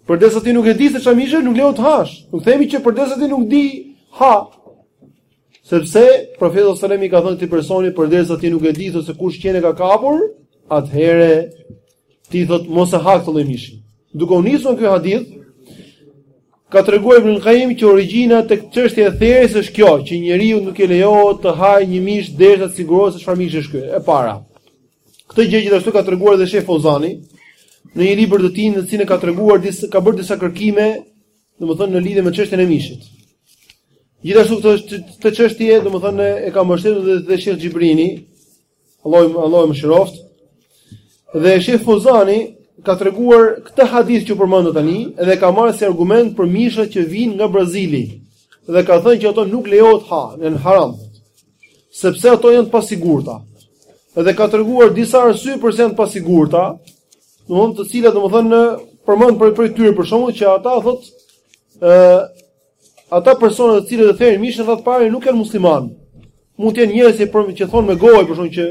Përderisa ti nuk e di se çfarë mishi është, nuk lejohet të hash. Nuk themi që përderisa ti nuk di ha. Sepse profeti sallallahu alajhi wasallam i ka thënë këtij personi përderisa ti nuk e di se kush qen e ka kapur, atëherë Ti thot mos e ha këtë lloj mishi. Duke u nisur ky hadith, ka treguar Ibn Qayyim që origjina tek çështja e therjes është kjo, që njeriut nuk i lejohet të hajë një mish derisa të sigurohet se çfarë mishi është ky. E para. Këtë gjë gjithashtu ka treguar edhe Sheh Feuzani në një libër të tij në të cilin ka treguar disa ka bërë disa kërkime, domethënë në lidhje me çështjen e mishit. Gjithashtu këtë këtë çështje, domethënë e ka mbështetur edhe dhe Sheh Xhibrini, Allahu Allahu mëshiroft. Dhe Sheh Fozani ka treguar këtë hadith që u përmend tani dhe ka marrë si argument për mishat që vijnë nga Brazili dhe ka thënë që ato nuk lejohet të hahen, janë haram. Sepse ato janë të pasigurta. Dhe ka treguar disa arsye përse janë të pasigurta, domthonë të cilat domthonë përmend prej prej tyre për shembull që ata thotë ë Ata persona të cilët e therin mishin së pari nuk janë muslimanë. Mund të jenë njerëz që për që thonë me gojë, por shumë që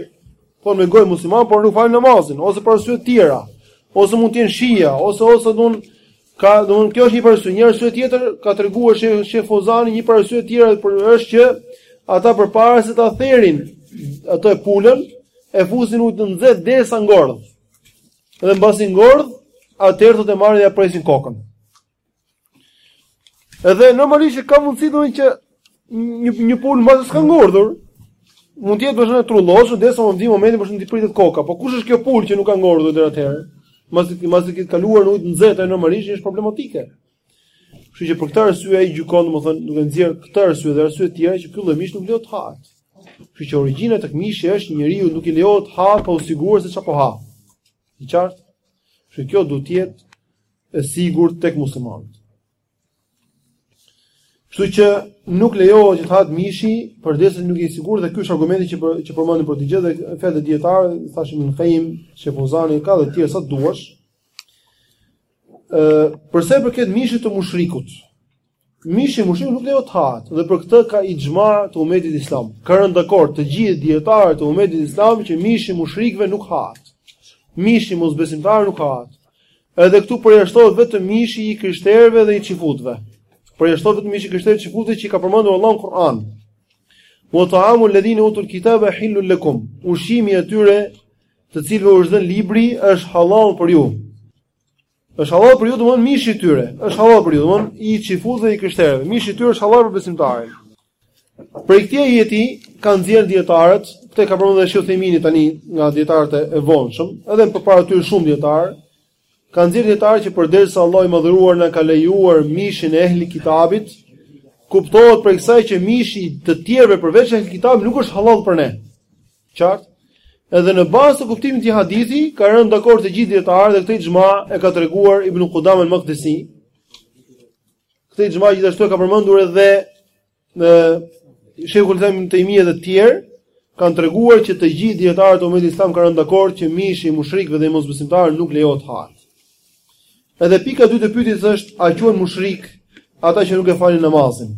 thonë me gojë musliman, por nuk falin namazin ose për arsye të tjera, ose mund të jenë shija, ose ose don ka don kjo është një arsye, një arsye tjetër ka treguar shef shef Fozani një arsye tjetër për është që ata përpara se ta therin atë pulën e fusin në ujë të nxehtë derisa ngordh. Dhe mbasi ngordh, atëherë do të marrin dhe ia presin kokën. Edhe normalisht që ka mundësi domethënë që një një pulë mbase s'ka ngordhur. Mund të jetë pak e trullosur, derisa mund të vijë momenti për t'i pritet koka. Po kush është kjo pulë që nuk ka ngordhur deri atëherë? Mbasi mbasi të ketë kaluar në ujë të nxehtë normalisht është problematike. Kështu që për këtë arsye ai gjykon, domethënë, duke nxjerrë këtë arsye dhe arsye të tjera që ky lloj mishi nuk lejohet të hahet. Kështu që origjina tek mishi është njeriu nuk i lejohet të hajë pa u siguruar se çfarë po ha. E qartë? Kështu kjo duhet të jetë e sigurt tek muslimanët. Kështu që nuk lejohet që të hahet mishi përderisa nuk je i sigurt dhe ky është argumenti që për, që përmendëm për këtë gjë dhe fjalët e dijetarëve, thashë Ibn Kajim, Sheh Fozani ka dhe të tjerë sa të duash. Ë, për sa i përket mishit të mushrikut Mishi i mushrikut nuk lejohet të hahet dhe për këtë ka ixhma të umetit islam. Ka rënë dakord të gjithë dijetarët e umetit islam që mishi i mushrikëve nuk hahet. Mishi i mosbesimtarit nuk hahet. Edhe këtu përjashtohet vetëm mishi i krishterëve dhe i çifutëve. Përjashtohet vetëm mishi i krishterëve dhe i çifutëve që i ka përmendur Allahu në Kur'an. Wa ta'amu alladhina utul kitaba hillul lakum. Ushqimi i atyre të cilëve u është dhënë libri është hallall për ju. Është hallall për ju domethënë mishi i tyre. Është hallall për ju, domethënë i çifutëve dhe i krishterëve. Mishi i tyre është hallall për besimtarin. Prej këtij ajeti kanë nxjerrë dijetarët, këtë ka përmendur Sheh Uthejmini tani nga dijetarët e vonshëm, edhe përpara tyre shumë dijetarë, kanë nxjerrë dijetarët që përderisa Allahu i madhëruar na ka lejuar mishin e ehli kitabit, kuptohet prej kësaj që mishi i të tjerëve përveç ehli kitabit nuk është hallall për ne. Qartë? Edhe në bazë të kuptimit të këtij hadithi ka rënë dakord të gjithë dijetarët dhe këtë ixhma e ka treguar Ibn Qudama al-Maqdisi. Këtë ixhma gjithashtu e ka përmendur edhe Sheikhul Islam Ibn Taymiyyah dhe të tjerë kanë treguar që të gjithë dijetarët e umetit islam kanë rënë dakord që mishi i mushrikëve dhe i mosbesimtarëve nuk lejohet të hahet. Edhe pika e dytë e pyetjes është a quhen mushrikë ata që nuk e falin namazin?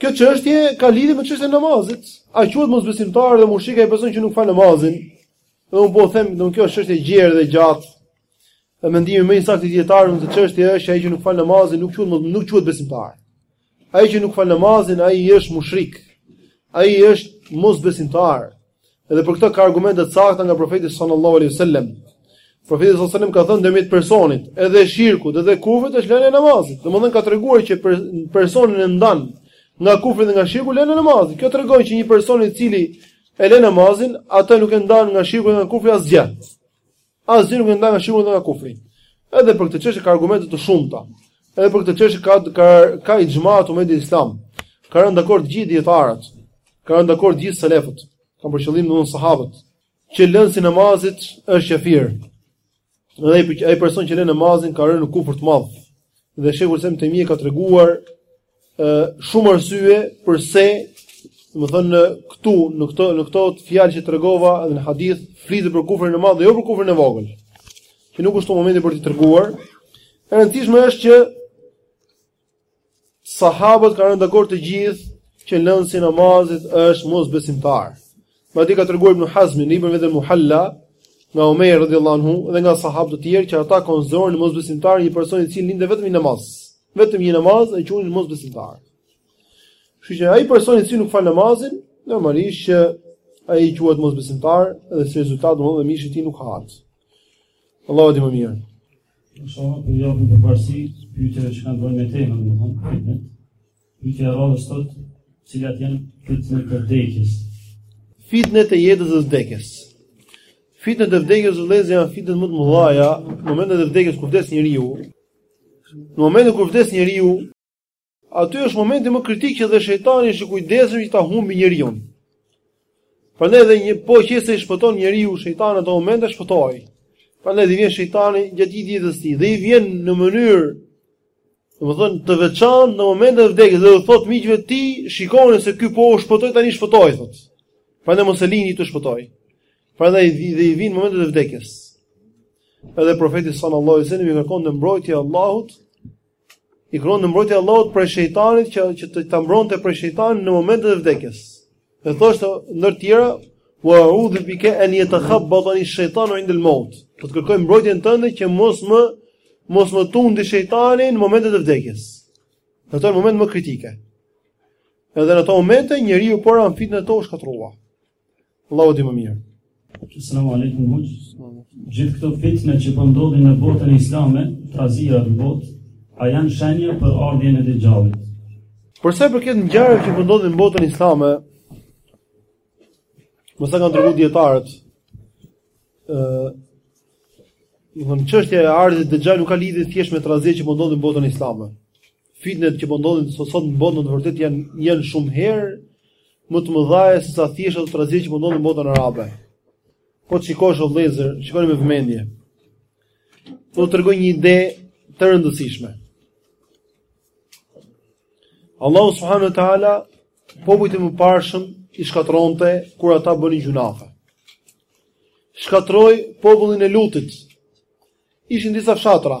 Kjo çështje ka lidhje me çështjen e namazit. A quhet mosbesimtar dhe mushrik ai person që nuk fal namazin? Dhe unë po them, do kjo është çështje e gjerë dhe gjatë. Dhe mendimi më i saktë i dijetarëve në këtë çështje është ai që nuk fal namazin nuk quhet nuk quhet besimtar. Ai që nuk fal namazin ai është mushrik. Ai është mosbesimtar. Edhe për këtë ka argumente të sakta nga profeti sallallahu alaihi wasallam. Profeti sallallahu alaihi wasallam ka thënë ndërmjet personit, edhe shirkut, edhe kufrit është lënia e namazit. Domethënë ka treguar që per, personin e ndan nga kufri dhe nga shirku lënia e namazit. Kjo tregon që një person i cili e lë namazin, atë nuk e ndan nga shirku dhe nga kufri asgjë. Asgjë nuk e ndan nga shirku dhe nga kufri. Edhe për këtë çështje ka argumente të shumta. Edhe për këtë çështje ka ka ka ixhma të umetit islam. Kanë rënë dakord gjithë dijetarët. Kanë rënë dakord gjithë selefët. Kam për qëllim domthon sahabët që lënësi i namazit është qafir. Dhe ai ai person që len namazin ka rënë në kufër të madh. Dhe Shejhul Islam Tejmija ka treguar shumë arsye përse domethënë këtu, në këto, në këto fjalë që tregova edhe në hadith, flitet për kufrin e madh dhe jo për kufrin e vogël, që nuk është tu momenti për t'i treguar, e rëndësishme është që sahabët kanë rënë dakord të gjithë që lënësi i namazit është mosbesimtar. Madje ka treguar Ibn Hazmi në librin e vet Muhalla nga Omer radhiyallahu anhu dhe nga sahabë të tjerë që ata konsideronin mosbesimtar një person i cili linte vetëm një namaz. Vetëm një namaz e quanin mosbesimtar. Kështu që ai person i cili nuk fal namazin, normalisht që ai quhet mosbesimtar dhe si rezultat domethënë mishi i tij nuk hahet. Allahu e di më mirë. Në shumë për një për përsi, pyetje që kanë të bëjnë me temën, domethënë, Pyetja e radhës thotë, cilat janë fitnet e vdekjes? Fitnet e jetës dhe vdekjes. Fitnet e vdekjes vëllezër janë fitnet më të mëdha, në momentin e vdekjes kur vdes njeriu. Në momentin kur vdes njeriu, aty është momenti më kritik që dhe shejtani është i kujdesshëm që ta humbi njeriun. Prandaj edhe një po qe se i shpëton njeriu shejtanit në ato momente shpëtoi. Prandaj dhe vjen shejtani gjatë gjithë jetës së tij dhe i vjen në mënyrë Domethënë të veçantë në momentin e vdekjes dhe u thot miqve të tij, shikoni se ky po u shpëtoi tani shpëtoi thot. Prandaj mos e lini t'u shpëtojë. Prandaj dhe i vjen në momentet e vdekjes. Edhe profeti sallallahu alajhi wasallam i kërkonte mbrojtje Allahut i kërkonte mbrojtje Allahut prej shejtanit që që të ta mbronte prej shejtanit në momentet e vdekjes. E thoshte ndër tjera, "Wa a'udhu bika an yatakhabbatani ash-shaytanu 'inda al-maut." Po të kërkoj mbrojtjen tënde që mos më mos më tundi shejtani në momentet e vdekjes. Dhe ato janë momentet më kritike. Edhe në ato momente njeriu po ra në fitnet ato u shkatërrua. Allahu e di më mirë. Selam aleikum hoc. Gjithë këto fitne që po ndodhin në botën islame, trazira në botë, a janë shenja për ardhjen e Dejjalit? Për sa i përket ngjarjeve që po ndodhin në botën islame, me sa kanë tregu dietarët. ë Në çështja e ardhjes së Dejjalit nuk ka lidhje thjesht me trazira që po ndodhin në botën islame. Fitnet që po ndodhin sot sot në botën në të vërtetë janë janë shumë herë më të mëdha se sa thjesht ato trazira që po ndodhin në botën arabe. Po të shikosh o vëllëzër, shikoni me vëmendje. Do t'ju tregoj një ide të rëndësishme. Allahu subhanahu wa taala popujt e mëparshëm i shkatërronte kur ata bënin gjynafe. Shkatërroi popullin e Lutit. Ishin disa fshatra,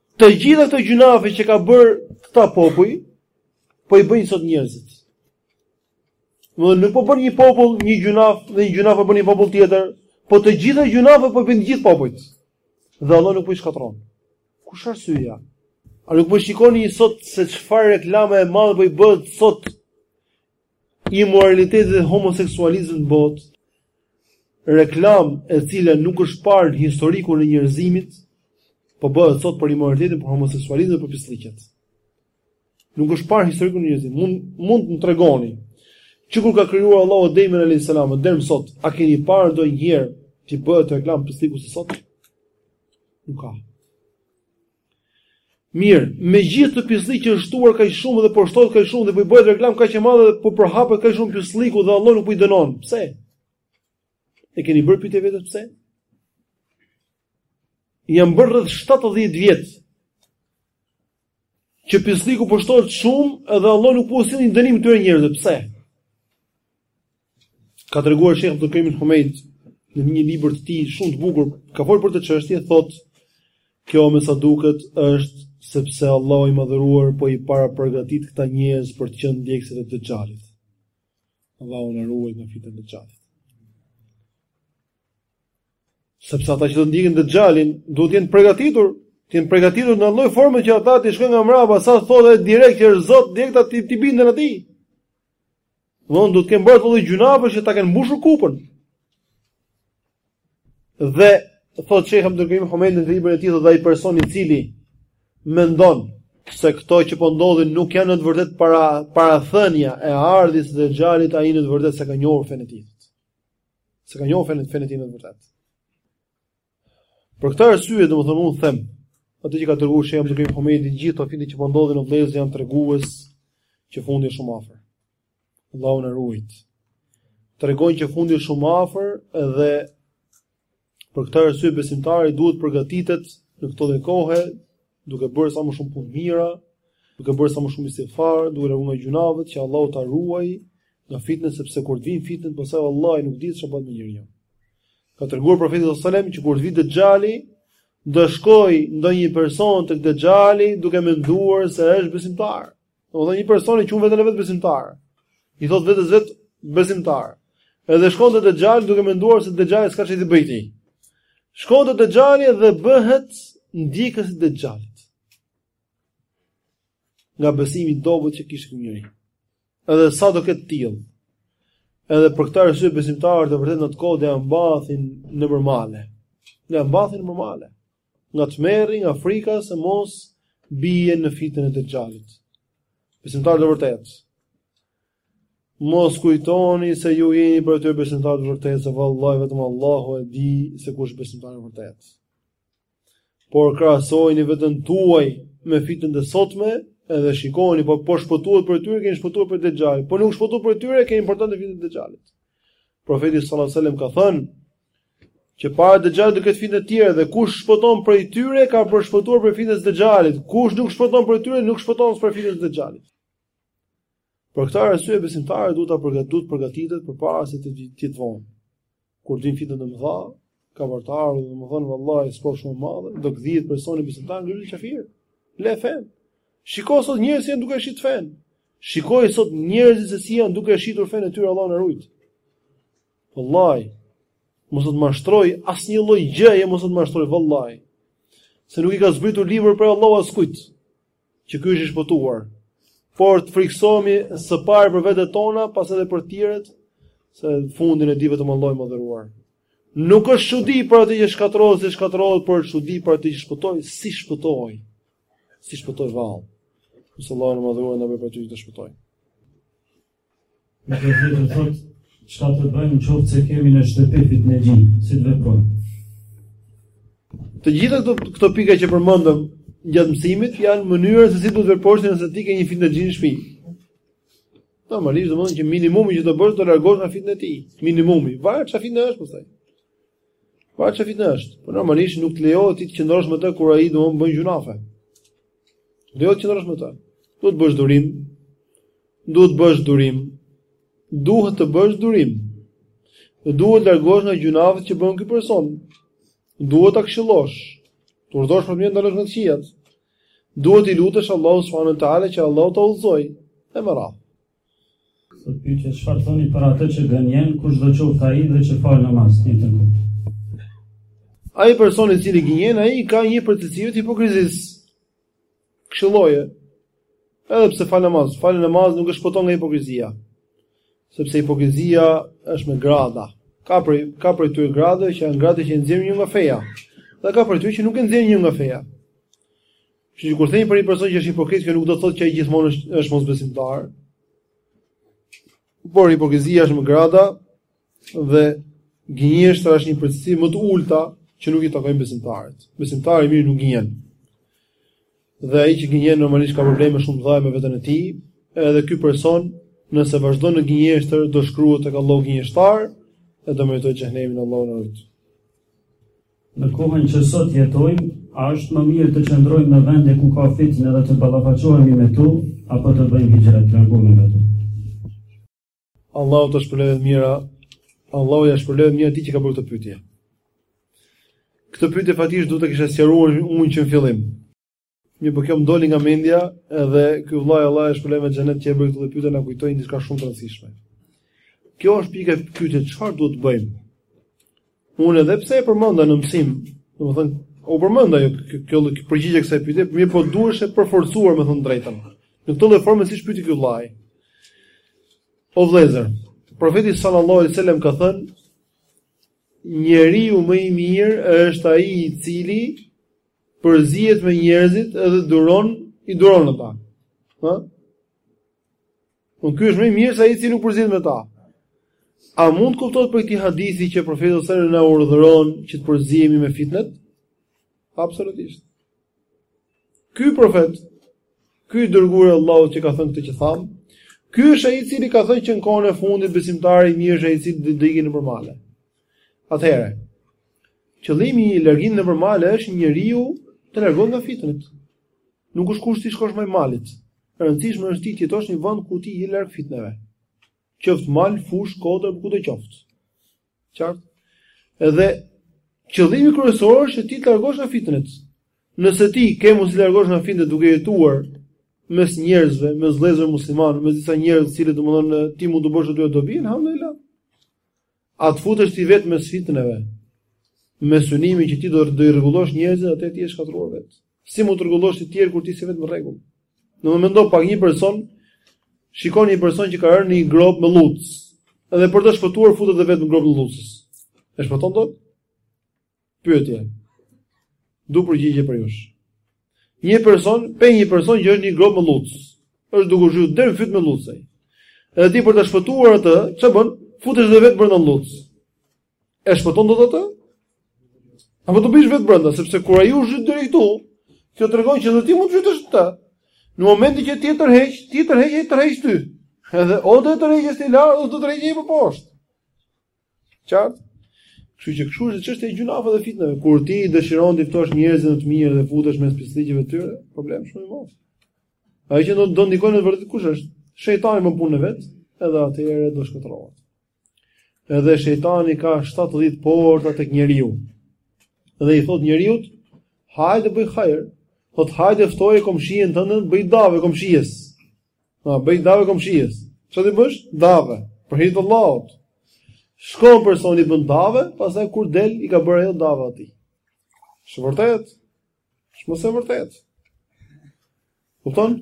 Të gjitha këto gjynafe që ka bërë këta popuj, po i bëjnë sot njerëzit. Do nuk po bën një popull një gjynaf dhe një gjynaf po bën një popull tjetër, po të gjitha gjynafet po i bëjnë gjithë popujt. Dhe Allah nuk po i shkatërron. Kush është arsyeja? A nuk po shikoni sot se çfarë reklame e madhe po i bëhet sot Imoralitetit dhe homoseksualizmit në botë, reklamë e cila nuk është parë në historikun e njerëzimit, po bëhet sot për imoralitetin, për homoseksualizmin, për pisllëqet. Nuk është parë historikun e njerëzimit. Mund mund të më tregoni që kur ka krijuar Allahu Ademin alayhis salam deri më sot, a keni parë ndonjëherë t'i bëhet reklamë pisllëkut si sot? Nuk ka. Mirë, me gjithë këtë pisllëk që është shtuar kaq shumë dhe po shtohet kaq shumë dhe po i bëhet reklamë kaq e madhe dhe po përhapet kaq shumë pisllëku dhe Allah nuk po i dënon. Pse? E keni bërë pyetje vetes pse? Janë bërë rreth 70 vjet. Që pisllëku po shtohet shumë dhe Allah nuk po u sjell një dënim këtyre njerëzve. Pse? Ka treguar Sheikh Abdul Karim Humeid në një libër të tij shumë të bukur, ka folur për këtë çështje, thotë kjo me sa duket është sepse Allahu i madhëruar po i parapërgatit këta njerëz për të qenë ndjekësit e Dexhalit. Allahu na ruaj nga fitnet e Dexhalit. Sepse ata që do ndjekin Dexhalin, duhet të jenë përgatitur, të jenë përgatitur në atë lloj forme që ata të shkojnë nga mbrapa, sa të thotë direkt që është Zot, direkt ata t'i binden atij. Domethënë do të kenë bërë çdo lloj gjynafi që ta kenë mbushur kupën. Dhe thotë Sheikh Abdul Karim Humeid në librin e tij dhe ai person i cili mendon se këto që po ndodhin nuk janë në të vërtetë para parathënia e ardhjes së Dexhalit ai në të vërtetë s'e ka njohur fenë e tij. S'e ka njohur fenë fenë e tij në të vërtetë. Për këtë arsye, domethënë unë them, ato që ka treguar Sheikh Abdul Karim Hamidi, gjithë ato fitne që po ndodhin o vëllezër janë tregues që fundi është shumë afër. Allahu na ruajt. Tregojnë që fundi është shumë afër dhe për këtë arsye besimtari duhet përgatitet në këto dhe kohë duke bërë sa më shumë punë mira, duke bërë sa më shumë istighfar, duke u larguar nga gjunafet që Allahu ta ruaj nga fitnet sepse kur të vijnë fitnet pastaj vallahi nuk di çfarë bëhet me njeriun. Ka treguar profeti sallallahu alajhi wasallam që kur të vijë Dejjali, do shkojë ndonjë person tek Dejjali duke menduar se është besimtar. Domethënë personi e quan veten e vet besimtar. I thot vetes vet besimtar. Edhe shkon te Dejali duke menduar se Dejali s'ka çfarë t'i bëjë atij. Shkon te Dejali dhe bëhet ndjekës i Dejalit. Nga besimi i dobët që kishte ky njeri. Edhe sa do ketë të tillë. Edhe për këtë arsye besimtarët e vërtetë në atë kohë do ia mbathin nëpër male. Ia mbathin nëpër male. nga tmerri, nga frika se mos bien në fitnen e Dexhalit. Besimtarët e vërtetë. Mos kujtoni se ju jeni prej atyre besimtarëve të vërtetë, se vallahi vetëm Allahu e di se kush është besimtari i vërtetë. Por krahasojeni veten tuaj me fitnet e sotme, edhe shikoni po shpëtuat prej tyre, keni shpëtuar prej Dexhalit. Po nuk shpëtuat prej tyre, keni për të rënë te fitnja e Dexhalit. Profeti sallallahu alajhi wasallam ka thënë, Që para Dexhalit do ketë fitne të tjera dhe kush shpëton prej tyre ka për të shpëtuar prej fitnes së Dexhalit. Kush nuk shpëton prej tyre nuk shpëton as prej fitnes së Dexhalit. Për këtë arsye besimtari duhet të përgatitet, duhet përgatitet përpara se të jetë vonë. Kur vijnë fitnet e mëdha, ka vërtetuar domethënë vallahi sprovë shumë e madhe, do të gdhihet personi besimtar ngryset kafir. Lë fenë. Shikoji sot njerëzit duke shit fenë. Shikoji sot njerëzit se si janë duke shitur fenë e tyre Allahu na ruajt. Vallahi, mos të mashtrojë asnjë lloj gjëje, mos të mashtrojë, vallahi. Se nuk i ka zbritur libër prej Allahut askujt, që ky është i shpëtuar. Por të frikësohemi së pari për vetet tona, pastaj edhe për tjerët, se fundin e di vetëm Allahu i Madhëruar. Nuk është çudi për atë që shkatërrohet, si shkatërrohet, por është çudi për atë që shpëtoi, si shpëtoi, si shpëtoi vallë. Lusim Allahun e Madhëruar, të jemi prej atyre që shpëtojnë. Një tjetër thotë, çka të bëjmë në qoftë se kemi në shtëpi fitnexhinj, si të veprojmë. Të gjitha këto, këto pika që përmendëm gjatë mësimit, janë mënyra se si do të veprosh nëse ti ke një fitnexhi në shpi. Normalisht, domethënë që minimumi që do bësh, do largohesh nga fitnet e tij. Minimumi. Varet çfarë fitne është, pastaj. Varet çfarë fitne është. Por po normalisht, nuk të lejohet ty të qëndrosh me të kur ai domethënë bën gjunafe. Lejohet të qëndrosh me të. Duhet të bësh durim. Duhet të bësh durim. Duhet të bësh durim. Dhe duhet të largosh nga gjynahet që bën ky person. Duhet ta këshillosh. Të urdhërosh për të mirë ndalosh nga të këqijat. Duhet t'i lutesh Allahu subhanahu wa taala që Allahu ta udhëzojë. E me radhë. Thotë pyetja, çfarë thoni për atë që gënjen, kushdo qoftë ai dhe që fal namaz, në të kotë. Ai person i cili gënjen, ai ka një prej cilësive të hipokrizisë. Këshilloje, edhe pse fal namaz, fal namaz nuk e shpëton nga hipokrizia. Sepse hipokrizia është me grada. Ka prej, ka prej tyre grada që janë grada që e nxjerrin njeriun nga feja. Dhe ka prej tyre që nuk e nxjerrin njeriun nga feja. Kështu që kur themi për një person që është hipokrit, kjo nuk do të thotë që ai gjithmonë është është mosbesimtar. Por hipokrizia është me grada dhe gënjeshtra është një prej cilësive më të ulta që nuk i takojnë besimtarit. Besimtari i mirë nuk gënjen. Dhe ai që gënjen normalisht ka probleme shumë të mëdha me veten e tij, edhe ky person nëse vazhdon në gënjeshtër do shkruhet tek Allahu gënjeshtar e do meritojë xhehenemin Allahu na ruajt. Në kohën që sot jetojmë, a është më mirë të qëndrojmë në vende ku ka fitne dhe të ballafaqohemi me to, apo të bëjmë hixhret, të largohemi nga to? Allahu ta shpërbleftë me të mira. Allahu ia shpërbleftë me të mira atij që ka bërë këtë pyetje. Këtë pyetje faktikisht duhet ta kisha sqaruar unë që në fillim. Mirëpo kjo më doli nga mendja edhe ky vëllai Allahu e shpërbleftë me xhenet që e bëri këtë pyetje na kujtoi diçka shumë të rëndësishme. Kjo është pika e pyetjes, çfarë duhet të bëjmë? Unë edhe pse e përmenda në mësim, domethënë u përmend ajo kjo kjo përgjigje kësaj pyetje, mirëpo duhesh e përforcuar me thënë të drejtën. Në këtë lloj forme siç pyeti ky vëllai. O vëllezër, profeti sallallahu alajhi wasallam ka thënë njeriu më i mirë është ai i cili përzihet me njerëzit edhe duron, i duron ata. Ë? Ky është më i mirë se ai i cili nuk përzihet me ta. A mund të kuptohet prej këtij hadithi që profeti sallallahu alajhi wasallam na urdhëron që të përzihemi me fitnet? Absolutisht. Ky profet, ky i dërguar i Allahut që ka thënë këtë që thamë, ky është ai i cili ka thënë që në kohën e fundit besimtari i mirë është ai i cili do të ikë nëpër male. Atëherë, Qëllimi i largimit nëpër male është njeriu të largohet nga fitnet. Nuk është kusht ti të shkosh majë malit. E rëndësishme është ti të jetosh në një vend ku ti je larg fitneve. Qoftë mal, fushë, kodër, kudo qoftë. Qartë? Edhe qëllimi kryesor është që ti të largosh nga fitnet. Nëse ti ke mundësi të largosh nga fitnet duke jetuar mes njerëzve, mes vëllezërve muslimanë, mes disa njerëzve të cilët domethënë ti mund të bësh aty dobi, alhamdulillah. A të futesh ti vetë mes fitneve? Me synimin që ti do të rregullosh njerëzit, atëherë ti je shkatërruar vet. Si mund t'i rregullosh ti të tjerët kur ti s'je vetë në rregull? Pa më mendo pak një person, shikon një person që ka rënë në një grop me lluc. Edhe për ta shpëtuar futet edhe vetë në grop me lluc. E shpëton dot? Pyetje. Du përgjigje prej jush. Një person, pe një person që është në një gropë me lluc, është duke u zhyt deri në fyt me lluc. Edhe ti për ta shpëtuar atë, ça bën, futesh dhe vetë brenda llucës. E shpëton dot atë? Apo do biesh vetë brenda, sepse kur ai u zhyt deri këtu, kjo tregon që dhe ti mund të zhytesh aty. Në momentin që ti e tërheq, ti e tërheq, ai të tërheq ty. Edhe o do ta tërheqësh ti lart, o do të tërheqë më poshtë. Qartë? Kështu që kështu është çështja e gjynahve dhe fitneve. Kur ti dëshiron të ftosh njerëz në të mirë dhe futesh mes pislliqeve të tyre, problem shumë i madh. Ai që do do ndikojë në të vërtetë kush është? Shejtani me punën e vet, edhe atëherë do shkatërrohet. Edhe shejtani ka 70 porta tek njeriu. Dhe i thot njeriut, hajde bëj hajër. Thot hajde ftoje komshijen tënde, bëji dave komshijes. Po bëji dave komshijes. Që t'i bësh? Dave. Për hir të Allahut. Shkon personi i bën dave, pastaj kur del i ka bërë ajo dave atij. Është vërtet? Është më se e vërtet. Kupton?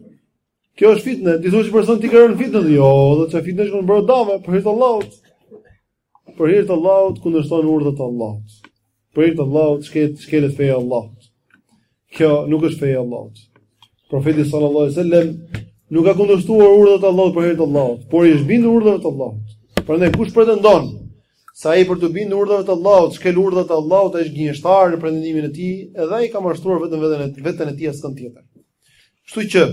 Kjo është fitnë, ti thua se personi ka rënë në fitnë, jo, do të thotë fitnë se ka bërë dave për hir të Allahut. Për hir të Allahut kundërshton urdhët e Allahut. Për hir të Allahut shkelet shkelet feja e Allahut. Kjo nuk është feja e Allahut. Profeti sallallahu alajhi wasallam nuk ka kundërshtuar urdhët e Allahut për hir të Allahut, por i është bindur urdhave të Allahut. Prandaj kush pretendon se ai për t'iu bindur urdhave të Allahut, shkel urdhët e Allahut, ai është gënjeshtar në pretendimin e tij, edhe ai ka mashtruar vetëm veten e veten e tij, askënd tjetër. Kështu që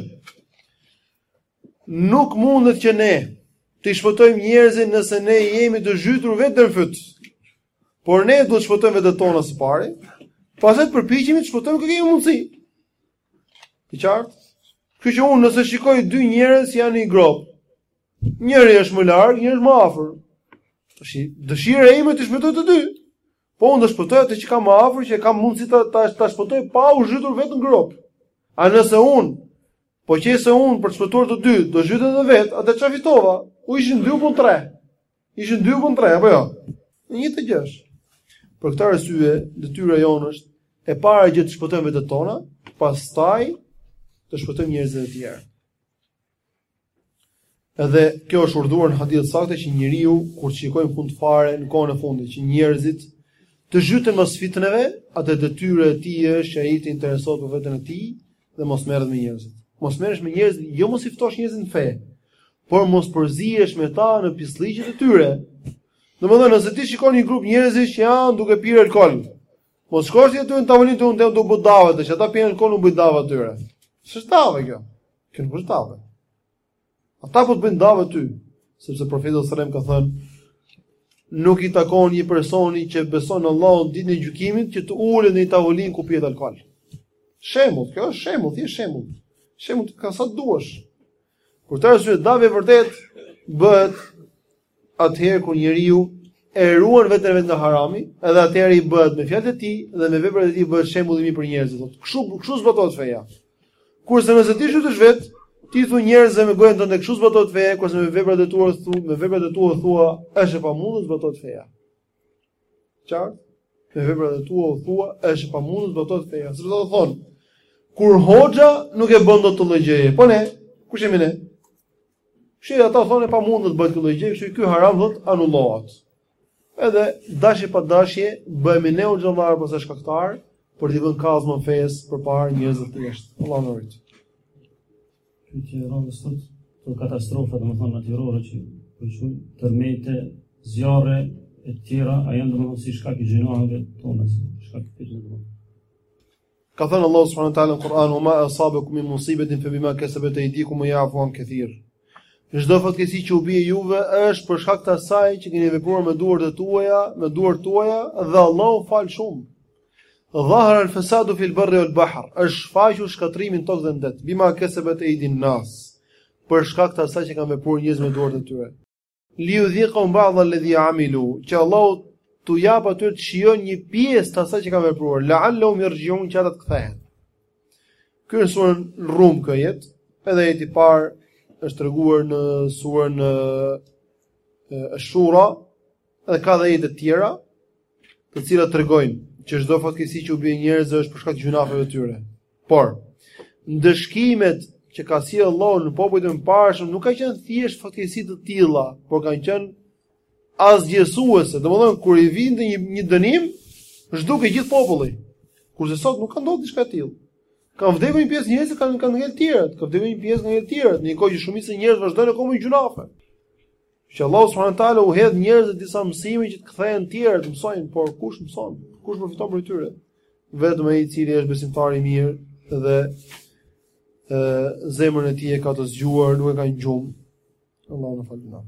Nuk mundet që ne t'i shpëtojmë njerëzit nëse ne jemi të zhytur vetë deri në fyt. Por ne duhet të shpëtojmë vetet tona së pari, pastaj të përpiqemi të shpëtojmë kë kemi mundësi. Të qartë? Kjo që unë nëse shikoj dy njerëz që janë në grop. Njëri është më larg, njëri është më afër. Tash dëshira ime t'i shpëtoj të dy. Po unë do shpëtoj atë që kam më afër, që kam mundësi ta ta, ta shpëtoj pa u zhytur vetë në grop. A nëse unë Po qe se unë për t'i shpëtuar të dy, do zhytem dhe vetë, atëherë ça fitova? U ishin dy, u bënë tre? Ishin dy, u bënë tre, apo jo? E një të gjesh. Për këtë arsye, detyra jonë është e para gjë të shpëtojmë vetet tona, pastaj të shpëtojmë njerëzit e tjerë. Edhe kjo është urdhëruar në hadith të saktë që njeriu kur të shikojë fund fare në kohën e fundit që njerëzit të zhyten mes fitneve, atë detyrë e tij është që ai të interesohet për veten e tij dhe mos merret me njerëzit. Mos merresh me njerëz, jo mos i ftosh njerëzit në fe, por mos përzihesh me ta në pislliqet e tyre. Domethënë, nëse ti shikon një grup njerëzish që janë duke pirë alkool, mos shkosh ti aty në tavolinë të thuash të bëj dava atje, që ata pinë alkool u bëj dava atyre. S'është dava kjo. Kjo nuk është dava. Ata po të bëjnë dave ty, sepse profeti sallallahu alajhi wasallam ka thënë nuk i takon një personi që beson Allahun dhe ditën e gjykimit që të ulet në një tavolinë ku pihet alkool. Shembull, kjo është shembull, thjesht shembull. Shembull ka sa të duash. Për këtë arsye dave e vërtet bëhet atëherë kur njeriu e ruan veten e vet nga harami, edhe atëherë i bëhet me fjalët e tij dhe me veprat e tij bëhet shembull i mirë për njerëzit. Kështu kështu zbatohet feja. Kurse nëse ti zhytesh vet, ti thua njerëzve me gojën tënde kështu zbatohet feja, kurse me veprat e tua thua, me veprat e tua thua është e pamundur zbatohet feja. Qartë? Me veprat e tua u thua, është e pamundur të zbatohet feja. Sepse do të thonë, kur hoxha nuk e bën dot këtë lloj gjëje. Po ne, kush jemi ne? Kështu që ata thonë e pamundur të bëhet kjo lloj gjëje, kështu që ky haram duhet anullohet. Edhe dashje pa dashje bëhemi ne hoxhallar apo sa shkaktar për të vënë kazmën fes përpara njerëzve të thjeshtë. Allahu na ruajt. Pyetja e radhës thotë, këto katastrofa, domethënë natyrore që po i quajmë tërmete, zjarre e tjera, a janë domethënë si shkak i gjynaheve tona, si shkak i fitneve tona? Ka thënë Allahu subhanahu wa taala në Kur'an, "Ma asabakum min musibatin fa bima kasabat aydikum wa ya'fu an kathir." Çdo fatkeqësi që u bie juve është për shkak të asaj që keni vepruar me duart e tuaja, me duart tuaja dhe Allahu fal shumë. Dhahara al-fasadu fil barri wal bahr, është shfaqur shkatrrimi në tokë dhe në det. Bima kasabat aydin nas, për shkak të asaj që kanë vepruar njerëzit me duart e tyre. Li yudhiqahum ba'd alladhi amilu, që Allahu t'u jap atyre të shijojnë një pjesë të asaj që kanë vepruar. La'allahum yarji'un, që ata të kthehen. Ky është në surën Rum ky ajet, edhe ajeti i parë është treguar në surën Shura, Dhe ka dhe ajete të tjera, të cilat tregojnë që çdo fatkeqësi që u bie njerëzve është për shkak të gjynafeve të tyre. Por ndëshkimet që ka sjellë Allahu në popujt e mëparshëm nuk ka qenë thjesht fatkeqësi të tilla, por kanë qenë asgjësuese. Domethënë kur i vinte një një dënim, zhdukej gjithë populli. Kurse sot nuk ka ndodhur diçka e tillë. Ka vdekur një pjesë njerëz, kanë kanë ngel të tjerët, ka vdekur një pjesë kanë ngel të tjerët, në një kohë që shumica e njerëzve vazhdojnë akoma në gjynafe. Që Allahu subhanahu wa taala u hedh njerëzve disa mësime që të kthehen tjerët të mësojnë, por kush mëson? Kush përfiton prej tyre? Vetëm ai i cili është besimtar i mirë dhe zemrën e tij e ka të zgjuar, nuk e ka n'gjumë. Allahu na faltë.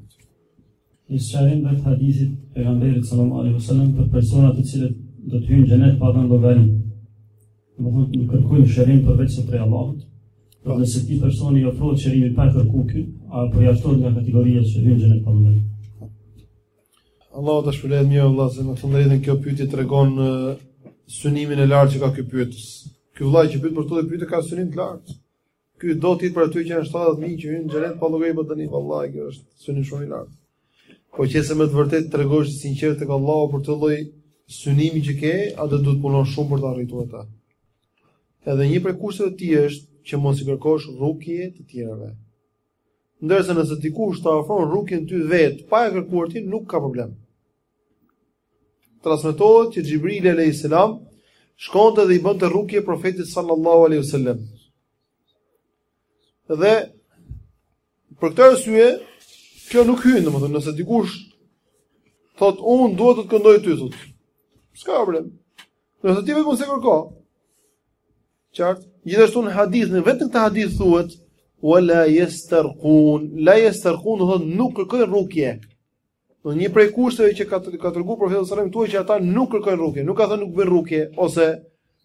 Në sherhin e hadithit të pejgamberit sallallahu alaihi wasallam për personat të cilët do të hyjnë në xhenet pa dhënë llogari. Domethënë nuk kërkojnë shërim përveç se prej Allahut. Pra nëse këtij personi i ofrohet shërimi pa kërkuar ky, a përjashtohet nga kategoria që hyn në xhenet Allahu ta shpërblejë mirë vallahi se në fund domethënë kjo pyetje tregon synimin e lartë që ka ky pyetës. Ky vëllai që pyet për këtë pyetje ka synim të lartë. Ky do të jetë prej atyre që janë 70000 që hyjnë në xhenet pa llogari pa dënim, vallahi kjo është synim shumë i lartë. Po që se me të vërtetë tregosh i sinqertë tek Allahu për këtë lloj synimi që ke, atëherë duhet të punosh shumë për të arritur atë. Edhe një prej kushteve të tij është që mos i kërkosh rukje të tjerëve. Ndërsa nëse dikush ta ofron rukjen ty vetë pa e kërkuar ti, nuk ka problem. Transmetohet që Xhibrili alayhis salam shkonte dhe i bënte rukje profetit sallallahu alaihi wasallam. Dhe për këtë arsye, kjo nuk hyn, domethënë, nëse dikush thot unë dua të të këndoj ty thot. S'ka problem. Nëse ti vetë s'e kërkon. Qartë? Gjithashtu në hadith, në vetë këtë hadith thuhet wala yastarqun, la yastarqun do thot nuk kërkojnë rukje. Pra një prej kushteve që ka ka treguar profeti sallallahu alajhi wasallam që ata nuk kërkojnë rukje, nuk ka thënë nuk bëjnë rukje ose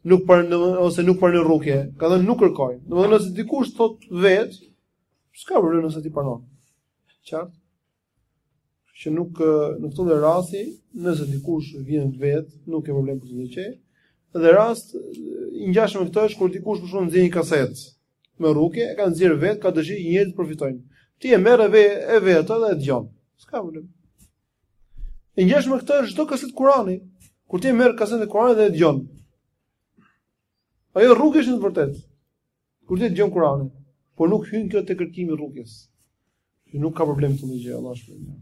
nuk për ose nuk pranojnë rukje, ka thënë nuk kërkojnë. Domethënë nëse dikush thot vet, s'ka vërë nëse ti pranon. Qartë? Që nuk në këtë lloj rasti, nëse dikush vjen vet, nuk ka problem për këtë gjë. Dhe rast i ngjashëm me këtë është kur dikush për shembull nxjerr një kasetë, me rukje, e ka nxjerr vet, ka dëshirë që njerëzit të përfitojnë. Ti e merr vetë edhe e dëgjon. S'ka problem. E ngjashme me këtë është çdo kaset Kurani. Kur ti merr kasetën e Kuranit dhe e dëgjon. Ajo rukje është në të vërtetë. Kur ti dëgjon Kuranin, por nuk hyn kjo te kërkimi i rukjes. Ti nuk ka problem këtë gjë, Allahu shpëton.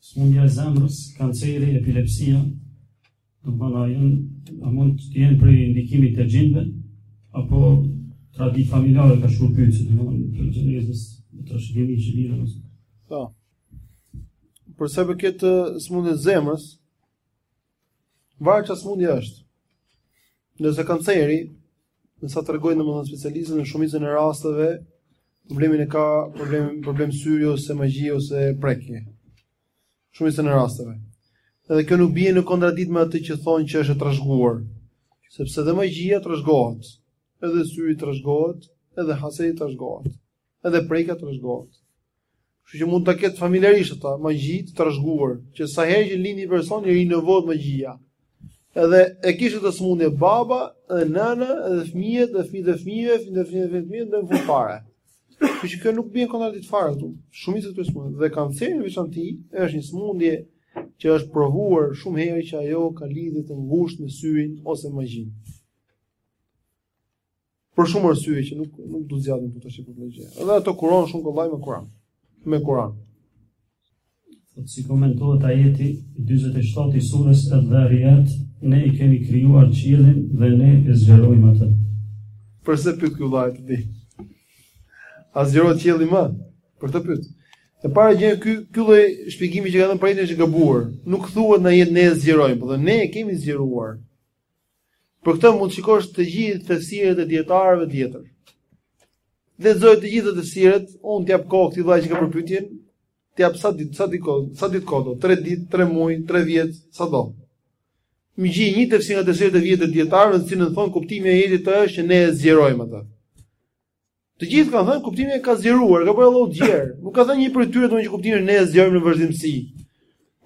Sëmundja e zemrës, kanceri, epilepsia, domethënë a mund të jenë prej ndikimit të xhindëve apo traditë familjare ka shumë pyetje, domethënë për gjenezës, për trashëgimi që lidhet me Po. Për sa i përket sëmundjes së zemrës, Varet çfarë sëmundje është. Ndërsa kanceri, në sa tregojnë domethënë specialistët në shumicën e rasteve, problemin e ka problem problem syri ose magji ose prekje. Shumicën e rasteve. Edhe kjo nuk bie në kontradiktë me atë që thonë që është e trashëguar, sepse edhe magjia trashëgohet, edhe syri trashëgohet, edhe hasedi trashëgohet. edhe prek atë, trashëgohet. Kështu që mund ta ketë familjarisht atë magji të trashëguar, që sa herë që lind një person i rinovohet magjia. Edhe e kishte atë smundje baba, edhe nëna, edhe fëmijët, edhe fëmijët e fëmijëve, fëmijët e fëmijëve, fëmijët e fëmijëve deri në fund fare. Kështu që kjo nuk bie kontradikt fare këtu. Shumica e smundjeve dhe kanceri në veçanti është një smundje që është provuar shumë herë që ajo ka lidhje të ngushtë me syrin ose magjinë. Për shumë arsye që nuk nuk do zgjatem këtu tash për këtë gjë. Edhe ato kurohen shumë kollaj me Kur'an. Me Kur'an. Po si komentohet ajeti 47 i surës Al-Dhariyat, ne i kemi krijuar qiellin dhe ne e zgjerojmë atë. Përse pyet ky vllai këtu? A zgjerohet qielli më? Për këtë pyet. E para gjë ky ky lloj shpjegimi që ka dhënë për ajetin është i gabuar. Nuk thuhet në ajet ne e zgjerojmë, por ne e kemi zgjeruar. Për këtë mund të shikosh të gjithë tefsirët e dietarëve të vjetër. Lexoj të gjitha tefsirët, unë të jap kohë këtij vllaj që ka bërë pyetjen, të jap sa ditë, sa ditë kohë, sa ditë kohë, 3 ditë, 3 muaj, 3 vjet, sa do. Më gjej një tefsir nga tefsirët e vjetër të dietarëve, në të cilën thonë kuptimi i ajetit është që ne e zgjerojmë atë. Të gjithë kanë thënë kuptimi e ka zgjeruar, ka bërë Allahu gjerë. Nuk ka thënë një prej tyre domethënë që kuptimi ne e zgjerojmë në vazhdimësi.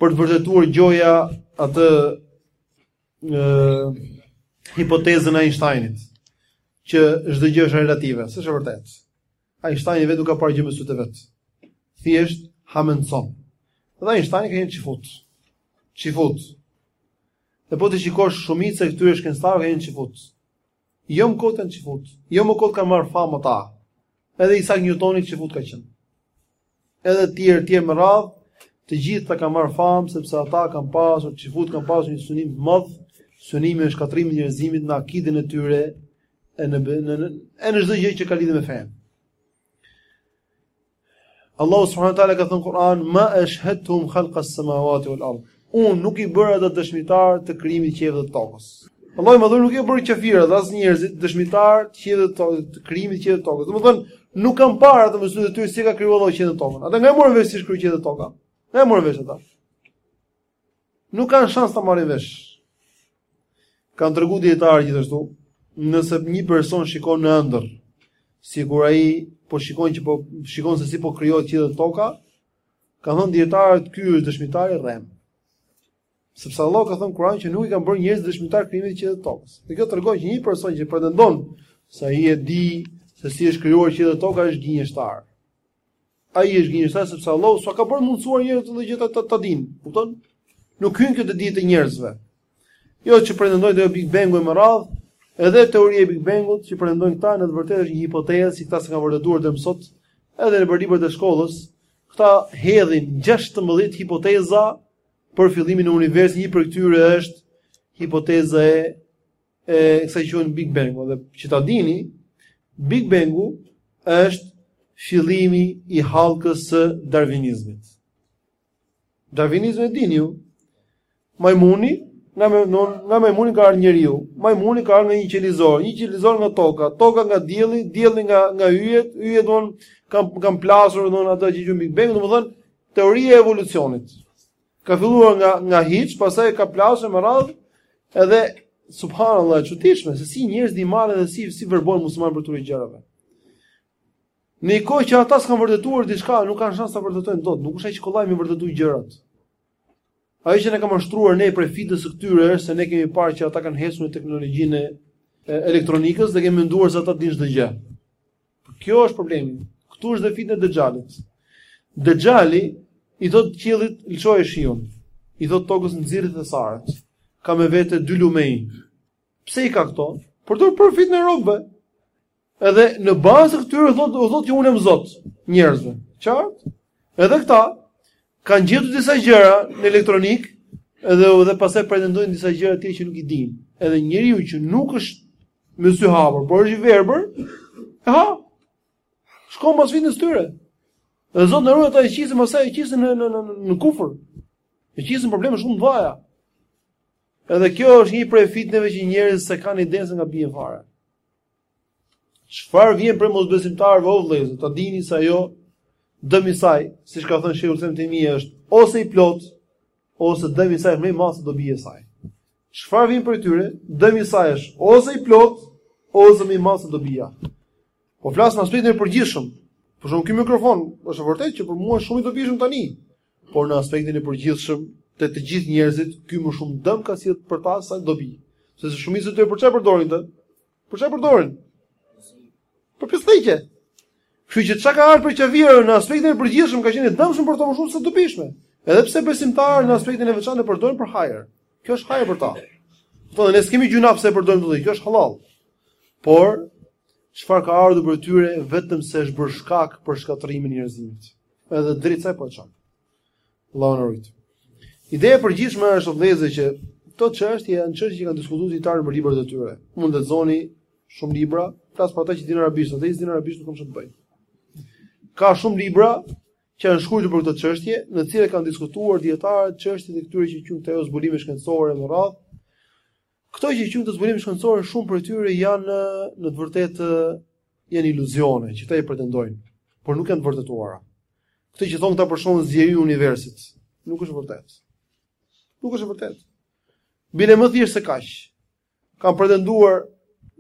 Për të vërtetuar gjoja atë ë hipotezën e Einsteinit që çdo gjë është relative, s'është e vërtetë. Einsteini vetë nuk ka parë gjë me sytë e vet. Thjesht hamendson. Dhe Einsteini ka qenë çifut. Çifut. Dhe po t'i shikosh shumica e këtyre shkencëtarëve kanë qenë çifut. Jo më kot kanë qenë çifut. Jo më kot kanë marrë famë ata. Edhe Isaac Newtoni çifut ka qenë. Edhe të tjerë, të tjerë me radhë, të gjithë këta kanë marrë famë sepse ata kanë pasur, çifutët kanë pasur një synim të madh, synimin e shkatërrimit të njerëzimit në akiden e tyre e në në e në çdo gjë që ka lidhje me fenë. Allahu subhanahu wa taala ka thënë në Kur'an, "Ma ashhadtuhum khalqa as-samawati wal ard." Unë nuk i bëra ata dëshmitarë të krijimit të qiejve dhe tokës. Allahu më dhunë nuk i bëri kafirët as njerëzit dëshmitarë të qiejve të tokës, të krijimit të qiejve dhe tokës. Domethënë, nuk kanë parë ata me sytë e tyre si ka krijuar Allahu qiejt dhe tokën. Ata nga e morën vesh si u krijuan qiejt dhe tokën. Nga e morën vesh ata. Nuk kanë shans ta marrin vesh. Kan treguar dietarët gjithashtu, nëse një person shikon në ëndër, sikur ai po shikon që po shikon se si po krijohet qielli dhe toka, kanë thënë dietarët ky është dëshmitar i rremë. Sepse Allah ka thënë në Kur'an që nuk i kam bërë njerëzit dëshmitarë krijimit të qiellit e tokës. Dhe kjo tregon që një person që pretendon se ai e di se si është krijuar qielli dhe toka është gënjeshtar. Ai është gënjeshtar sepse Allahu s'ka bërë mundësuar njerëzit këto gjëra ta ta dinë. Kupton? Nuk hyn kjo te dituritë e njerëzve. Jo që pretendojnë të Big Bang-u me radhë, edhe teoria e Big Bang-ut që pretendojnë këta në të vërtetë është një hipotezë që këta s'e kanë vërtetuar deri më sot, edhe në librat e shkollës, këta hedhin 16 hipoteza për fillimin e universit, një prej tyre është hipoteza e e kësaj që e quajnë Big Bang, dhe që ta dini, Big Bang-u është fillimi i hallkës së darvinizmit. Darvinizmi e dini ju, majmuni, nga majmuni, nga majmuni ka ardhur njeriu. Majmuni ka ardhur nga njëqelizori, njëqelizori nga toka, toka nga dielli, dielli nga nga yjet, yjet don kanë kanë plasur don atë që quhet Big Bang, domethënë teoria e evolucionit. Ka filluar nga nga hiç, pastaj ka plasur me radhë edhe subhanallah është e çuditshme se si njerëzit i marrin dhe si si verbohen muslimanët prej këtyre gjërave. Në kohë që ata s'e kanë vërtetuar diçka, nuk kanë shans ta vërtetojnë dot, nuk është aq kollaj me i vërtetu gjërat. Ajo që na ka mashtruar ne prej fitnes së këtyre është se ne kemi parë që ata kanë hecur në teknologjinë e elektronikës dhe kemi menduar se ata dinë çdo gjë. Kjo është problemi. Këtu është dhe fitneja e Dexhalit. Dexhali i thotë qiellit lshoje shiun. I thotë tokës nxirri thesaret. Ka me vete dy lumenj. Pse i ka këto? I përdor për fitne e robëve. Edhe në bazë të këtyre thotë u thotë që unë jam Zot njerëzve. Qartë? Edhe këta Kanë gjetur disa gjëra në elektronikë edhe edhe pastaj pretendojnë disa gjëra të tjera që nuk i dinë. Edhe njeriu që nuk është me sy hapur, por është i verbër, e ha. Shkon mas fitnes tyre. Dhe Zoti na ruajt ata e qisin, pastaj e qisin në në në në kufër. E qisin në probleme shumë të mëdhaja. Edhe kjo është një prej fitneve që njerëzit s'e kanë idenë se nga i bie fare. Çfarë vjen prej mosbesimtarëve o vëllezër, ta dini se ajo dëmi i saj, siç ka thënë Shejhul Islam Ibn Tejmije është ose i plot ose dëmi i saj më i madh se dobia e saj. Çfarë vjen prej tyre? Dëmi i saj është ose i plotë ose më i madh se dobia. Po flas në aspektin e përgjithshëm. Për shembull ky mikrofon, është vërtet që për mua është shumë i dobishëm tani, por në aspektin e përgjithshëm te të gjithë njerëzit, ky më shumë dëm ka sjellë për ta sesa dobi. Sepse shumica e tyre për çfarë e përdorin të Për çfarë e përdorin? Për pjesëthiqe. Kështu që çka ka ardhur prej qafirave në aspektin e përgjithshëm ka qenë i dëmshëm për ta më shumë se të dobishme. Edhe pse besimtarët në aspektin e veçantë e përdorin për hajër. Kjo është hajër për ta. Po ne s'kemi gjynah pse e përdorim këtë, kjo është halal. Por çfarë ka ardhur prej tyre vetëm se është bërë shkak për shkatërrimin e njerëzimit. Edhe drejt saj po çon. Allahu na rujt. Ideja e përgjithshme është vëllezër që këto çështje janë çështje që kanë diskutuar dijetarët nëpër librat e tyre. Mund të lexoni shumë libra, flas për ata që dinë arabisht, ata që dinë arabisht nuk kanë çfarë të bëjnë. Ka shumë libra që janë shkruar për këto çështje, në të cilat kanë diskutuar dijetarët çështjet e këtyre që quhen këto zbulime shkencore me radhë. Këto që quhen zbulime shkencore shumë prej tyre janë në të vërtetë janë iluzione që ata i pretendojnë, por nuk janë të vërtetuara. Këto që thonë këta për shembull zgjerimi i universit, nuk është e vërtetë. Nuk është e vërtetë. Bile më thjesht se kaq. Ka pretenduar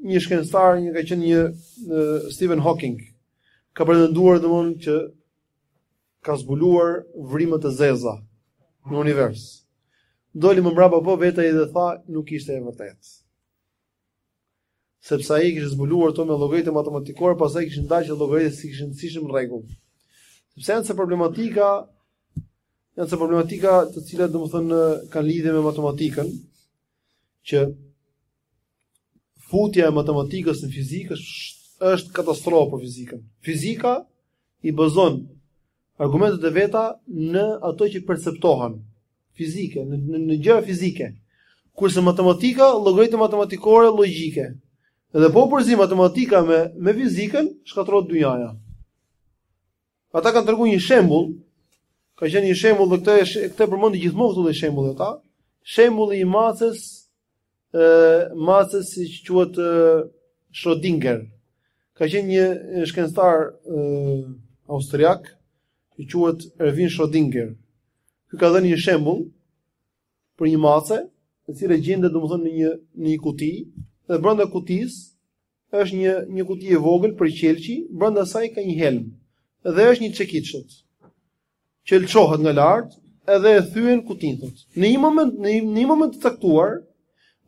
një shkencëtar, një ka qenë një Stephen Hawking, ka pretenduar domethënë që ka zbuluar vrimat e zeza në univers. Doli më mbrapa po vetë ai dhe tha, nuk ishte e vërtetë. Sepse ai kishte zbuluar ato me llogaritë matematikore, pastaj kishin dalë që llogaritë s'i kishin s'ishin në rregull. Sepse janë ca problematika janë ca problematika të cilat domethënë kanë lidhje me matematikën që futja e matematikës në fizikë është është katastrofë për fizikën. Fizika i bazon argumentet e veta në ato që perceptohen fizike, në, në gjëra fizike. Kurse matematika, llogaritë matematikore logjike. Dhe po u përzi matematika me me fizikën shkatërrohet dynjaja. Ata kanë treguar një shembull, ka qenë një shembull dhe këtë e përmendin gjithmonë këtu dhe shembulli ata, shembulli i maces ë maces që quhet Schrödinger. Ka qenë një shkencëtar austriak që quhet Erwin Schrödinger. Ky ka dhënë një shembull për një mace, e cila gjendet domethënë në një në një kuti dhe brenda kutisë Është një një kuti e vogël prej qelqi, brenda saj ka një helm dhe është një çekiç që lëshohet nga lart edhe e thyen kutinë thotë. Në një moment në një moment të caktuar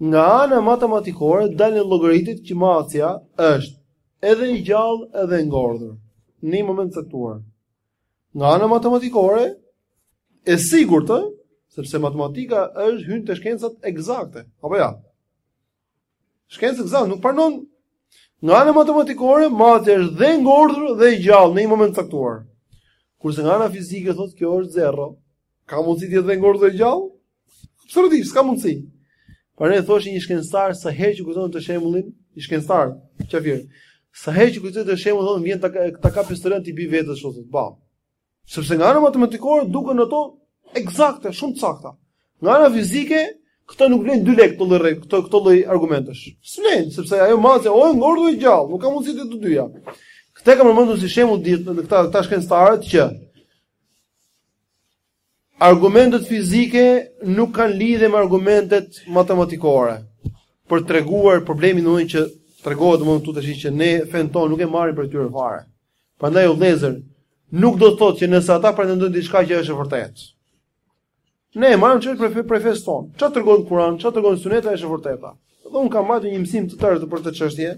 nga ana matematikore dalin llogaritë që macja është edhe e gjallë edhe e ngordhur në një moment të caktuar. Nga ana matematikore e sigurt ë, sepse matematika është hyn te shkencat ekzakte, apo jo? Shkencë ekzakte nuk pranon nga ana matematikore macja është dhe ngordhur dhe i gjallë në një moment të caktuar. Kurse nga ana fizike thotë kjo është zero. Ka mundësi të jetë dhe ngordhur dhe i gjallë? Absolutisht, s'ka mundësi. Por thoshte një shkencëtar sa herë që e kujtoj atë shembullin, një shkencëtar, qafir. Sa herë që e kujtoj atë shembullin, vjen ta kap pistoletën t'i bi vetes ashtu thotë, bam. Sepse nga ana matematikore duken ato ekzakte, shumë të sakta. Nga ana fizike, këto nuk vlejnë dy lekë këto lloj këto këto lloj argumentesh. S'vlejnë, sepse ajo macja o e ngordhur o gjallë, nuk ka mundësi të të dyja. Këtë e kam përmendur si shembull që dhe këta këta shkencëtarët që Argumentet fizike nuk kanë lidhje me argumentet matematikore për të treguar problemin domthonjë që tregohet domthonjë këtu tash që ne fenë tonë nuk e marrim prej tyre fare. Prandaj o vëllezër, nuk do të thotë që nëse ata pretendojnë diçka që është e vërtetë. Ne e marrim prej fesë tonë. Çfarë tregon Kurani, çfarë tregon Suneti, ajo është e vërteta. Dhe un kam mbajtur një mësim të tërë për këtë çështje.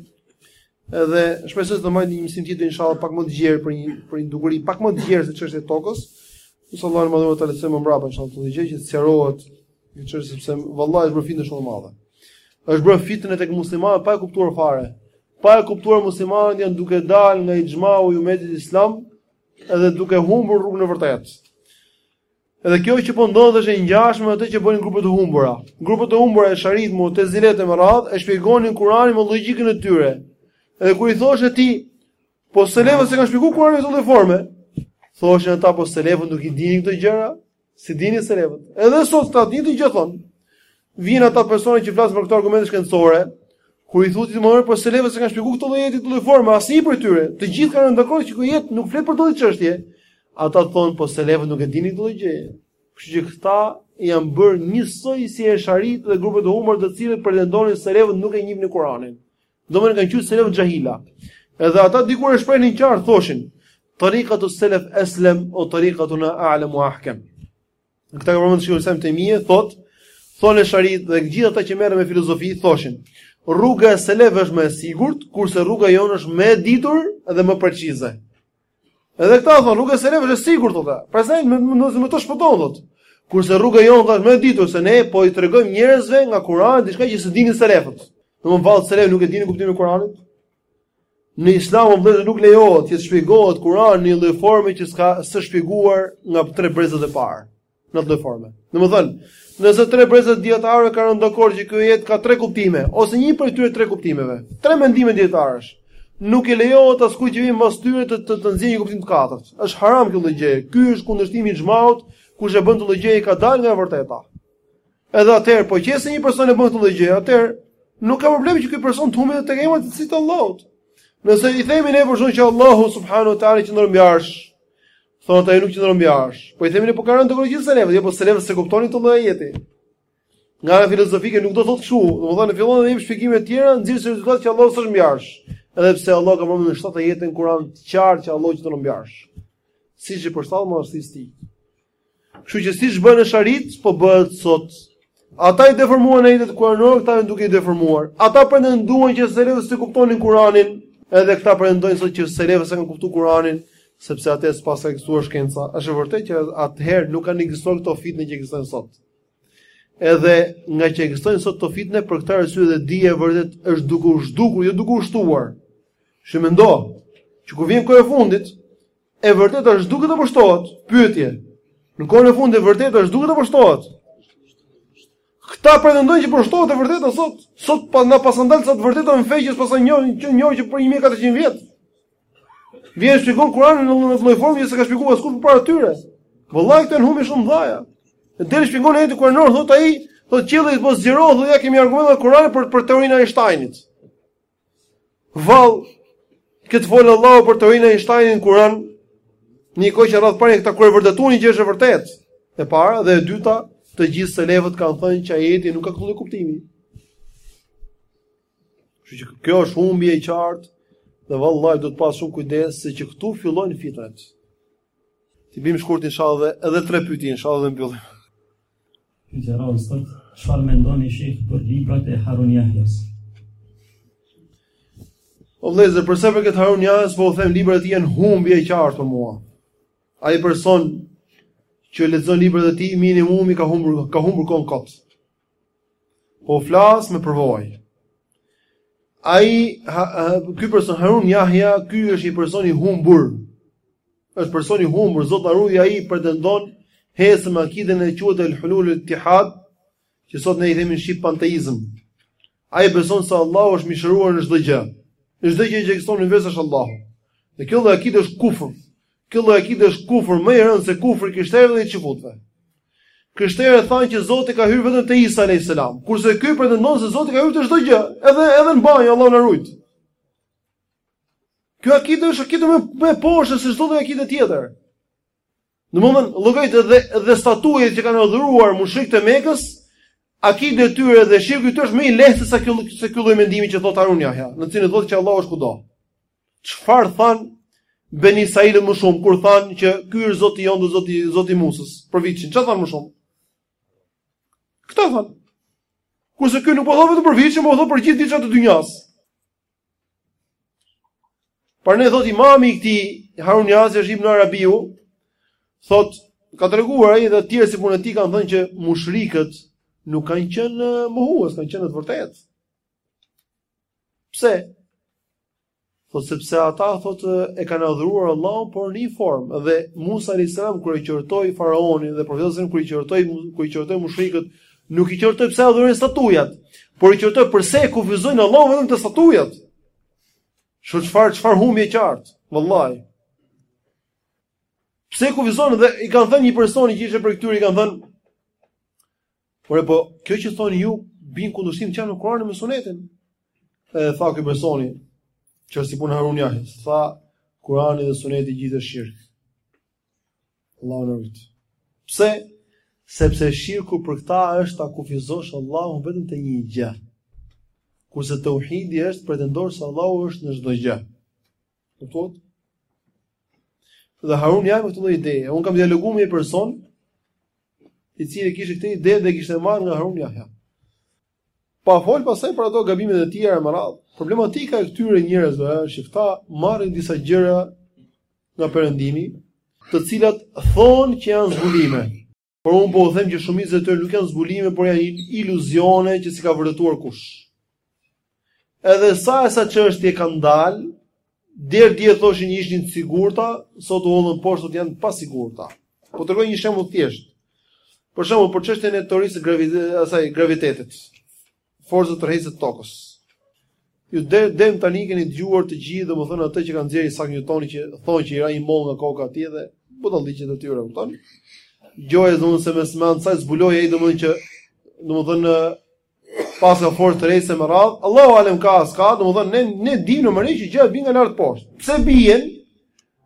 Edhe shpresoj të mbaj një mësim tjetër inshallah pak më të gjerë për një për një dukuri pak më të gjerë se çështja e tokës. Inshallah më duhet ta lëshoj më mbrapa inshallah ta dëgjoni që të sqarohet një çështje sepse vallahi është bërë fitne shumë e madhe. Është bërë fitne tek muslimanët pa e kuptuar fare. Pa e kuptuar muslimanët janë duke dalë nga ixhmau i umetit islam edhe duke humbur rrugën e vërtetë. Edhe kjo që po ndodh është e ngjashme me atë që bënin grupet e humbura. Grupet e humbura esharitë, mutezilët e me radhë e shpjegonin Kur'anin me logjikën e tyre. Edhe kur i thoshe ti, po selefët s'e kanë shpjeguar Kur'anin në këtë formë, thoshin ata po selefët nuk i dinin këto gjëra, s'i dinin selefët. Edhe sot të njëjtën gjë thonë. Vijnë ata persona që flasin për këto argumente shkencore, kur i thua ti more po selefët s'e kanë shpjeguar këtë ajet në këtë lloj forme, asnjë prej tyre. Të gjithë kanë rënë dakord që ky ajet nuk flet për këtë çështje. Ata thonë po selefët nuk e dinin këtë lloj gjëje. Kështu që këta janë bërë njësoj si esharitë dhe grupet e humbura të cilët pretendonin se selefët nuk e njihnin Kur'anin. Domethënë kanë qenë selefët xhahila. Edhe ata dikur e shprehnin qartë thoshin, "Tariqatu selef eslem wa tariqatuna a'lam wa ahkam." Në këtë kapitull shikojmë se më mirë thot, thonë esharitë dhe të gjithë ata që merreshin me filozofi thoshin, rruga e selefëve është më e sigurt, kurse rruga jonë është më e ditur dhe më precize. Edhe këta thonë, rruga e selefëve është e sigurt thotë. Prandaj më më më të shpëton thotë. Kurse rruga jonë është më e ditur se ne po i tregojmë njerëzve nga Kurani diçka që s'e dinin selefët. Domthonë vallë selefët nuk e dinin kuptimin e Kuranit. Në Islam o vëllezër nuk lejohet që të shpjegohet Kurani në një lloj forme që s'ka s'është shpjeguar nga tre brezat e parë. Në një lloj forme. Domethënë, nëse tre brezat e dietarëve kanë rënë dakord që ky ajet ka tre kuptime ose një prej këtyre tre kuptimeve, tre mendime dietarësh, nuk i lejohet askujt që vjen mbas tyre të të, të nxjerrë një kuptim të katërt. Është haram kjo lloj gjëje. Ky është kundërshtim i ixhmaut, kush e bën këtë lloj gjëje ka dalë nga e vërteta. Edhe atëherë, po qe se një person e bën këtë lloj gjëje, atëherë nuk ka problem që ky person të humbet tek emrat e cilësitë e Allahut. Nëse i themi ne për shembull që Allahu subhanahu wa taala qëndron mbi arsh, thotë ai nuk qëndron mbi arsh. Po i themi ne po kanë thënë të gjithë selefët, jo po selefët s'e kuptonin këtë lloj ajeti. Nga ana filozofike nuk do thotë kështu, domethënë fillon të jep shpjegime të tjera, nxjerr si rezultat që Allahu s'është mbi arsh. Edhe pse Allah ka përmendur në 7 ajete në Kur'an të qartë që Allahu qëndron mbi arsh. Siç i përshtatet madhështisë. Kështu që siç bënë eshari­tët, po bëhet sot. Ata i deformuan ajetet kuranore, këta janë duke i deformuar. Ata pretenduan që selefët s'e kuptonin Kur'anin, edhe këta pretendojnë sot që selefët s'e kanë kuptuar Kur'anin, sepse atëherë s'paska ekzistuar shkenca. Është e vërtetë që atëherë nuk kanë ekzistuar këto fitne që ekzistojnë sot. Edhe nga që ekzistojnë sot këto fitne, për këtë arsye dhe dija e vërtetë është duke u zhdukur, jo duke u shtuar. Shih, mendo, që kur vjen koha e fundit, E vërteta është do ketë të poshtrohet. Pyetje. Në kohën e fundit e vërteta është do ketë të poshtrohet. Këta pretendojnë që po shtohet e vërteta sot. Sot pa na pas ndal sot vërtetën e feqës pas një që një mijë e 1400 vjet. Vjen shpjegon Kur'anin në një lloj formë që s'e ka shpjeguar askush përpara tyre. Vallahi këto janë humbje shumë të mëdhaja. Del shpjegon ajetin kuranor thotë ai, thotë qielli po zgjerohet, ja kemi argumente në Kur'an për për teorinë e Einsteinit. Vallë, ke të folë Allahu për teorinë e Einsteinit në Kur'an, një kohë që radhë parë këta kur e vërtetuan një gjë që është e vërtetë. E para dhe e dyta, të gjithë selefët kanë thënë që ajeti nuk ka këtë lloj kuptimi. Kështu që kjo është humbje e qartë dhe vallahi duhet pas shumë kujdes se që këtu fillojnë fitnet. T'i biem shkurt inshallah edhe tre pyetje inshallah dhe e mbyllim. Pyetësi thotë, Çfarë mendoni sheh për librat e Harun Jahjas? O vëllezër, për sa i përket Harun Jahjas, po u them librat e tij janë humbje e qartë për mua. Ai person që lexon librat e tij minimumi ka humbur ka humbur kohën kot. Po ju flas me përvojë. Ai ky person Harun Jahja, ky është një person i humbur. Është person i humbur, Zot na ruaj ai pretendon atë akiden që quhet el hulul el ittihad, që sot ne i themi shqip panteizëm. Ai beson se Allahu është mishëruar në çdo gjë. Në çdo gjë që ekziston në univers është Allahu. Dhe kjo lloj akide është kufër. Kjo lloj akide është kufër më i rëndë se kufri i krishterëve dhe i çifutëve. Krishterët thanë që Zoti ka hyrë vetëm te Isa alayhis salam, kurse ky pretendon se Zoti ka hyrë te çdo gjë, edhe edhe në banjë Allahu na rujt. Kjo akide është akide më e poshtë se çdo akide tjetër. Në momentin llogarit dhe dhe statujet që kanë adhuruar mushrikët e Mekës, akide e tyre dhe shirku i tyre është më i lehtë se ky se ky lloj mendimi që thotë Harun Yahya, në të cilin thotë që Allahu është kudo. Çfarë than Beni Israil më shumë kur than që ky është Zoti jonë, Zoti Zoti Musës, për viçin. Çfarë than më shumë? Këta than. Kurse ky nuk po thotë vetëm për viçin, por thotë për gjithë diçka të dynjasë. Prandaj thot imami i këtij Harun Jahjai është Ibn Arabiu, thot ka treguar ai dhe të tjerë si punë e tij kanë thënë që mushrikët nuk kanë qenë eh, mohues, kanë qenë në të vërtetë. Pse? Thot sepse ata thot e kanë adhuruar Allahun por në një formë dhe Musa alayhis salam kur e qortoi faraonin dhe profeti kur i qortoi kur i qortoi mushrikët Nuk i qortoi pse adhurojnë statujat, por i qortoi përse e kufizojnë Allahun vetëm te statujat. Shu çfarë çfarë humbje e qartë, vallahi. Pse e kufizojnë dhe i kanë thënë një personi që ishte prej këtyre i kanë thënë Por e po, kjo që thoni ju bie në kundërshtim me Kur'anin me Sunetin. E tha ky personi që është si pun e Harun Jahjas, tha Kur'ani dhe Suneti gjithë është shirk. Allahu na rujt. Pse? Sepse shirku për këta është ta kufizosh Allahun vetëm te një gjë. Kurse tauhidi është të pretendosh se Allahu është në çdo gjë. Kuptuat? Dhe Harun Jahja ka këtë lloj ideje. Un kam dialoguar me një person i cili kishte këtë ide dhe e kishte marrë nga Harun Jahja. Pa fol pastaj për ato gabimet e tjera me radhë. Problematika e këtyre njerëzve është që këta marrin disa gjëra nga perëndimi, të cilat thonë që janë zbulime. Por unë po u them që shumica e tyre nuk janë zbulime, por janë iluzione që s'i ka vërtetuar kush. Edhe sa e sa çështje kanë dalë, Deri dje thoshin ishin të sigurta, sot u hodhën poshtë sot janë të pasigurta. Po tregoj një shembull thjesht. Për shembull, për çështjen e teorisë së asaj gravitetit, forcës tërheqëse të tokës. Ju deri deri tani keni dëgjuar të gjithë, domethënë atë që ka nxjerrë Isaac Newton që thonë që i ra një mollë nga koka atij dhe budallallëqet e tyre, kupton? Gjoja domethënë se me anë të saj zbuloi ai domethënë që domethënë Paska forcë tërheqëse me radhë, Allahu alem ka a s'ka, domethënë, ne, ne dimë normalisht që gjërat bien nga lart poshtë. Pse bijen,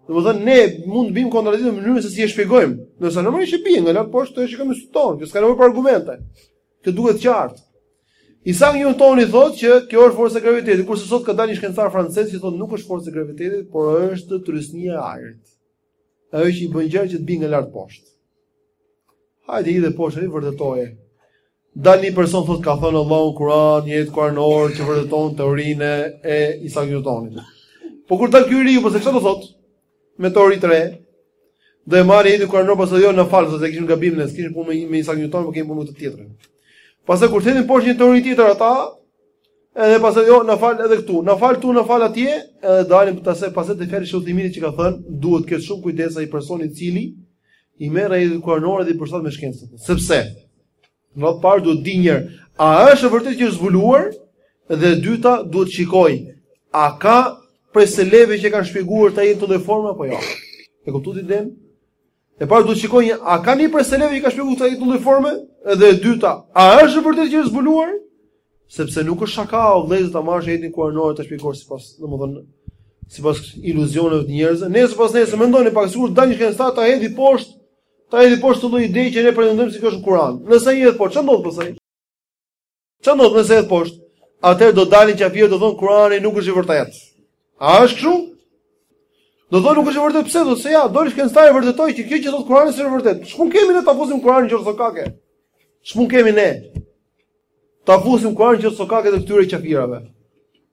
domethënë, ne mund të bimë në kontradiktë në mënyrën se si e shpjegojmë. Kurse normalisht që bijen nga lart poshtë, këtë e shikojmë me sytë tanë, që s'ka nevojë për argumente. Të duket qartë. Isak Njutoni thotë që kjo është forca e gravitetit, kurse sot ka dalë një shkencëtar francez që thotë nuk është forca e gravitetit, por është trysnia e ajrit. Ajo që i bën gjërat të bien nga lart poshtë. Hajde hidhe poshtë, i vërtetoje. Dal një person thotë ka thënë Allahu në Kur'an, një ajet kuranor që vërteton teorinë e Isaac Newtonit. Po kur dal ky i riu, po se çfarë do thotë? Me teori të re. Do e marrë ajetin kuranor pastaj jo na fal, sepse kishim gabim ne, s'kishim punë me Isaac Newton, por kemi punë me tjetrën. Pastaj kur të hedhin poshtë një teori tjetër ata, Edhe pastaj jo na fal edhe këtu, na fal këtu, na fal atje, edhe dalim pastaj pastaj te fjala e sheh Uthejminit që ka thënë, duhet të ketë shumë kujdes ai person i cili i merr ajetet kuranore dhe i përshtat me shkencën. Sepse më parë duhet të dijë një, a është vërtet që është zbuluar dhe e dyta duhet të shikojë a ka prej selefëve që kanë shpjeguar këtë ajet në këtë formë apo jo. E kuptuat idenë? E para duhet të shikojë a ka një prej selefëve që ka shpjeguar këtë këtë lloj forme, edhe e dyta, a është vërtet që është zbuluar? Sepse nuk është shaka o vëllezër ta marrësh ajetin kuranor ta shpjegosh sipas, domethënë sipas iluzioneve të njerëzve. Nesër pasnesër mendoni pak sikur dalin shkencëtarë ta hedhin poshtë, ta hedhin poshtë këtë lloj ide që ne pretendojmë se kjo është në Kur'an. Nëse ai hedh poshtë, ç'ndodh pastaj? Çfarë ndodh nëse e hedh poshtë? Atëherë do dalin qafirë do thonë Kurani nuk është i vërtetë. A është kështu? Do thonë nuk është e vërtetë pse do se ja, doli shkenca e vërtetoi që kjo që thotë Kurani s'është e vërtetë. Ç'punë kemi ne ta fusim Kuranin në qorrsokake? Ç'punë kemi ne? Ta fusim Kuranin në qorrsokake të këtyre qafirave.